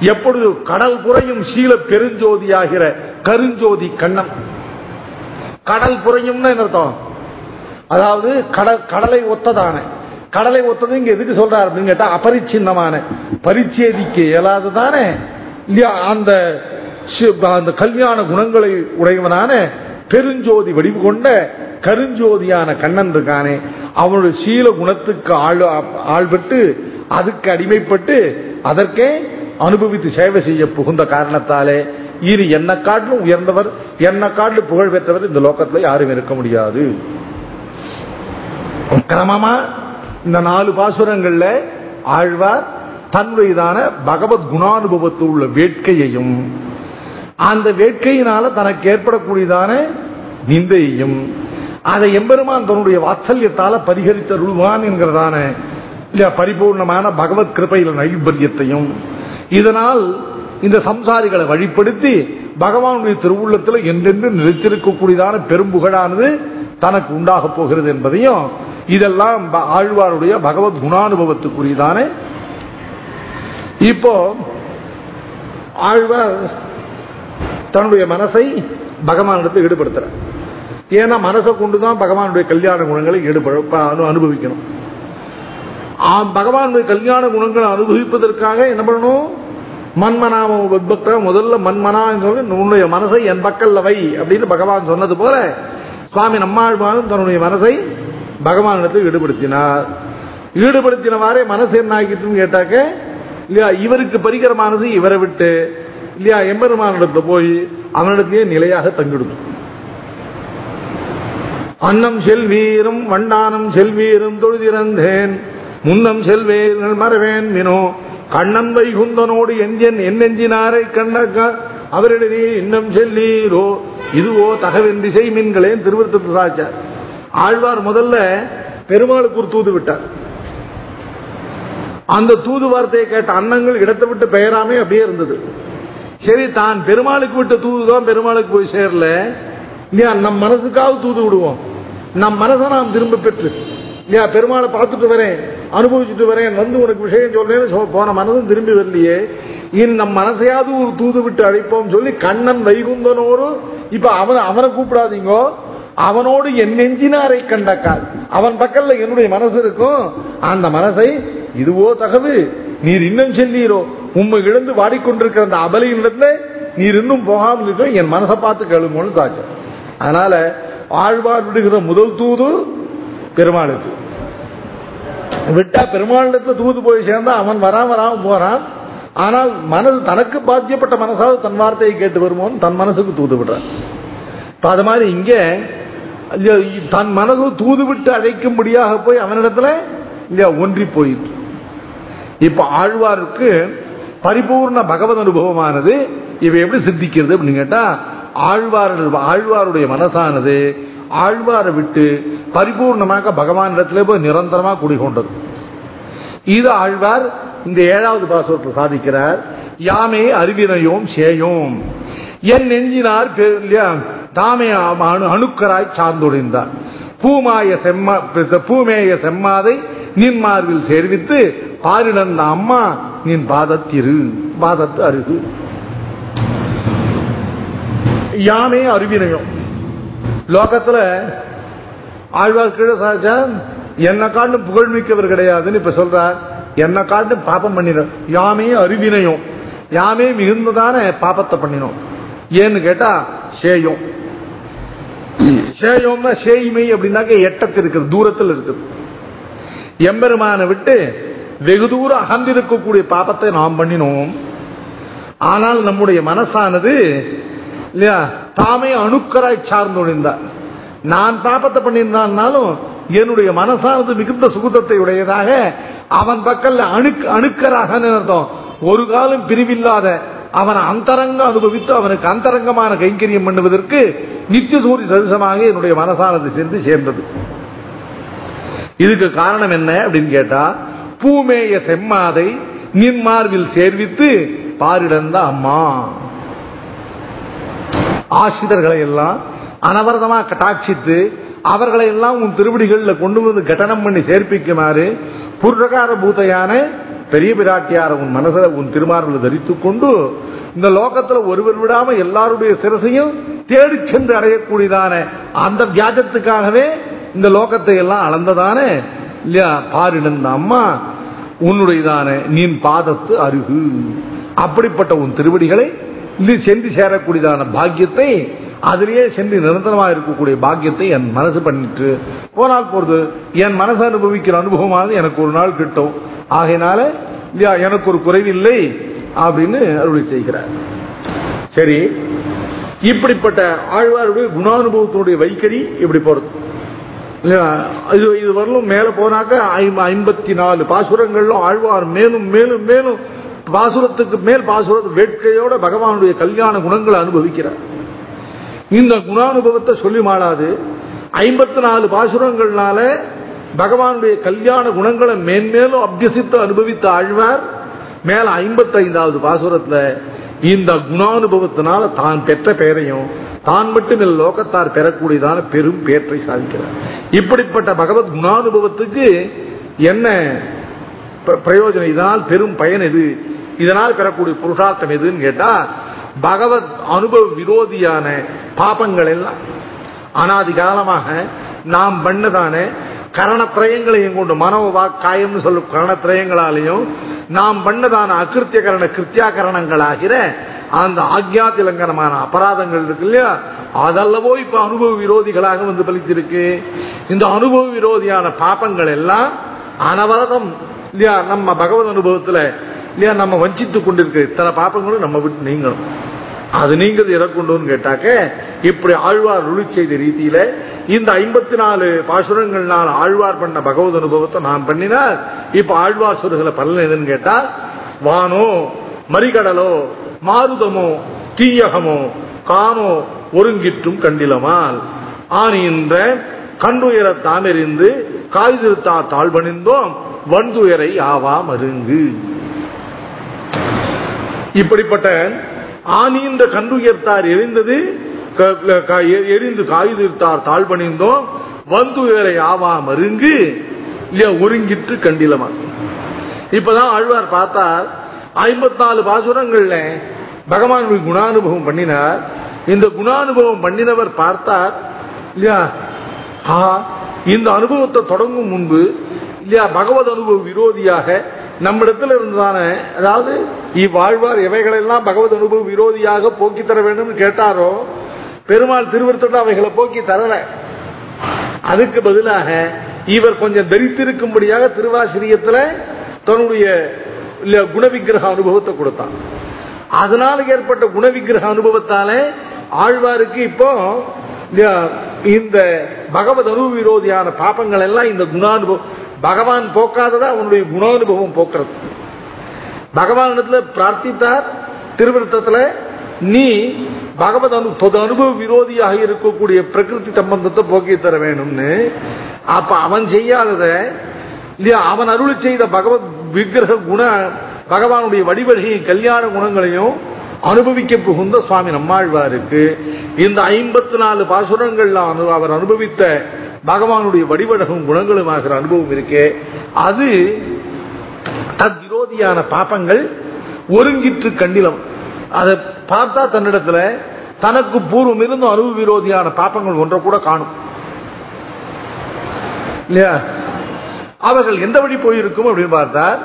எப்பொழுது கடல் குறையும் சீல பெருஞ்சோதியாகிற கருஞ்சோதி கண்ணன். கடல் புறையும்னு என்ன அர்த்தம்? அதாவது கடல் கடலை ஒத்ததான. கடலை ஒத்தது இங்க எதுக்கு சொல்றாரு அப்படின்னு கேட்டா அபரிச்சின்னமான பரிச்சேதிக்க இயலாததானே இல்லையா அந்த அந்த கல்யாண குணங்களை உடையவனான பெருஞ்சோதி வடிவு கொண்ட கருஞ்சோதியான கண்ணன் இருக்கானே அவனுடைய சீல குணத்துக்கு ஆள் ஆள்பட்டு அதுக்கு அடிமைப்பட்டு அதற்கே அனுபவித்து சேவை செய்ய புகுந்த காரணத்தாலே இனி என்ன காட்டிலும் உயர்ந்தவர் என்ன காட்டிலும் புகழ் பெற்றவர் இந்த லோகத்தில் யாரும் இருக்க முடியாது. கிரமமா இந்த நாலு பாசுரங்கள்ல ஆழ்வார் தன்னுடையதான பகவத் குணானுபவத்தில் உள்ள வேட்கையையும் அந்த வேட்கையினால தனக்கு ஏற்படக்கூடியதான நிந்தையையும் அதை எம்பெருமான் தன்னுடைய வாத்சல்யத்தால பரிகரித்தருள்வான் என்கிறதான பரிபூர்ணமான பகவத் கிருபையில் நைபல்யத்தையும் இதனால் இந்த சம்சாரிகளை வழிப்படுத்தி பகவானுடைய திருவுள்ளத்தில் என்றென்று நிலைத்திருக்கக்கூடியதான பெரும்புகழானது தனக்கு உண்டாக போகிறது என்பதையும் இதெல்லாம் ப- ஆழ்வாருடைய பகவத் குணானுபவத்துக்குரியதான இப்போ ஆழ்வார் தன்னுடைய மனசை பகவானிடத்தில் ஈடுபடுத்துறார். ஏன்னா மனசை கொண்டுதான் பகவானுடைய கல்யாண குணங்களை ஈடுபட அனுபவிக்கணும். ஆம், பகவானுடைய கல்யாண குணங்களை அனுபவிப்பதற்காக என்ன பண்ணணும்? மன்மனாம பக்தா முதல்ல மன்மனா உன்னுடைய மனசை என் பக்கல்ல வை அப்படின்னு பகவான் சொன்னது போல சுவாமி நம்மாழ்வாரும் தன்னுடைய மனசை பகவானிடத்தில் ஈடுபடுத்தினார். ஈடுபடுத்தினவாறே மனசு என்ன ஆகிட்டுன்னு கேட்டாக்க இல்லையா இவருக்கு பரிகரமானது இவரை விட்டு இல்லையா எம்பெருமானிடத்துல போய் அவனிடத்திலேயே நிலையாக தங்கிடுது. அன்னம் செல்வீரும் வண்டானம் செல்வீரும் தொழுதிறந்தேன். முன்னம் செல்வேன் மறவேன் மினோ. கண்ணன் வைகுந்தனோடு எஞ்சன் என்னெஞ்சினாரை கண்ணக்க அவரிடையே இன்னம் செல்லீரோ. இதுவோ தகவென் திசை மீன்களேன் திருவிருத்தத்து சாச்சார் ஆழ்வார் முதல்ல பெருமாளுக்கு ஒரு தூது விட்டார். அந்த தூது வார்த்தையை கேட்ட அன்னங்கள் இடத்தை விட்டு பெயராமே அப்படியே இருந்தது. சரி தான் பெருமாளுக்கு விட்ட தூது தான் பெருமாளுக்கு போய் சேரல. இல்லையா நம் மனசுக்காக தூது விடுவோம். நம் மனசை நாம் திரும்ப பெற்று. இல்லையா பெருமாளை பார்த்துட்டு வரேன் அனுபவிச்சுட்டு வரேன் வந்து உனக்கு விஷயம் சொல்றேன்னு சொ- போன மனதும் திரும்பி வரலையே. இனி நம் மனசையாவது ஒரு தூது விட்டு அழைப்போம் சொல்லி கண்ணன் வைகுந்தனோடு இப்ப அவன் அவனை கூப்பிடாதீங்கோ. அவனோடு என் நெஞ்சினாரை கண்டக்கால் அவன் பக்கத்தில் என்னுடைய மனசு இருக்கும். அந்த மனசை இதுவோ தகவு நீர் இன்னும் செல்லீரோ உண்மை இழந்து வாடிக்கொண்டிருக்கிற அந்த அபலையினிடத்துல நீர் இன்னும் போகாமல் இருக்க? என் மனசை பார்த்து கேளுமோன்னு சாச்சு அதனால ஆழ்வார் விடுகிற முதல் தூது பெருமாளுக்கு. விட்டா பெருமாளிடத்துல தூது போய் சேர்ந்தா அவன் வராம வராம போறான். ஆனால் மனது தனக்கு பாத்தியப்பட்ட மனசாவது தன் வார்த்தையை கேட்டு வருமோன்னு தன் மனசுக்கு தூது விடுறான். இப்ப அது மாதிரி இங்க தன் மனது தூது விட்டு அழைக்கும்படியாக போய் அவனிடத்துல இல்லையா ஒன்றி போயிட்டு. இப்ப ஆழ்வாருக்கு பரிபூர்ண பகவத் அனுபவமானது இவை எப்படி சித்திக்கிறது அப்படின்னு கேட்டா ஆழ்வார் ஆழ்வாருடைய மனசானது ஆழ்வாரை விட்டு பரிபூர்ணமாக பகவானிடத்திலே போய் நிரந்தரமாக குடிகொண்டது. இது ஆழ்வார் இந்த ஏழாவது பாசுரத்தை சாதிக்கிறார் யாமே அறிவினையோம் சேயோம். என் நெஞ்சினார் இல்லையா? தாமே அணுக்கராய் சார்ந்தொழிந்தார். பூமாய செம்மா பூமேய செம்மாதை நின் மார்பில் சேர்வித்து பாரிடந்த அம்மா நின் பாதத்திரு பாதத்து அருகு. யாமே அருவினையும். லோகத்துல ஆழ்வார் கீழே சாச்சா என்ன காட்டும் புகழ்மிக்கவர் கிடையாதுன்னு இப்ப சொல்றார். என்ன காட்டும் பாப்பம் பண்ணினோம் யாமே அருவினையும். யாமே மிகுந்ததான பாப்பத்தை பண்ணினோம். ஏன்னு கேட்டா சேயம். சேயம்னா சேய்மை அப்படின்னாக்க எட்டத்தில் இருக்குது தூரத்தில் இருக்குது. எம்பெருமானை விட்டு வெகு தூரம் அகந்திருக்கக்கூடிய பாபத்தை நாம் பண்ணினோம். ஆனால் நம்முடைய மனசானது இல்லையா தாமே அணுக்கராய் சார்ந்தொழிந்தார் நான் பாப்பத்தை பண்ணியிருந்தாலும் என்னுடைய மனசானது மிகுந்த சுகுதத்தை உடையதாக அவன் பக்கல்ல அணுக் அணுக்கராக அர்த்தம்? ஒரு காலம் பிரிவில்லாத அவன் அந்தரங்க அனுபவித்து அவனுக்கு அந்தரங்கமான கைங்கரியம் பண்ணுவதற்கு நித்திய சூரிய சதிசமாக என்னுடைய மனசானது சேர்ந்து சேர்ந்தது. இதுக்கு காரணம் என்ன அப்படின்னு கேட்டா பூமேய செம்மாதை நின்மார்பில் சேர்வித்து பாரிடந்த அம்மா. ஆசிரியர்களை எல்லாம் அனவரதமா கட்டாட்சித்து அவர்களை எல்லாம் உன் திருவடிகளில் கொண்டு வந்து கட்டணம் பண்ணி சேர்ப்பிக்குமாறு புருஷகார பூத்தையான பெரிய பிராட்டியார உன் மனசில் உன் திருமார்பில் தரித்துக் கொண்டு இந்த லோகத்தில் ஒருவர் விடாம எல்லாருடைய சிரசையும் தேடி சென்று அடையக்கூடியதான அந்த வியாஜத்துக்காகவே இந்த லோகத்தை எல்லாம் அளந்ததானே? இல்லையா? பாரிடந்த அம்மா உன்னுடையதான? நீன் பாதத்து அருகு. அப்படிப்பட்ட உன் திருவடிகளை இது சென்று சேரக்கூடியதான பாக்கியத்தை அதிலேயே சென்று நிரந்தரமாக இருக்கக்கூடிய பாக்கியத்தை என் மனசு பண்ணிட்டு போனால் போறது என் மனசு அனுபவிக்கிற அனுபவமானது எனக்கு ஒரு நாள் கிட்டும். ஆகையினால இல்லையா எனக்கு ஒரு குறைவில்லை அப்படின்னு அருளி செய்கிறார். சரி இப்படிப்பட்ட ஆழ்வாருடைய குணானுபவத்தினுடைய வைக்கறி இப்படி போறது. இது இது வரலும் மேல போனாக்க ஐம்ப- ஐம்பத்தி நாலு பாசுரங்களும் ஆழ்வார் மேலும் மேலும் மேலும் பாசுரத்துக்கு மேல் பாசுர வேட்கையோட பகவானுடைய கல்யாண குணங்களை அனுபவிக்கிறார். இந்த குணானுபவத்தை சொல்லி மாளாது ஐம்பத்தி நாலு பாசுரங்கள்னால பகவானுடைய கல்யாண குணங்களை மேன்மேலும் அபியசித்து அனுபவித்த ஆழ்வார் மேல ஐம்பத்தி ஐந்தாவது பாசுரத்துல இந்த குணானுபவத்தினால தான் பெற்ற பெயரையும் தான் மட்டும் இல்ல லோகத்தார் பெறக்கூடியதான பெரும் பேற்றை சாதிக்கிறார். இப்படிப்பட்ட பகவத் குணானுபவத்துக்கு என்ன பிரயோஜனம்? இதனால் பெரும் பயன் எது? இதனால் பெறக்கூடிய புருஷார்த்தம் எதுன்னு கேட்டா பகவத் அனுபவ விரோதியான பாபங்கள் எல்லாம். அனாதி காலமாக நாம் பண்ணதான கரணத்திரயங்களையும் கொண்டு மனோ வாக்காயம்னு சொல்லும் கரணத்திரயங்களாலையும் நாம் பண்ணதான அகிருத்திய கரண கிருத்தியாகரணங்களாகிற அந்த ஆக்ஞாதிலங்கனமான அபராதங்கள் இருக்கு இல்லையா? அதல்லவோ இப்ப அனுபவ விரோதிகளாக வந்து பலித்திருக்கு. இந்த அனுபவ விரோதியான பாப்பங்கள் எல்லாம் அனவரதம். இல்லையா? நம்ம பகவத் அனுபவத்துல இல்லையா? நம்ம வஞ்சித்து கொண்டிருக்கு. இத்தனை பாப்பங்களும் நம்ம விட்டு நீங்கணும் அது நீங்கள் இறக்குண்டோன்னு கேட்டாக்க இப்படி ஆழ்வார் ருளி செய்த ரீதியில இந்த ஐம்பத்தி நாலு பாசுரங்கள்னால் ஆழ்வார் பண்ண பகவத் அனுபவத்தை நான் பண்ணினால் இப்ப ஆழ்வார் சொல்லுகிற பலன் எதுன்னு கேட்டா வானோ மறிகடலோ மாருதமோ தீயகமோ காணோ ஒருங்கிற்றும் கண்டிலமால். ஆனின்ற கண்டுயர தாமெறிந்து காய்திருத்தா தாழ்வணிந்தோம் வன்துயரை ஆவா மருங்கு இப்படிப்பட்ட ஆனீன்ற கண்டுயர்த்தார் எரிந்தது க- க- எ- எரிந்து காயுதிர்த்தார் தாழ்பணிந்தோம் வந்துயரை ஆவா மருங்கு இல்லையா ஒருங்கிற்று கண்டிலமா இப்பதான் ஆழ்வார் பார்த்தார் ஐம்பத்தி நாலு பாசுரங்கள்ல பகவான் குணானுபவம் பண்ணினார். இந்த குணானுபவம் பண்ணினவர் பார்த்தார் இல்லையா ஆ, இந்த அனுபவத்தை தொடங்கும் முன்பு இல்லையா பகவத் அனுபவ விரோதியாக நம்மிடத்தில் இருந்துதானே அதாவது இவ்வாழ்வார் எவைகளெல்லாம் பகவத் அனுபவ விரோதியாக போக்கி தர வேண்டும் கேட்டாரோ பெருமாள் திருவருத்தோட அவைகளை போக்கி தரல. அதுக்கு பதிலாக இவர் கொஞ்சம் தரித்திருக்கும்படியாக திருவாசிரியத்துல தன்னுடைய குணவிக்கிரக அனுபவத்தை கொடுத்தான். அதனால ஏற்பட்ட குணவிக்கிரக அனுபவத்தாலே ஆழ்வாருக்கு இப்போ இந்த பகவத் அனுபவ விரோதியான பாப்பங்கள் எல்லாம் இந்த குணானுபவம் பகவான் போக்காததா அவனுடைய குணானுபவம் போக்குறது. பகவானிடத்துல பிரார்த்தித்தார் திருவிருத்தத்துல நீ பகவத் அனு பொது அனுபவ விரோதியாக இருக்கக்கூடிய பிரகிருதி சம்பந்தத்தை போக்கி தர வேணும்னு அப்ப அவன் செய்யாதத இல்லையா அவன் அருள் செய்த பகவத் விக்கிரக குண பகவானுடைய வடிவழியின் கல்யாண குணங்களையும் அனுபவிக்க புகுந்த சுவாமி நம்மாழ்வாருக்கு. இந்த ஐம்பத்தி நாலு பாசுரங்கள்ல அவர் அனுபவித்த பகவானுடைய வடிவழகும் குணங்களும் ஆகிற அனுபவம் இருக்கே. அது தத் விரோதியான பாப்பங்கள் ஒருங்கிற்று கண்டிலம். அதை பார்த்தா தன்னிடத்துல தனக்கு பூர்வம் இருந்தும் அனுபவ விரோதியான பாப்பங்கள் ஒன்றை கூட காணும். இல்லையா? அவர்கள் எந்த வழி போயிருக்கும் அப்படின்னு பார்த்தா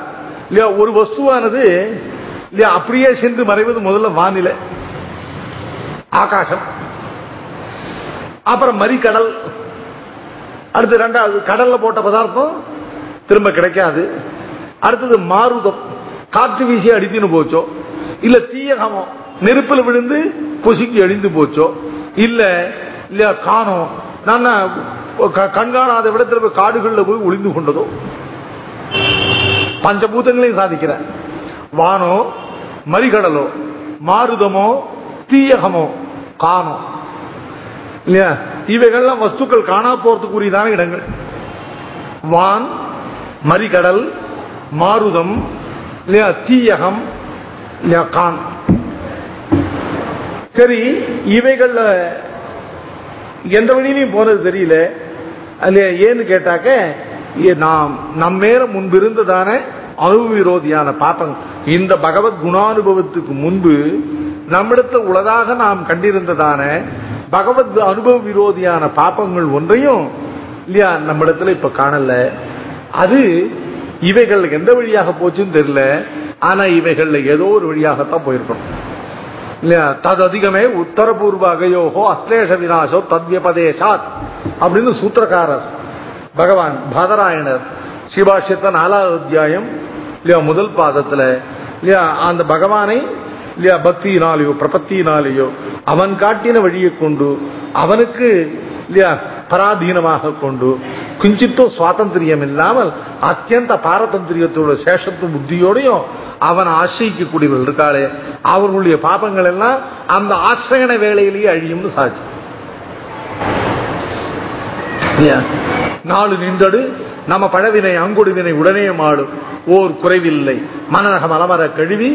இல்லையா ஒரு வஸ்துவானது இல்லையா அப்படியே சென்று மறைவது முதல்ல வானிலை. ஆகாசம். அப்புறம் மறிக்கடல். அடுத்து ரெண்டாவது கடல்ல போட்ட பதார்த்தம் திரும்ப கிடைக்காது. அடுத்தது மாருதம். காற்று வீசி அடித்துன்னு போச்சோ? இல்ல தீயகமோ நெருப்பில் விழுந்து பொசுக்கி அழிந்து போச்சோ? இல்ல இல்ல காணோம். நான் க- கண்காணாத விடத்தில் போய் காடுகளில் போய் ஒளிந்து கொண்டதோ? பஞ்சபூதங்களையும் சாதிக்கிற வானோ மறிகடலோ மாருதமோ தீயகமோ காணோம். இல்லையா? இவைகள்லாம் வஸ்துக்கள் காணா போறதுக்குரியதான இடங்கள். வான் மறிகடல் மாருதம் இல்லையா தீயகம் இல்லையா கான். சரி இவைகள்ல எந்த வழியிலையும் போனது தெரியல. அதுல ஏன்னு கேட்டாக்க ஏ, நாம் நம்மேல முன்பிருந்ததான அணு விரோதியான பாப்பம் இந்த பகவத் குணானுபவத்துக்கு முன்பு நம்மிடத்தில் உலதாக நாம் கண்டிருந்ததான பகவத் அனுபவ விரோதியான பாப்பங்கள் ஒன்றையும் இல்லையா நம்மிடத்துல இப்ப காணல. அது இவைகள் எந்த வழியாக போச்சுன்னு தெரியல. ஆனா இவைகள்ல ஏதோ ஒரு வழியாகத்தான் போயிருக்கணும். இல்லையா தது அதிகமே உத்தரபூர்வ அகயோகோ அஸ்லேஷ விநாசோ தத்யபதேசாத் அப்படின்னு சூத்திரக்காரர் பகவான் பாதராயணர் சிவாஷ்யத்த நாலாவது அத்தியாயம் இல்லையா முதல் பாதத்துல இல்லையா அந்த பகவானை இல்லையா பக்தியினாலேயோ பிரபத்தியினாலேயோ அவன் காட்டின வழியை கொண்டு அவனுக்கு இல்லையா பராதீனமாக கொண்டு குஞ்சித்தோ சுவாதந்திரியம் இல்லாமல் அத்தியந்த பாரதந்திரியத்தோட சேஷத்து புத்தியோடையும் அவன் ஆசிரியக்கூடியவர்கள் இருக்காளே அவர்களுடைய பாபங்கள் எல்லாம் அந்த ஆசிரியன வேலையிலேயே அழியும்னு சாட்சி. நாலு நின்றடு நம்ம பழவினை அங்குடுவினை உடனே மாடும். ஓர் குறைவில்லை. மனநகம் அலமர கழுவி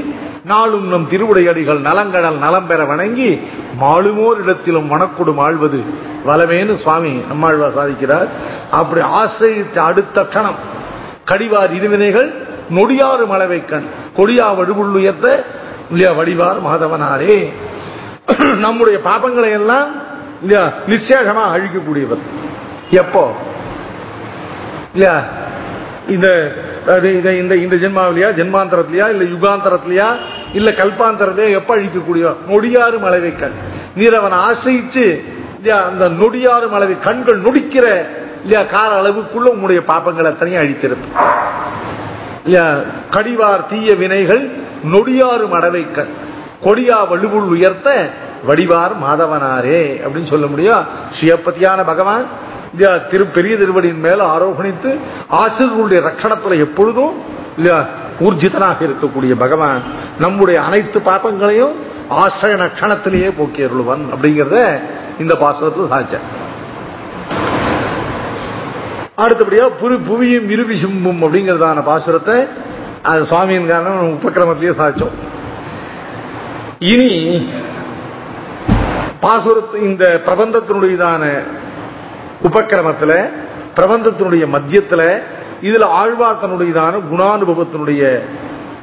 நாளும் நம் திருவுடையடிகள் நலங்கடல் நலம் பெற வணங்கி மாளுமோர் இடத்திலும் வனக்குடும் ஆழ்வது வளமேனு சுவாமி நம்மாழ்வார் சாதிக்கிறார். அப்படி ஆசிரியத்த அடுத்த கணம். கடிவார் இருவினைகள் நொடியாறு மலவை கண். கொடியா வடுவுள்ளுயர்த்த இல்லையா வடிவார் மாதவனாரே. நம்முடைய பாபங்களை எல்லாம் இல்லையா நிச்சயமா அழிக்கக்கூடியவர். எப்போ? இல்லையா? இந்த இந்த இந்த ஜென்மாவிலையா ஜென்மாந்தரத்திலையா இல்ல யுகாந்தரத்திலையா இல்ல கல்பாந்தரத்திலையா எப்ப அழிக்கக்கூடிய? நொடியாறு மலவை கண். நீர் அவன் ஆசிரிச்சு இல்லையா அந்த நொடியாறு மலவை கண்கள் நொடிக்கிற இல்லையா கால அளவுக்குள்ள உங்களுடைய பாப்பங்களை தனியா அழித்திருப்ப இல்லையா கடிவார் தீய வினைகள் நொடியாறு மடவை கண். கொடியா வலுவுள் உயர்த்த வடிவார் மாதவனாரே அப்படின்னு சொல்ல முடியும். சிவபதியான பகவான் இல்லையா திரு பெரிய திருவடியின் மேல ஆரோகணித்து ஆசிரியர்களுடைய ரட்சணத்துல எப்பொழுதும் இல்லையா ஊர்ஜிதனாக இருக்கக்கூடிய பகவான் நம்முடைய அனைத்து பாப்பங்களையும் ஆசிரிய நட்சணத்திலேயே போக்கி அருள்வன் அப்படிங்கிறத இந்த பாசனத்தில் சாதிச்ச. அடுத்தபடியா புரி புவியும் இருவி சிம்பும் அப்படிங்கிறதான பாசுரத்தை அது சுவாமியின் காரணம் உபக்கிரமத்திலேயே சாதிச்சோம். இனி பாசுரத்து இந்த பிரபந்தத்தினுடையதான உபக்கிரமத்துல பிரபந்தத்தினுடைய மத்தியத்துல இதுல ஆழ்வார் தன்னுடையதான குணானுபவத்தினுடைய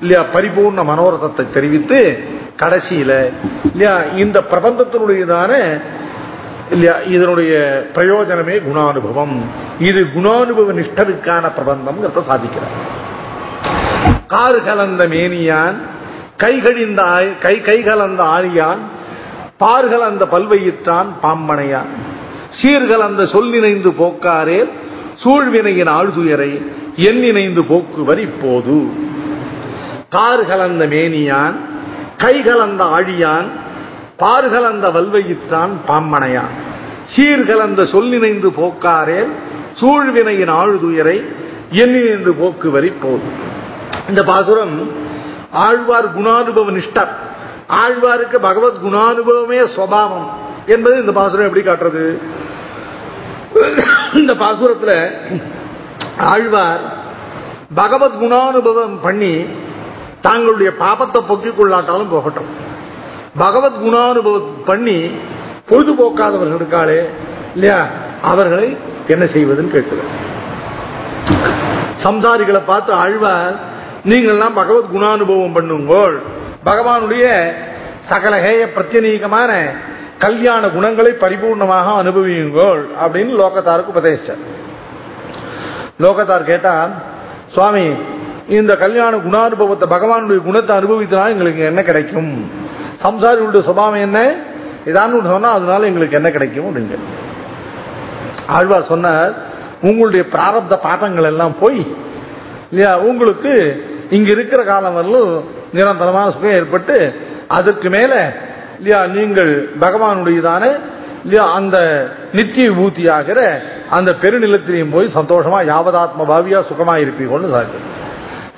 இல்லையா பரிபூர்ண மனோரதத்தை தெரிவித்து கடைசியில இல்லையா இந்த பிரபந்தத்தினுடையதான இல்லையா இதனுடைய பிரயோஜனமே குணானுபவம். இது குணானுபவ நிஷ்டருக்கான பிரபந்தம் சாதிக்கிறார். காறு கலந்த மேனியான் கைகழிந்த கை கை கலந்த ஆரியான் அந்த பல்வையிற்றான் பாம்பனையான் சீர்கலந்த அந்த சொல்லிணைந்து போக்காரே சூழ்வினையின் ஆழ்துயரை எண்ணிணைந்து போக்குவர் இப்போது. கார் மேனியான் கைகளந்த ஆழியான் பார்கலந்த வல்வையிற்றான் பாம்பனையான் சீர்கலந்த சொல்லிணைந்து நினைந்து சூழ்வினையின் ஆழ்துயரை எண்ணிணைந்து போக்குவர் இப்போது. இந்த பாசுரம் ஆழ்வார் குணானுபவ நிஷ்டர். ஆழ்வாருக்கு பகவத் குணானுபவமே சுவாவம் என்பது இந்த பாசுரம் எப்படி காட்டுறது? இந்த பாசுரத்துல ஆழ்வார் பகவத் குணானுபவம் பண்ணி தாங்களுடைய பாபத்தை பொக்கிக் கொள்ளாட்டாலும் போகட்டும். பகவத் குணானுபவம் பண்ணி பொழுதுபோக்காதவர்கள் இருக்காளே இல்லையா? அவர்களை என்ன செய்வதுன்னு கேட்கிறார் சம்சாரிகளை பார்த்து ஆழ்வார் நீங்கள்லாம் பகவத் குணானுபவம் பண்ணுங்கோள். பகவானுடைய சகல ஹேய பிரத்யநீகமான கல்யாண குணங்களை பரிபூர்ணமாக அனுபவியுங்கள் அப்படின்னு லோகத்தாருக்கு உபதேசிச்சார். லோகத்தார் கேட்டா சுவாமி இந்த கல்யாண குணானுபவத்தை பகவானுடைய குணத்தை அனுபவித்தா எங்களுக்கு என்ன கிடைக்கும்? சம்சாரிகளுடைய சுபாவம் என்ன? இதான்னு சொன்னா அதனால எங்களுக்கு என்ன கிடைக்கும்? அப்படிங்க ஆழ்வார் சொன்னார் உங்களுடைய பிராரப்த பாட்டங்கள் எல்லாம் போய் இல்லையா உங்களுக்கு இங்க இருக்கிற காலம் வரலும் நிரந்தரமான சுகம் ஏற்பட்டு அதற்கு மேல இல்லையா நீங்கள் பகவானுடையதான? இல்லையா அந்த நித்திய பூத்தியாகிற அந்த பெருநிலத்திலையும் போய் சந்தோஷமா யாவதாத்ம பாவியா சுகமா இருப்பீங்கன்னு சாக்கு.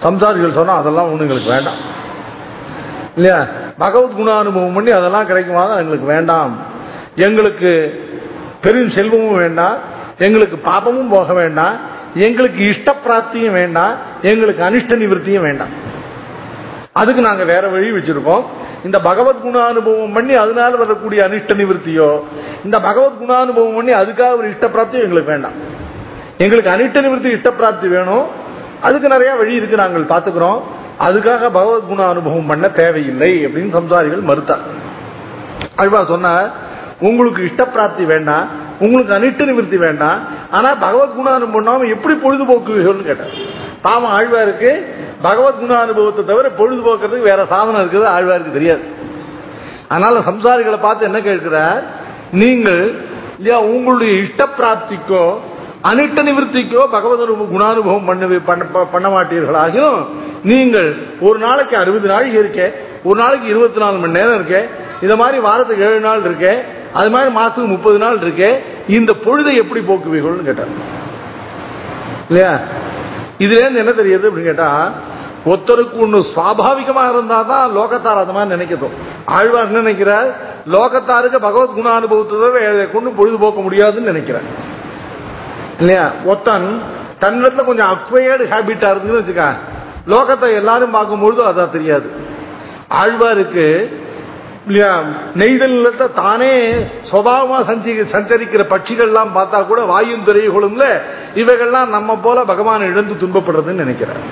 சம்சாரிகள் சொன்னா அதெல்லாம் ஒண்ணு எங்களுக்கு வேண்டாம். இல்லையா பகவத் குணானுபவம் பண்ணி அதெல்லாம் கிடைக்குமா? எங்களுக்கு வேண்டாம். எங்களுக்கு பெரும் செல்வமும் வேண்டாம். எங்களுக்கு பாபமும் போக வேண்டாம். எங்களுக்கு இஷ்ட பிராப்தியும் வேண்டாம். எங்களுக்கு அனிஷ்ட நிவர்த்தியும் வேண்டாம். அதுக்கு நாங்க வேற வழி வச்சிருக்கோம். இந்த பகவத் குணானுபவம் பண்ணி அதனால வரக்கூடிய அனிஷ்ட நிவர்த்தியோ இந்த பகவத் குணானுபவம் பண்ணி அதுக்காக ஒரு இஷ்ட பிராப்தியோ எங்களுக்கு வேண்டாம். எங்களுக்கு அனிஷ்ட நிவர்த்தி இஷ்ட பிராப்தி வேணும். அதுக்கு நிறைய வழி இருக்கு நாங்கள் பாத்துக்கிறோம் அதுக்காக பகவத் குண அனுபவம் பண்ண தேவையில்லை அப்படின்னு சம்சாரிகள் மறுத்தார். அல்வா சொன்ன உங்களுக்கு இஷ்ட பிராப்தி வேண்டாம் உங்களுக்கு அனிஷ்ட நிவர்த்தி வேண்டாம் ஆனா பகவத் குணானுபவம் பண்ணாம எப்படி பொழுதுபோக்குவீர்கள்னு கேட்டார். பாவம் ஆழ்வாருக்கு பகவத் குண அனுபவத்தை தவிர பொழுதுபோக்குறதுக்கு வேற சாதனம் இருக்கிறது ஆழ்வாருக்கு தெரியாது. அதனால சம்சாரிகளை பார்த்து என்ன கேட்கிறார்? நீங்கள் இல்லையா உங்களுடைய இஷ்ட பிராப்திக்கோ அனிட்ட நிவர்த்திக்கோ பகவத் குணானுபவம் பண்ண பண்ண- பண்ண நீங்கள் ஒரு நாளைக்கு அறுபது நாளைக்கு இருக்கே ஒரு நாளைக்கு இருபத்தி நாலு மணி நேரம் இருக்கே இந்த மாதிரி வாரத்துக்கு ஏழு நாள் இருக்கே அது மாதிரி மாசத்துக்கு முப்பது நாள் இருக்கே இந்த பொழுதை எப்படி போக்குவீர்கள்னு கேட்டார். இல்லையா? இதுல இருந்து என்ன தெரியுது அப்படின்னு கேட்டா ஒருத்தருக்கு ஒண்ணு சுவாபாவிகமா இருந்தால் தான் லோகத்தார் அது மாதிரி நினைக்கட்டும் ஆழ்வார் நினைக்கிறார்? லோகத்தாருக்கு பகவத் குண அனுபவத்தை கொண்டு பொழுதுபோக்க முடியாதுன்னு நினைக்கிறார். இல்லையா? ஒத்தன் தன்னிடத்துல கொஞ்சம் அக்வையர்டு ஹேபிட்டா இருந்துன்னு வச்சுக்க லோகத்தை எல்லாரும் பார்க்கும்பொழுது அதான் தெரியாது. ஆழ்வாருக்கு இல்லையா நெய்தல் நிலத்தை தானே சுபாவமா சஞ்சி சஞ்சரிக்கிற பட்சிகள்லாம் பார்த்தா கூட வாயும் துறைகளும்ல இவைகள்லாம் நம்ம போல பகவான் இழந்து துன்பப்படுறதுன்னு நினைக்கிறார்.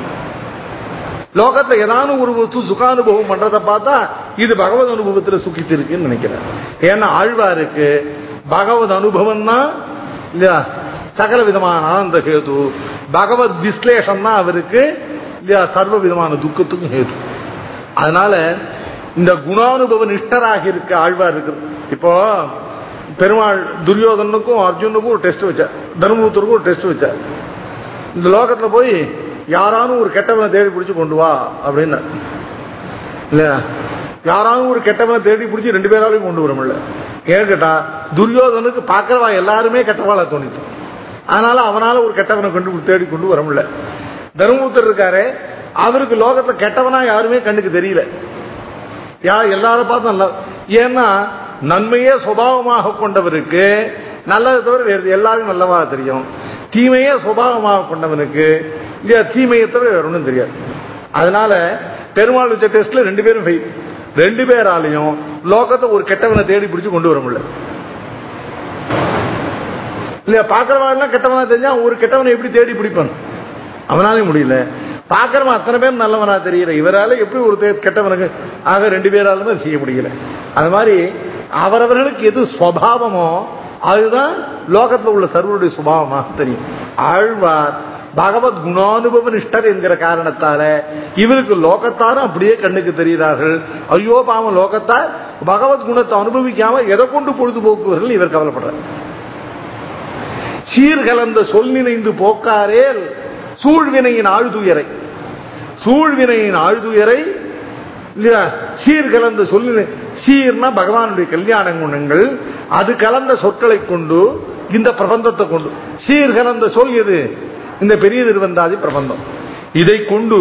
லோகத்துல ஏதாவது ஒரு வஸ்து சுகானுபவம் பண்றதை பார்த்தா இது பகவத் அனுபவத்துல சுக்கித்து இருக்குன்னு நினைக்கிறேன் ஏன்னா ஆழ்வாருக்கு பகவத் அனுபவம் தான் இல்லையா? சகல விதமான ஆனந்த ஹேது. பகவத் விஸ்லேஷம் தான் அவருக்கு இல்லையா சர்வ விதமான துக்கத்துக்கும் ஹேது. அதனால இந்த குணானுபவ நிஷ்டராக இருக்க ஆழ்வார் இருக்கு இப்போ பெருமாள் துரியோதனுக்கும் அர்ஜுனுக்கும் ஒரு டெஸ்ட் வச்சார். தர்மபுத்தருக்கும் ஒரு டெஸ்ட் வச்சார். இந்த லோகத்துல போய் யாராலும் ஒரு கெட்டவனை தேடி பிடிச்சு கொண்டு வா அப்படின்னு. இல்லையா? யாராலும் ஒரு கெட்டவனை தேடி பிடிச்சி ரெண்டு பேராலையும் கொண்டு வர முடியல. ஏன்னு கேட்டா துரியோதனுக்கு பார்க்கறவா எல்லாருமே கெட்டவாளா தோணித்து அதனால அவனால ஒரு கெட்டவனை கொண்டு தேடி கொண்டு வர முடியல. தர்மபுத்தர் இருக்காரு அவருக்கு லோகத்துல கெட்டவனா யாருமே கண்ணுக்கு தெரியல. யார் எல்லாரும் பார்த்து நல்லா ஏன்னா நன்மையே சுபாவமாக கொண்டவருக்கு நல்லதை தவிர வேறு எல்லாரும் நல்லவா தெரியும். தீமையே சுபாவமாக கொண்டவனுக்கு இல்லையா தீமையை தவிர வேற ஒன்றும் தெரியாது. அதனால பெருமாள் வச்ச டெஸ்ட்ல ரெண்டு பேரும் ஃபெயில் ரெண்டு பேராலையும் லோகத்தை ஒரு கெட்டவனை தேடி பிடிச்சு கொண்டு வர முடியல. இல்லையா பாக்குறவன் எல்லாம் கெட்டவனா தெரிஞ்சா ஒரு கெட்டவனை எப்படி தேடி பிடிப்பான்? அவனாலே முடியல. பாக்குறவன் அத்தனை பேர் நல்லவனா தெரியல. இவரால எப்படி ஒரு தே- கெட்டவனுக்கு ஆக ரெண்டு பேராலுமே செய்ய முடியல. அது மாதிரி அவரவர்களுக்கு எது சுவாவமோ அதுதான் லோகத்துல உள்ள சர்வருடைய சுபாவமாக தெரியும். ஆழ்வார் பகவத் குணானுபவ நிஷ்டர் என்கிற காரணத்தால இவருக்கு லோகத்தாரும் அப்படியே கண்ணுக்கு தெரிகிறார்கள். ஐயோ பாவம் லோகத்தார் பகவத் குணத்தை அனுபவிக்காம எதை கொண்டு பொழுதுபோக்குவர்கள் இவர் கவலைப்படுறார். சீர்கலந்த சொல் நினைந்து போக்காரே சூழ்வினையின் ஆழ்துயரை. சூழ்வினையின் ஆழ்துயரை சீர்கலந்த சீர் சீர்னா பகவானுடைய கல்யாண குணங்கள் அது கலந்த சொற்களை கொண்டு இந்த பிரபந்தத்தை கொண்டு. சீர் கலந்த சொல் எது? இந்த பெரிய திருவந்தாதி பிரபந்தம். இதை கொண்டு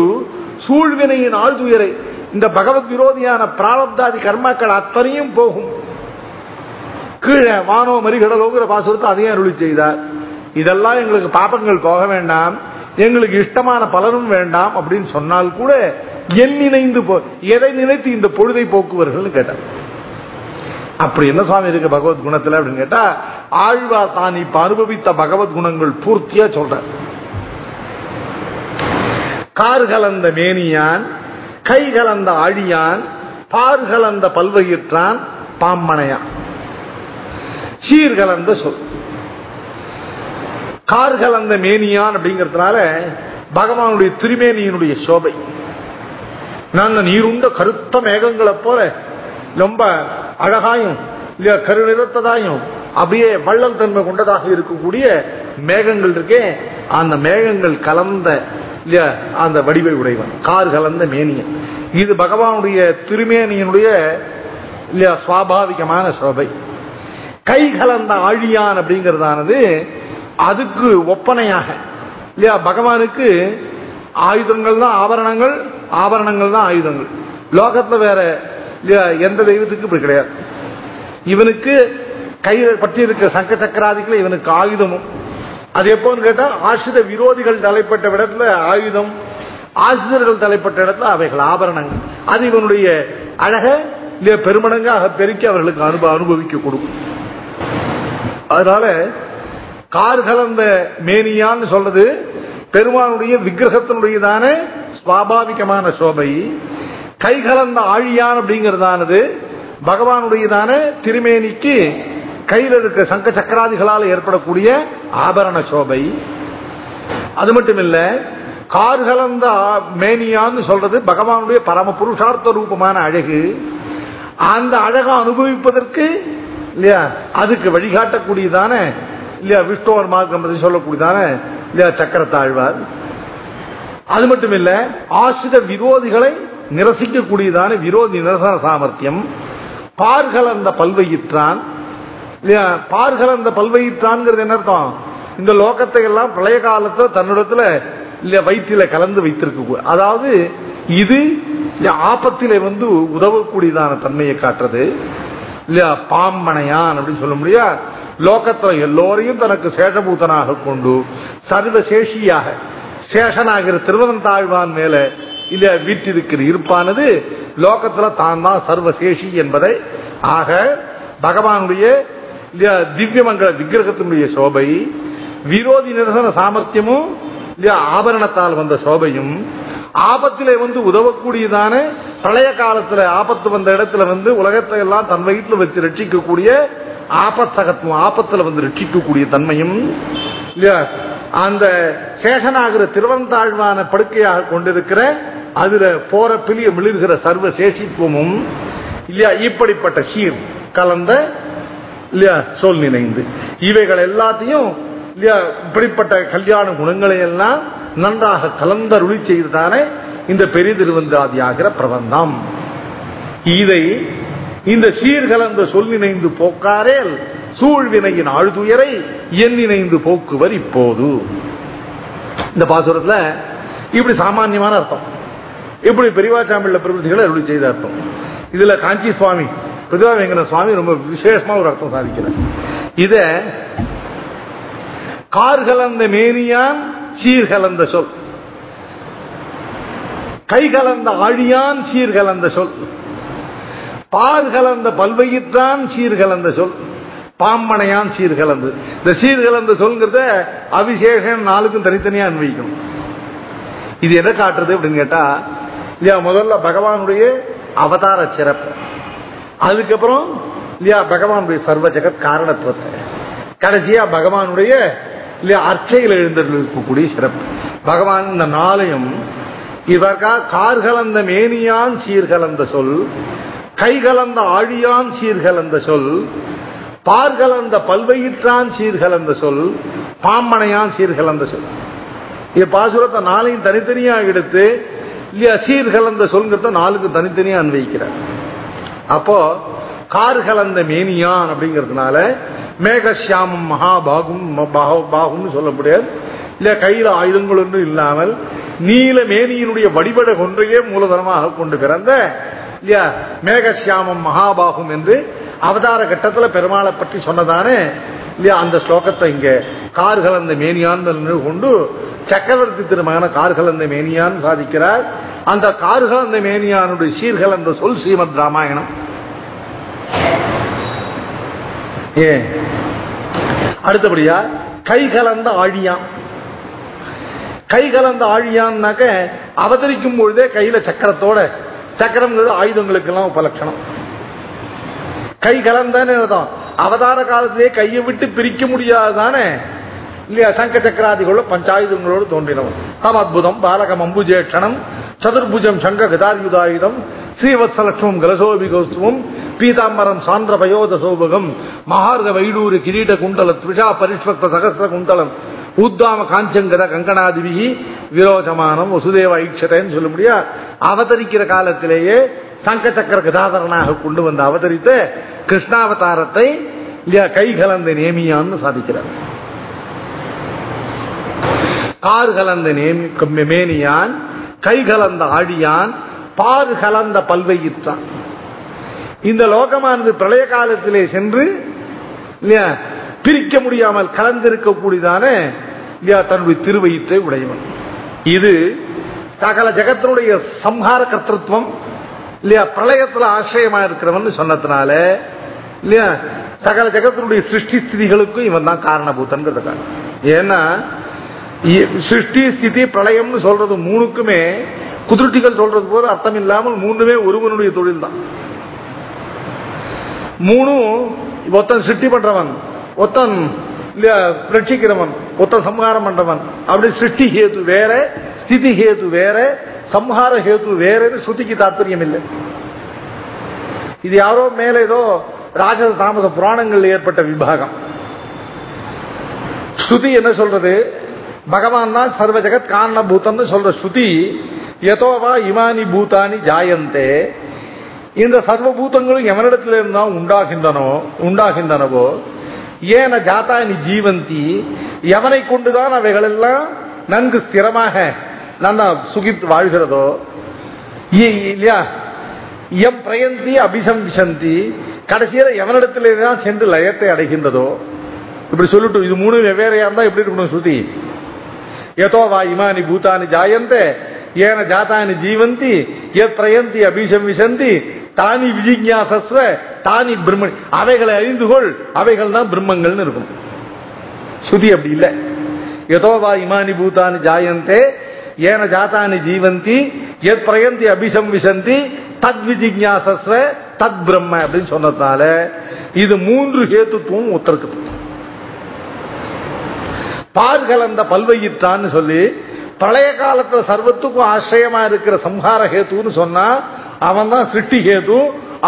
சூழ்வினையின் ஆழ்துயரை இந்த பகவத் விரோதியான பிராரப்தாதி கர்மாக்கள் அத்தனையும் போகும். கீழே வானோ மறிகடலோங்கிற பாசுரத்தை அதையும் அருளி செய்தார். இதெல்லாம் எங்களுக்கு பாப்பங்கள் போக வேண்டாம். எங்களுக்கு இஷ்டமான பலனும் வேண்டாம் அப்படின்னு சொன்னால் கூட என் நினைந்து போ எதை நினைத்து இந்த பொழுதை போக்குவர்கள் கேட்டார். அப்படி என்ன சுவாமி இருக்கு பகவத் குணத்துல அப்படின்னு கேட்டா ஆழ்வா தான் இப்ப அனுபவித்த பகவத் குணங்கள் பூர்த்தியா சொல்ற கார் கலந்த மேனியான் கை கலந்த அழியான் பார் கலந்த பல்வயிற்றான் பாம்பனையான் சீர் கலந்த சொல். கார் கலந்த மேனியான் அப்படிங்கறதுனால பகவானுடைய திருமேனியினுடைய சோபை. நாங்க நீருண்ட கருத்த மேகங்களை போல ரொம்ப அழகாயும் இல்ல கருநிறத்ததாயும் அப்படியே வள்ளல் தன்மை கொண்டதாக இருக்கக்கூடிய மேகங்கள் இருக்கே அந்த மேகங்கள் கலந்த இல்லையா அந்த வடிவை உடையவன் கார் கலந்த மேனியன். இது பகவானுடைய திருமேனியினுடைய இல்லையா சுவாபாவிகமான சோபை. கை கலந்த ஆழியான் அப்படிங்கிறதானது அதுக்கு ஒப்பனையாக இல்லையா பகவானுக்கு ஆயுதங்கள் தான் ஆபரணங்கள் ஆபரணங்கள் தான் ஆயுதங்கள். லோகத்துல வேற எந்த தெய்வத்துக்கு இப்படி கிடையாது. இவனுக்கு கையில் பற்றி இருக்கிற சங்க சக்கராதிகள் இவனுக்கு ஆயுதமும். அது எப்போன்னு கேட்டா ஆசிர விரோதிகள் தலைப்பட்ட இடத்துல ஆயுதம் ஆசிரியர்கள் தலைப்பட்ட இடத்துல அவைகள் ஆபரணங்கள். அது இவனுடைய அழக இல்லையா பெருமடங்காக பெருக்கி அவர்களுக்கு அனுப அனுபவிக்க கொடுக்கும். அதனால கார் கலந்த மேனியான்னு சொல்றது பெருமானுடைய விக்கிரகத்தினுடையதான சுவாபாவிகமான சோபை கை கலந்த ஆழியான் அப்படிங்கிறதானது பகவானுடையதான திருமேனிக்கு கையில் இருக்க சங்க சக்கராதிகளால் ஏற்படக்கூடிய ஆபரண சோபை. அது மட்டும் இல்ல கார் கலந்த மேனியான்னு சொல்றது பகவானுடைய பரம புருஷார்த்த ரூபமான அழகு. அந்த அழகை அனுபவிப்பதற்கு இல்லையா அதுக்கு வழிகாட்டக்கூடியதான இல்லையா விஷ்ணுவர் மார்க்கம் சொல்லக்கூடியதான இல்லையா சக்கரத்தாழ்வார். அது மட்டும் இல்ல ஆசிர விரோதிகளை நிரசிக்கக்கூடியதான விரோதி நிரசன சாமர்த்தியம். பார்கலந்த பல்வையிற்றான். பார்கலந்த பல்வையிற்றான்ங்கிறது என்ன அர்த்தம்? இந்த லோகத்தை எல்லாம் பழைய காலத்துல தன்னிடத்துல இல்லையா வயிற்றில கலந்து வைத்திருக்க அதாவது இது ஆபத்திலே வந்து உதவக்கூடியதான தன்மையை காட்டுறது. இல்லையா பாம்பனையான் அப்படின்னு சொல்ல முடியா லோகத்துல எல்லோரையும் தனக்கு சேஷபூதனாக கொண்டு சர்வசேஷியாக சேஷனாகிற திருவதன் தாழ்வான் மேல இல்லையா வீட்டிருக்கிற இருப்பானது லோகத்துல தான் தான் சர்வசேஷி என்பதை ஆக பகவானுடைய இல்லையா திவ்யமங்கல விக்கிரகத்தினுடைய சோபை விரோதி நிரசன சாமர்த்தியமும் இல்லையா ஆபரணத்தால் வந்த சோபையும் ஆபத்திலே வந்து உதவக்கூடியதான பழைய காலத்துல ஆபத்து வந்த இடத்துல வந்து உலகத்தை எல்லாம் தன் வயிற்றுல வச்சு ரட்சிக்கக்கூடிய ஆபத்தகத்துவம் ஆபத்துல வந்து ரட்சிக்கக்கூடிய தன்மையும் இல்லையா அந்த சேஷனாகிற திருவந்தாழ்வான படுக்கையாக கொண்டிருக்கிற அதுல போற பிளிய மிளிர்கிற சர்வ சேஷித்துவமும் இல்லையா இப்படிப்பட்ட சீர் கலந்த இல்லையா சொல் நினைந்து. இவைகள் எல்லாத்தையும் இல்லையா இப்படிப்பட்ட கல்யாண குணங்களை எல்லாம் நன்றாக கலந்தருளி செய்ததானே இந்த பெரிய திருவந்தாதியாகிற பிரபந்தம். இதை இந்த சீர்கலந்த சொல் நினைந்து போக்காரேல் சூழ்வினையின் ஆழ்துயரை என் போக்குவர் இப்போது. இந்த பாசுரத்துல இப்படி சாமான்யமான அர்த்தம். இப்படி பெரியவாச்சாமிள்ள பிரபுத்திகளை அருளி செய்த அர்த்தம். இதுல காஞ்சி சுவாமி பிரதிபா வெங்கட சுவாமி ரொம்ப விசேஷமா ஒரு அர்த்தம் சாதிக்கிறார். இத கார் கலந்த மேனியான் சீர்கலந்த சொல். கை கலந்த ஆழியான் சீர்கலந்த சொல். பார் கலந்த பல்வயிற்றான் சீர்கலந்த சொல். பாம்பனையான் சீர்கலந்து. இந்த சீர்கலந்து சொல்ங்கிறத அபிஷேகம் நாளுக்கும் தனித்தனியா அன்வைக்கணும் இது எதை காட்டுறது அப்படின்னு கேட்டா இல்லையா முதல்ல பகவானுடைய அவதார சிறப்பு. அதுக்கப்புறம் இல்லையா பகவானுடைய சர்வ ஜெகத் காரணத்துவத்தை. கடைசியா பகவானுடைய இல்லையா அர்ச்சையில் எழுந்திருக்கக்கூடிய சிறப்பு. பகவான் இந்த நாளையும் இதற்கா கார் கலந்த மேனியான் சீர்கலந்த சொல் கை கலந்த ஆழியான் சீர்கலந்த சொல் பார்கலந்த பல்வயிற்றான் சீர்கலந்த சொல் பாம்பனையான் சீர்கலந்த சொல். இது பாசுரத்தை நாளையும் தனித்தனியா எடுத்து இல்லையா சீர்கலந்த சொல்கிறத நாளுக்கு தனித்தனியா அன்வைக்கிறார் அப்போ கார் கலந்த மேனியான் அப்படிங்கிறதுனால மேகசியாமம் மகாபாகும் பாகும்னு சொல்ல முடியாது. இல்ல கையில ஆயுதங்கள் ஒன்றும் இல்லாமல் நீல மேனியினுடைய வடிவட கொன்றையே மூலதனமாக கொண்டு பிறந்த இல்லையா? மேகசியாமம் மகாபாகும் என்று அவதார கட்டத்தில் பெருமாளை பற்றி சொன்னதானே? இல்லையா? அந்த ஸ்லோகத்தை இங்க கார் கலந்த மேனியான்னு கொண்டு சக்கரவர்த்தி திருமகன கார் கலந்த மேனியான் சாதிக்கிறார். அந்த கார் கலந்த மேனியானுடைய சீர்கலந்த சொல் ஸ்ரீமத் ராமாயணம். ஏ. அடுத்தபடியா கை கலந்த ஆழியான். கை கலந்த ஆழியான்னாக்க அவதரிக்கும் பொழுதே கையில சக்கரத்தோட சக்கரம்ங்கிறது ஆயுதங்களுக்கெல்லாம் உபலட்சணம் கை கலந்தன்னு அர்த்தம் அவதார காலத்திலேயே கையை விட்டு பிரிக்க முடியாதானே? இல்லையா சங்க சக்கராதிகளோட பஞ்சாயுதங்களோடு தோன்றினவன். தம் அத்புதம் பாலகம் அம்புஜேட்சணம் சதுர்புஜம் சங்க கதாயுதாயுதம் ஸ்ரீவத்சலட்சுமம் கலசோபி கௌஸ்துவம் பீதாம்பரம் சாந்திர பயோத சோபகம் மகார்க வைடூறு கிரீட குண்டல த்விஷா பரிஷ்வக்த சகசிர குண்டலம் ஊத்தாம காஞ்சங்கத கங்கணாதிபிகி விரோதமானம் வசுதேவ ஐக்ஷதன்னு சொல்ல முடியா அவதரிக்கிற காலத்திலேயே சங்க சக்கர கதாதரனாக கொண்டு வந்து அவதரித்த கிருஷ்ணாவதாரத்தை இல்லையா கை கலந்த நேமியான்னு சாதிக்கிறார். கார் கலந்த மேனியான் கை கலந்த ஆடியான் பார் கலந்த பல்வையிற்றான். இந்த லோகமானது பிரளய காலத்திலே சென்று இல்லையா பிரிக்க முடியாமல் கலந்திருக்கக்கூடியதான தன்னுடைய திருவயிற்றை உடையவன். இது சகல ஜகத்தினுடைய சம்ஹார கர்த்தத்துவம் இல்லையா பிரளயத்துல ஆசிரியமா இருக்கிறவன் சொன்னதுனால இல்லையா சகல ஜகத்தினுடைய சிருஷ்டி ஸ்திதிகளுக்கும் இவன் தான் காரணபூத்தன்றது ஏன்னா சிருஷ்டி ஸ்திதி பிரளயம்னு சொல்றது மூணுக்குமே குதிருட்டிகள் சொல்றது போது அர்த்தம் இல்லாமல் மூணுமே ஒருவனுடைய தொழில் தான் மூணும் ஒருத்தன் சிருஷ்டி பண்றவன். ஒருத்தன் ரட்சிக்கிறவன் ஒருத்தன் சம்ஹாரம் பண்றவன். அப்படி சிருஷ்டி ஹேது வேற ஸ்திதி ஹேது வேற சம்ஹார ஹேது வேறன்னு ஸ்ருதிக்கு தாற்பயம் இல்லை இது யாரோ மேல ஏதோ ராஜ தாமச புராணங்கள் ஏற்பட்ட விபாகம். ஸ்ருதி என்ன சொல்றது? பகவான் தான் சர்வ ஜெகத் காரணபூதம்னு சொல்ற ஸ்ருதி எதோவா இமானி பூத்தானி ஜாயந்தே. இந்த சர்வபூதங்களும் எவனிடத்துல இருந்தா உண்டாகின்றனோ உண்டாகின்றனவோ ஏன ஜாதானி ஜீவந்தி எவனை கொண்டுதான் அவைகள் எல்லாம் நன்கு ஸ்திரமாக நல்லா சுகித்து வாழ்கிறதோ? இல்லையா? எம் பிரயந்தி அபிசம்சந்தி. கடைசியில எவனிடத்திலே தான் சென்று லயத்தை அடைகின்றதோ? இப்படி சொல்லிட்டு இது மூணு வெவ்வேறையா இருந்தா எப்படி இருக்கணும் ஸ்ருதி? ஏதோ வா இமானி பூதானி ஜாயந்தே. ஏன ஜாதானி ஜீவந்தி எத் பிரயந்தி அபிசம்விசந்தி தானி விஜிஜாசஸ்வ தானி பிரம்மன் அவைகளை அறிந்து கொள் அவைகள் தான் பிரம்மங்கள்னு இருக்கும். ஸ்ருதி அப்படி இல்லை. எதோவா இமானி பூதானி ஜாயந்தே ஏன ஜாதானி ஜீவந்தி எத் பிரயந்தி அபிஷம் விசந்தி தத் விஜிஞாசஸ்வ தத் பிரம்ம அப்படின்னு சொன்னதுனால இது மூன்று ஹேத்துத்துவம் ஒத்தருக்கு. பால் கலந்த பல்வையிற்றான்னு சொல்லி பழைய காலத்துல சர்வத்துக்கும் ஆசிரியமா இருக்கிற சம்ஹார ஹேத்துன்னு சொன்னா அவன் தான் சிருஷ்டி ஹேது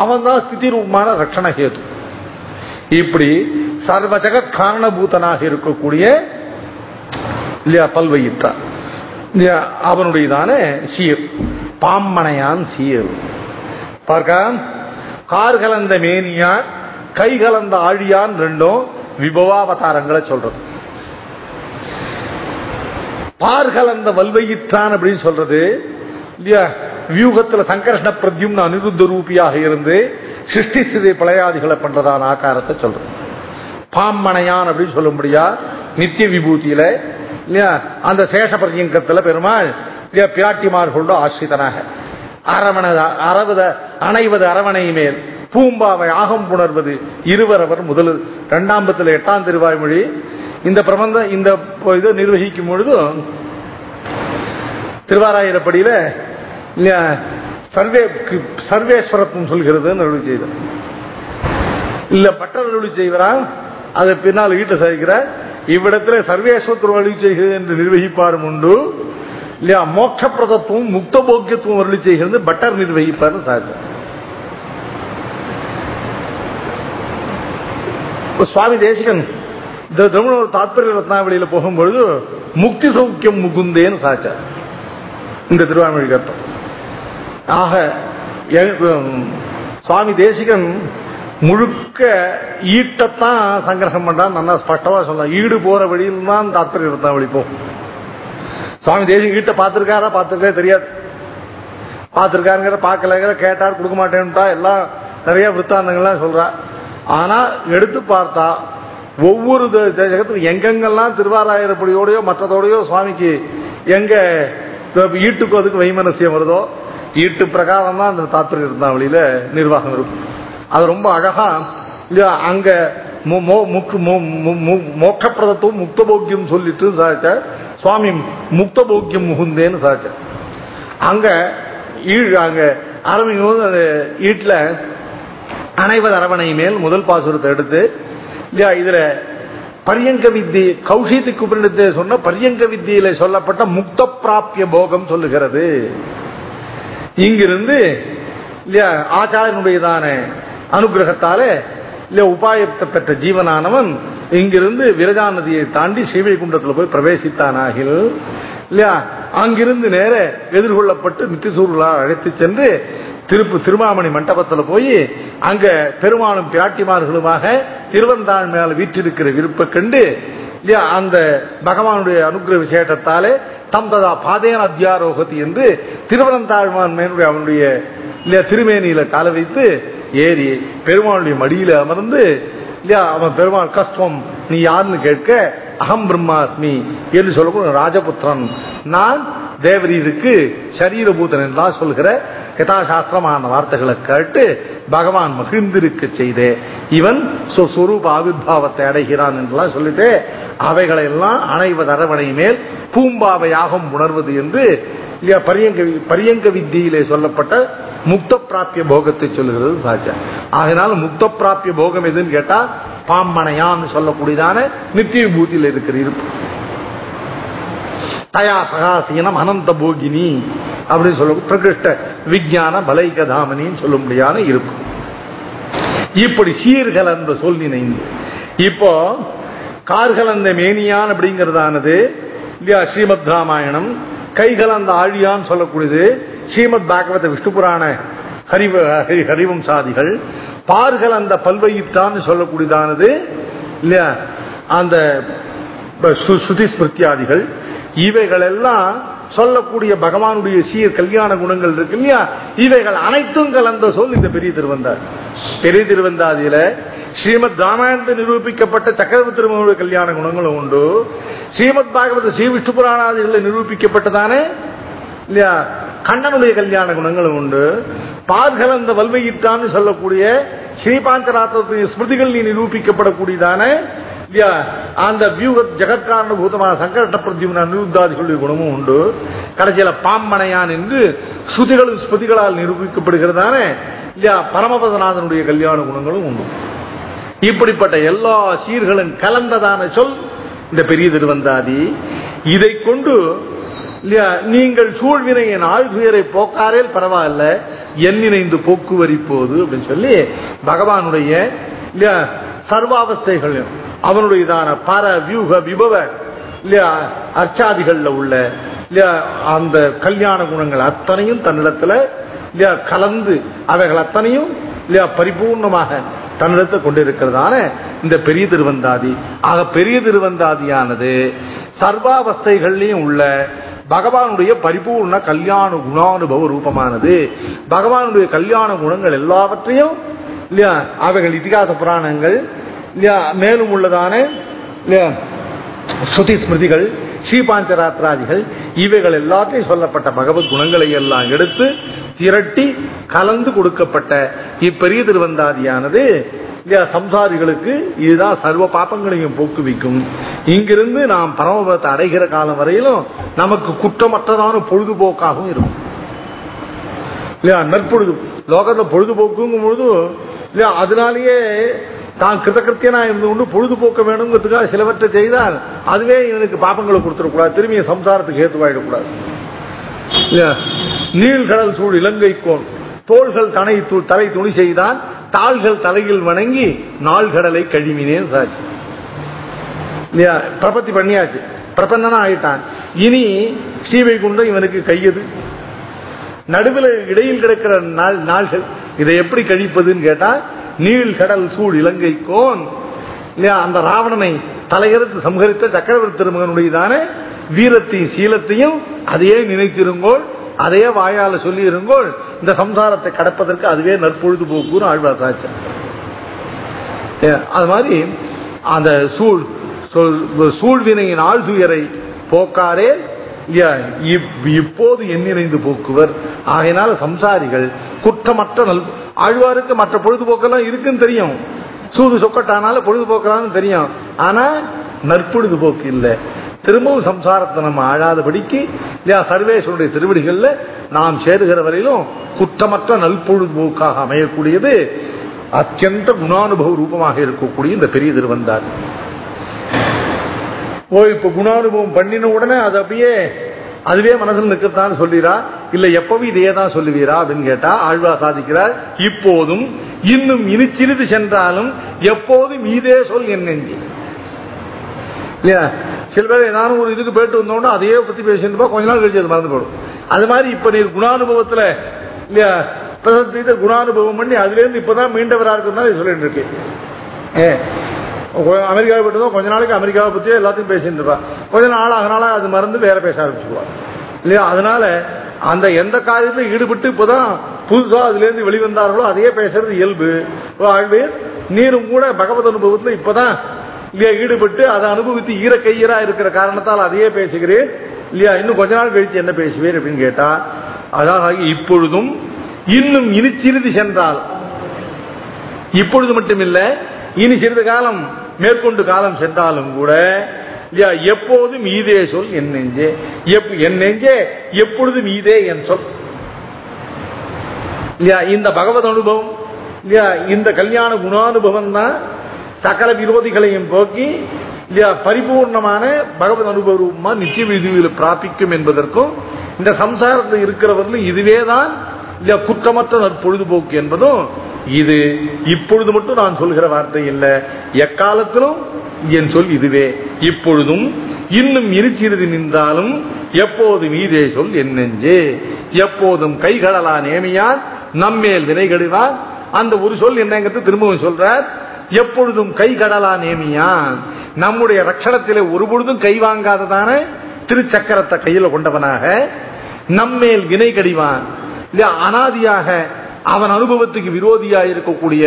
அவன் தான் ஸ்திதி ரூபமான ரட்சண ஹேது இப்படி சர்வ ஜெகத் காரணபூதனாக இருக்கக்கூடிய இல்லையா பல்வையிற்றான் அவனுடையதான சீர். பாம்மனையான் சீர். பார்க்க கார் கலந்த மேனியான் கை கலந்த ஆழியான் ரெண்டும் விபவாவதாரங்களை சொல்றது. பார் கலந்த வல்வையிற்றான் அப்படின்னு சொல்றது. இல்லையா வியூகத்தில் சங்கர்ஷண பிரத்யும்னு அனிருத்த ரூபியாக இருந்து சிருஷ்டி சிதை பழையாதிகளை பண்றதான ஆகாரத்தை சொல்றது. பாம்மனையான் அப்படின்னு சொல்லும்படியா நித்திய விபூதியில இல்லையா? அந்த சேஷ பிரத்யங்கத்துல பெருமாள் இல்லையா பிராட்டிமார்களோட ஆசிரிதனாக. அரவண அரவத அணைவது அரவணை மேல் பூம்பாவை ஆகம் புணர்வது இருவரவர் முதல். இரண்டாம் எட்டாம் திருவாய்மொழி இந்த பிரபந்தம் இந்த இதை நிர்வகிக்கும் பொழுது திருவாராயிரப்படியில இல்லையா சர்வே சர்வேஸ்வரத்துவம் சொல்கிறது அருள் செய்தார். இல்ல பட்டர் அருள் செய்வரா அதை பின்னால் வீட்டை சாதிக்கிறார் இவ்விடத்துல சர்வேஸ்வரத்துவம் அருள் செய்கிறது என்று நிர்வகிப்பாரும் உண்டு. இல்லையா மோட்சப்பிரதத்துவம் முக்த போக்கியத்துவம் அருள் செய்கிறது பட்டர் நிர்வகிப்பார் சாதிச்சார் சுவாமி தேசிகன் இந்த தமிழ் தாத்பரிய ரத்னாவளியில போகும்பொழுது முக்தி சௌக்கியம் முகுந்தேன்னு சாச்சார். இந்த திருவாமொழி கர்த்தம் ஆக சுவாமி தேசிகன் முழுக்க ஈட்டத்தான் சங்கிரகம் பண்றான். நல்லா ஸ்பஷ்டமா சொல்லலாம் ஈடு போற வழியில் தான் தாத்பரிய ரத்னாவளி போகும். சுவாமி தேசிகன் ஈட்ட பார்த்திருக்காரா? பார்த்திருக்கா தெரியாது. பார்த்திருக்காருங்கிற பார்க்கலங்கிற கேட்டார் கொடுக்க மாட்டேன்ட்டா எல்லாம் நிறைய விற்த்தாந்தங்கள்லாம் சொல்றா. ஆனா எடுத்து பார்த்தா ஒவ்வொரு த- ஜெகத்துக்கும் எங்கெங்கெல்லாம் திருவாராயிரப்படியோடையோ மற்றதோடையோ சுவாமிக்கு எங்க ஈட்டுக்கு அதுக்கு வைமனசியம் வருதோ ஈட்டு பிரகாரம் தான் அந்த தாத்பரிய இருந்தாவளியில நிர்வாகம் இருக்கும். அது ரொம்ப அழகா அங்க மோ- முக்தபோக்கியம் முக்த சொல்லிட்டு சாச்ச சுவாமி முக்த போக்கியம் முகுந்தேன்னு சாச்ச அங்க ஈழ் அங்க ஆரம்பிக்கும் போது ஈட்டில் அனைவர் அரவணை மேல் முதல் பாசுரத்தை எடுத்து இல்லையா இதுல பரியங்க வித்தி கௌஷித்துக்கு உபரிடத்தை சொன்ன பரியங்க வித்தியில சொல்லப்பட்ட முக்த பிராப்பிய போகம் சொல்லுகிறது. இங்கிருந்து இல்லையா ஆச்சாரியனுடையதான அனுகிரகத்தால இல்ல உபாயத்தை பெற்ற ஜீவனானவன் இங்கிருந்து விரஜா நதியை தாண்டி ஸ்ரீவைகுண்டத்தில் போய் பிரவேசித்தானாகில் இல்லையா அங்கிருந்து நேர எதிர்கொள்ளப்பட்டு நித்திசூர்களால் அழைத்து சென்று திருப்பு திருமாமணி மண்டபத்தில் போய் அங்க பெருமானும் பிராட்டிமார்களுமாக திருவந்தாள் மேல வீற்றிருக்கிற விருப்ப கண்டு இல்லையா அந்த பகவானுடைய அனுகிரக விசேஷத்தாலே தம்பதா பாதேன என்று திருவனந்தாழ்வான் மேனுடைய அவனுடைய இல்லையா திருமேனியில கால வைத்து ஏறி பெருமானுடைய மடியில அமர்ந்து இல்லையா அவன் பெருமாள் கஷ்டம் நீ யாருன்னு கேட்க அகம் பிரம்மாஸ்மி என்று சொல்லக்கூடிய ராஜபுத்திரன். நான் தேவரீருக்கு சரீரபூதன் என்றால் சொல்கிற கதாசாஸ்திரமான வார்த்தைகளை கேட்டு பகவான் மகிழ்ந்திருக்க செய்தே. இவன் சொரூப ஆவிர்வாவத்தை அடைகிறான் என்றெல்லாம் சொல்லிட்டு அவைகளை எல்லாம் அணைவது அரவணை மேல் பூம்பாவையாகும் உணர்வது என்று இல்லையா பரியங்க வி- பரியங்க வித்தியிலே சொல்லப்பட்ட முக்த பிராபிய போகத்தை சொல்லுகிறது சாச்சா அதனால முக்த பிராபிய போகம் எதுன்னு கேட்டா பாம்பனையான்னு சொல்லக்கூடியதான நித்திய பூத்தியில் இருக்கிற இருப்பு. தயா சகாசீனம் அனந்த போகினி அப்படின்னு சொல்ல பிரகிருஷ்ட விஞ்ஞான பலைகதாமனின்னு சொல்ல முடியாத இருக்கும். இப்படி சீர்கலந்த சொல் நினைந்து இப்போ கார்கலந்த மேனியான் அப்படிங்கிறதானது? இல்லையா ஸ்ரீமத் ராமாயணம். கைகலந்த ஆழியான்னு சொல்லக்கூடியது. ஸ்ரீமத் பாகவத விஷ்ணு புராண ஹரிவ ஹரி- பார்கள் பார்கலந்த பல்வயிற்றான்னு சொல்லக்கூடியதானது? இல்லையா அந்த ஸ்ருதி ஸ்மிருத்தியாதிகள் இவைகள் எல்லாம் சொல்லக்கூடிய பகவானுடைய சீர் கல்யாண குணங்கள் இருக்கு இல்லையா? இவைகள் அனைத்தும் கலந்த சொல் இந்த பெரிய திருவந்தார். பெரிய திருவந்தாதியில ஸ்ரீமத் ராமாயணத்தில் நிரூபிக்கப்பட்ட சக்கரவர்த்தி திருமண கல்யாண குணங்களும் உண்டு. ஸ்ரீமத் பாகவத ஸ்ரீ விஷ்ணு புராணாதிகளில் நிரூபிக்கப்பட்டதானே இல்லையா கண்ணனுடைய கல்யாண குணங்களும் உண்டு. பார்கலந்த வல்மையிட்டான்னு சொல்லக்கூடிய ஸ்ரீபாஞ்சராத்திரத்தின் ஸ்மிருதிகள் நீ நிரூபிக்கப்படக்கூடியதான அந்த வியூக ஜெகத்காரண பூதமான சங்கரட்ட பிரத்யும்ன அனிருத்தாதிகளுடைய குணமும் உண்டு. கடைசியில பாம்பனையான் என்று ஸ்ருதிகளும் ஸ்மிருதிகளால் நிரூபிக்கப்படுகிறதான? இல்லையா பரமபதநாதனுடைய கல்யாண குணங்களும் உண்டு. இப்படிப்பட்ட எல்லா சீர்களும் கலந்ததான சொல் இந்த பெரிய திருவந்தாதி. இதை கொண்டு இல்லையா நீங்கள் சூழ்வினையின் ஆழ்துயரை போக்காரேல் பரவாயில்ல என் நினைந்து போக்குவரி போது அப்படின்னு சொல்லி பகவானுடைய இல்லையா சர்வாவஸ்தைகள். அவனுடையதான பர வியூக விபவ இல்லையா அர்ச்சாதிகள்ல உள்ள இல்லையா அந்த கல்யாண குணங்கள் அத்தனையும் தன்னிடத்துல இல்லையா கலந்து அவைகள் அத்தனையும் இல்லையா பரிபூர்ணமாக தன்னிடத்தை கொண்டிருக்கிறதான இந்த பெரிய திருவந்தாதி. ஆக பெரிய திருவந்தாதியானது சர்வாவஸ்தைகள்லையும் உள்ள பகவானுடைய பரிபூர்ண கல்யாண குணானுபவ ரூபமானது. பகவானுடைய கல்யாண குணங்கள் எல்லாவற்றையும் இல்லையா அவைகள் இதிகாச புராணங்கள் மேலும் உள்ளதான இல்லையா ஸ்ருதி ஸ்மிருதிகள் ஸ்ரீபாஞ்சராத்ராதிகள் இவைகள் எல்லாத்தையும் சொல்லப்பட்ட பகவத் குணங்களை எல்லாம் எடுத்து திரட்டி கலந்து கொடுக்கப்பட்ட இப்பெரிய திருவந்தாதியானது இல்லையா சம்சாரிகளுக்கு இதுதான் சர்வ பாப்பங்களையும் போக்குவிக்கும். இங்கிருந்து நாம் பரமபதத்தை அடைகிற காலம் வரையிலும் நமக்கு குற்றமற்றதான பொழுதுபோக்காகவும் இருக்கும். இல்லையா நற்பொழுது லோகத்தை பொழுதுபோக்குங்கும் பொழுது இல்லையா அதனாலேயே தான் கிருத்தகிருத்தியனா இருந்து கொண்டு பொழுதுபோக்க வேணுங்கிறதுக்காக சிலவற்றை செய்தால் அதுவே இவனுக்கு பாப்பங்களை கொடுத்துடக்கூடாது திரும்பிய சம்சாரத்துக்கு ஏற்றுவாயிடக்கூடாது இல்லையா? நீள்கடல் சூழ் இலங்கை கோன். தோள்கள் தனை தலை துணி செய்தான் தாள்கள் தலையில் வணங்கி நாள்கடலை கழிவினேன் சாச்சு இல்லையா? பிரபத்தி பண்ணியாச்சு. பிரபந்தனா ஆயிட்டான். இனி ஸ்ரீவைகுண்டம் இவனுக்கு கையது நடுவில் இடையில் கிடக்கிற நாள் நாள்கள் இதை எப்படி கழிப்பதுன்னு கேட்டா நீள் கடல் சூழ் இலங்கை கோன். இல்லையா அந்த ராவணனை தலையெடுத்து சம்ஹரித்த சக்கரவர்த்தி திருமகனுடையதான வீரத்தையும் சீலத்தையும் அதையே நினைத்திருங்கோள் அதையே வாயால சொல்லி இருங்கோள் இந்த சம்சாரத்தை கடப்பதற்கு அதுவே நற்பொழுதுபோக்குன்னு ஆழ்வார் சாச்சா அது மாதிரி அந்த சூழ் சூழ்- சூழ்வினையின் ஆழ்துயரை போக்காரே இல்லையா, இப்- இப்போது எண்ணிணைந்து போக்குவர். ஆகையினால சம்சாரிகள் குற்றமற்ற நல் ஆழ்வாருக்கு மற்ற பொழுதுபோக்கெல்லாம் இருக்குன்னு தெரியும். சூது சொக்கட்டானால பொழுதுபோக்கலாம்னு தெரியும். ஆனா நற்பொழுதுபோக்கு இல்லை. திரும்பவும் சம்சாரத்தை நம்ம ஆழாதபடிக்கு இல்லையா சர்வேஸ்வருடைய திருவடிகள்ல நாம் சேருகிற வரையிலும் குற்றமற்ற நல்பொழுதுபோக்காக அமையக்கூடியது அத்தியந்த குணானுபவ ரூபமாக இருக்கக்கூடிய இந்த பெரிய திருவந்தார் ஓ இப்ப குணானுபவம் பண்ணின உடனே அது அப்படியே அதுவே மனசில் நிற்கத்தான் சொல்லுறா இல்ல எப்பவும் இதையே தான் சொல்லுவீரா அப்படின்னு கேட்டா ஆழ்வா சாதிக்கிறார் இப்போதும் இன்னும் இனிச்சிறிது சென்றாலும் எப்போதும் இதே சொல் என் நெஞ்சு. இல்லையா? சில பேர் ஏதாவது ஒரு இதுக்கு போயிட்டு வந்தோம்னா அதையே பத்தி பேசிட்டு கொஞ்ச நாள் கழிச்சு அது மறந்து போடும் அது மாதிரி இப்ப நீ குணானுபவத்துல இல்லையா பிரசத்திட்ட குணானுபவம் பண்ணி அதுல இருந்து இப்பதான் மீண்டவரா இருக்குன்னு சொல்லிட்டு இருக்கேன் ஏ அமெரிக்காவை போயிட்டு கொஞ்ச நாளைக்கு அமெரிக்காவை பத்தியே எல்லாத்தையும் பேசிட்டு இருப்பான் கொஞ்ச நாள் அதனால அது மறந்து வேற பேச ஆரம்பிச்சுக்குவான் இல்லையா? அதனால அந்த எந்த காரியத்திலும் ஈடுபட்டு இப்பதான் புதுசா அதுல இருந்து வெளிவந்தார்களோ அதையே பேசுறது இயல்பு. ஆகவே நீரும் கூட பகவத் அனுபவத்துல இப்பதான் இல்லையா ஈடுபட்டு அதை அனுபவித்து ஈர கையீரா இருக்கிற காரணத்தால் அதையே பேசுகிறேன். இல்லையா? இன்னும் கொஞ்ச நாள் கழிச்சு என்ன பேசுவீர் அப்படின்னு கேட்டா அதாவது இப்பொழுதும் இன்னும் இனி சிறிது சென்றால். இப்பொழுது மட்டுமில்ல இனி சிறிது காலம் மேற்கொண்டு காலம் சென்றாலும் கூட எப்போதும் ஈதே சொல் என் நெஞ்சே. என் நெஞ்சே எப்பொழுதும் ஈதே என் சொல். இல்லையா இந்த பகவத் அனுபவம் இல்லையா இந்த கல்யாண குணானுபவம் தான் சகல விரோதிகளையும் போக்கி இல்லையா பரிபூர்ணமான பகவத் அனுபவமா நிச்சய விதிவில் பிராபிக்கும் என்பதற்கும் இந்த சம்சாரத்தில் இருக்கிறவர்களும் இதுவே தான் இல்லையா குற்றமற்ற நற்பொழுதுபோக்கு என்பதும் இது இப்பொழுது மட்டும் நான் சொல்கிற வார்த்தை இல்லை. எக்காலத்திலும் என் சொல் இதுவே. இப்பொழுதும் இன்னும் இருச்சிறுதி நின்றாலும் எப்போதும் ஈதே சொல் என் நெஞ்சே. எப்போதும் கைகளலா நேமியான் நம்மேல் நினைகடுவார் அந்த ஒரு சொல் என்னங்கிறது திரும்பவும் சொல்றார். எப்பொழுதும் கை கடலா நேமியான் நம்முடைய ரட்சணத்திலே ஒரு பொழுதும் கை வாங்காததான திருச்சக்கரத்தை கையில கொண்டவனாக நம்மேல் வினை கடிவான். அனாதியாக அவன் அனுபவத்துக்கு விரோதியா இருக்கக்கூடிய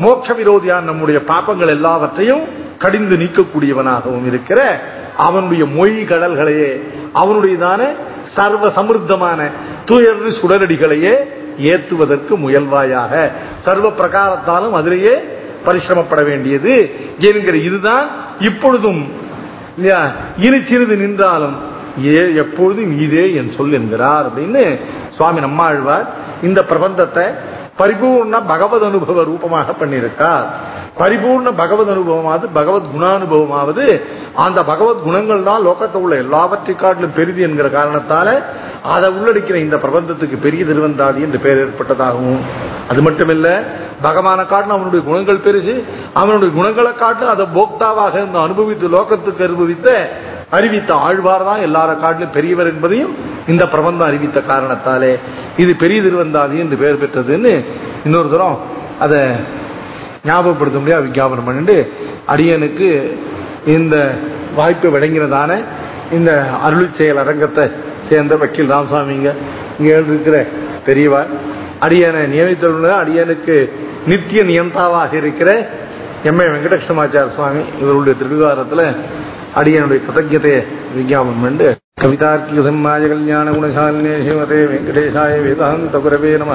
மோட்ச விரோதியான நம்முடைய பாப்பங்கள் எல்லாவற்றையும் கடிந்து நீக்கக்கூடியவனாகவும் இருக்கிற அவனுடைய மொழி கடல்களையே அவனுடையதான சர்வ சமிருத்தமான துயர்வு சுடரடிகளையே ஏற்றுவதற்கு முயல்வாயாக. சர்வ பிரகாரத்தாலும் அதிலேயே பரிசிரமப்பட வேண்டியது என்கிற இதுதான் இப்பொழுதும் இனி சிறிது நின்றாலும் ஏ எப்பொழுதும் இதே என் சொல் என்கிறார் அப்படின்னு சுவாமி நம்மாழ்வார் இந்த பிரபந்தத்தை பரிபூர்ண பகவத் அனுபவ ரூபமாக பண்ணியிருக்கார். பரிபூர்ண பகவத் அனுபவமாவது பகவத் குணானுபவமாவது அந்த பகவத் குணங்கள் தான் லோகத்தில் உள்ள எல்லாவற்றை காட்டிலும் பெரிது என்கிற காரணத்தால அதை உள்ளடக்கிற இந்த பிரபந்தத்துக்கு பெரிய திருவந்தாதி என்று பெயர் ஏற்பட்டதாகவும். அது மட்டுமில்ல பகவான காட்டிலும் அவனுடைய குணங்கள் பெருசு அவனுடைய குணங்களை காட்டிலும் அதை போக்தாவாக அனுபவித்து லோகத்துக்கு அனுபவித்த அறிவித்த ஆழ்வார் தான் எல்லார காட்டிலும் பெரியவர் என்பதையும் இந்த பிரபந்தம் அறிவித்த காரணத்தாலே இது பெரிய திருவந்தாதி என்று பெயர் பெற்றதுன்னு இன்னொரு தரம் அதை ஞாபகப்படுத்த முடியாது விஞ்ஞாபனம் பண்ணிட்டு அடியனுக்கு இந்த வாய்ப்பு வழங்கினதான இந்த அருள் செயல் அரங்கத்தை சேர்ந்த வக்கீல் ராமசாமிங்க இங்கே இருக்கிற பெரியவா அடியனை நியமித்துள்ள அடியனுக்கு நித்திய நியந்தாவாக இருக்கிற எம்ஏ வெங்கடகிருஷ்ணமாச்சார சுவாமி இவருடைய திருவிகாரத்தில் அடியனுடைய கிருத்தஜதையை விஞ்ஞாபனம் பண்ணி கவிதார்க்கிக சம்மாஜ கல்யாண குணசாலினே ஸ்ரீமதே வெங்கடேஷாய வேதாந்த குரவே நம.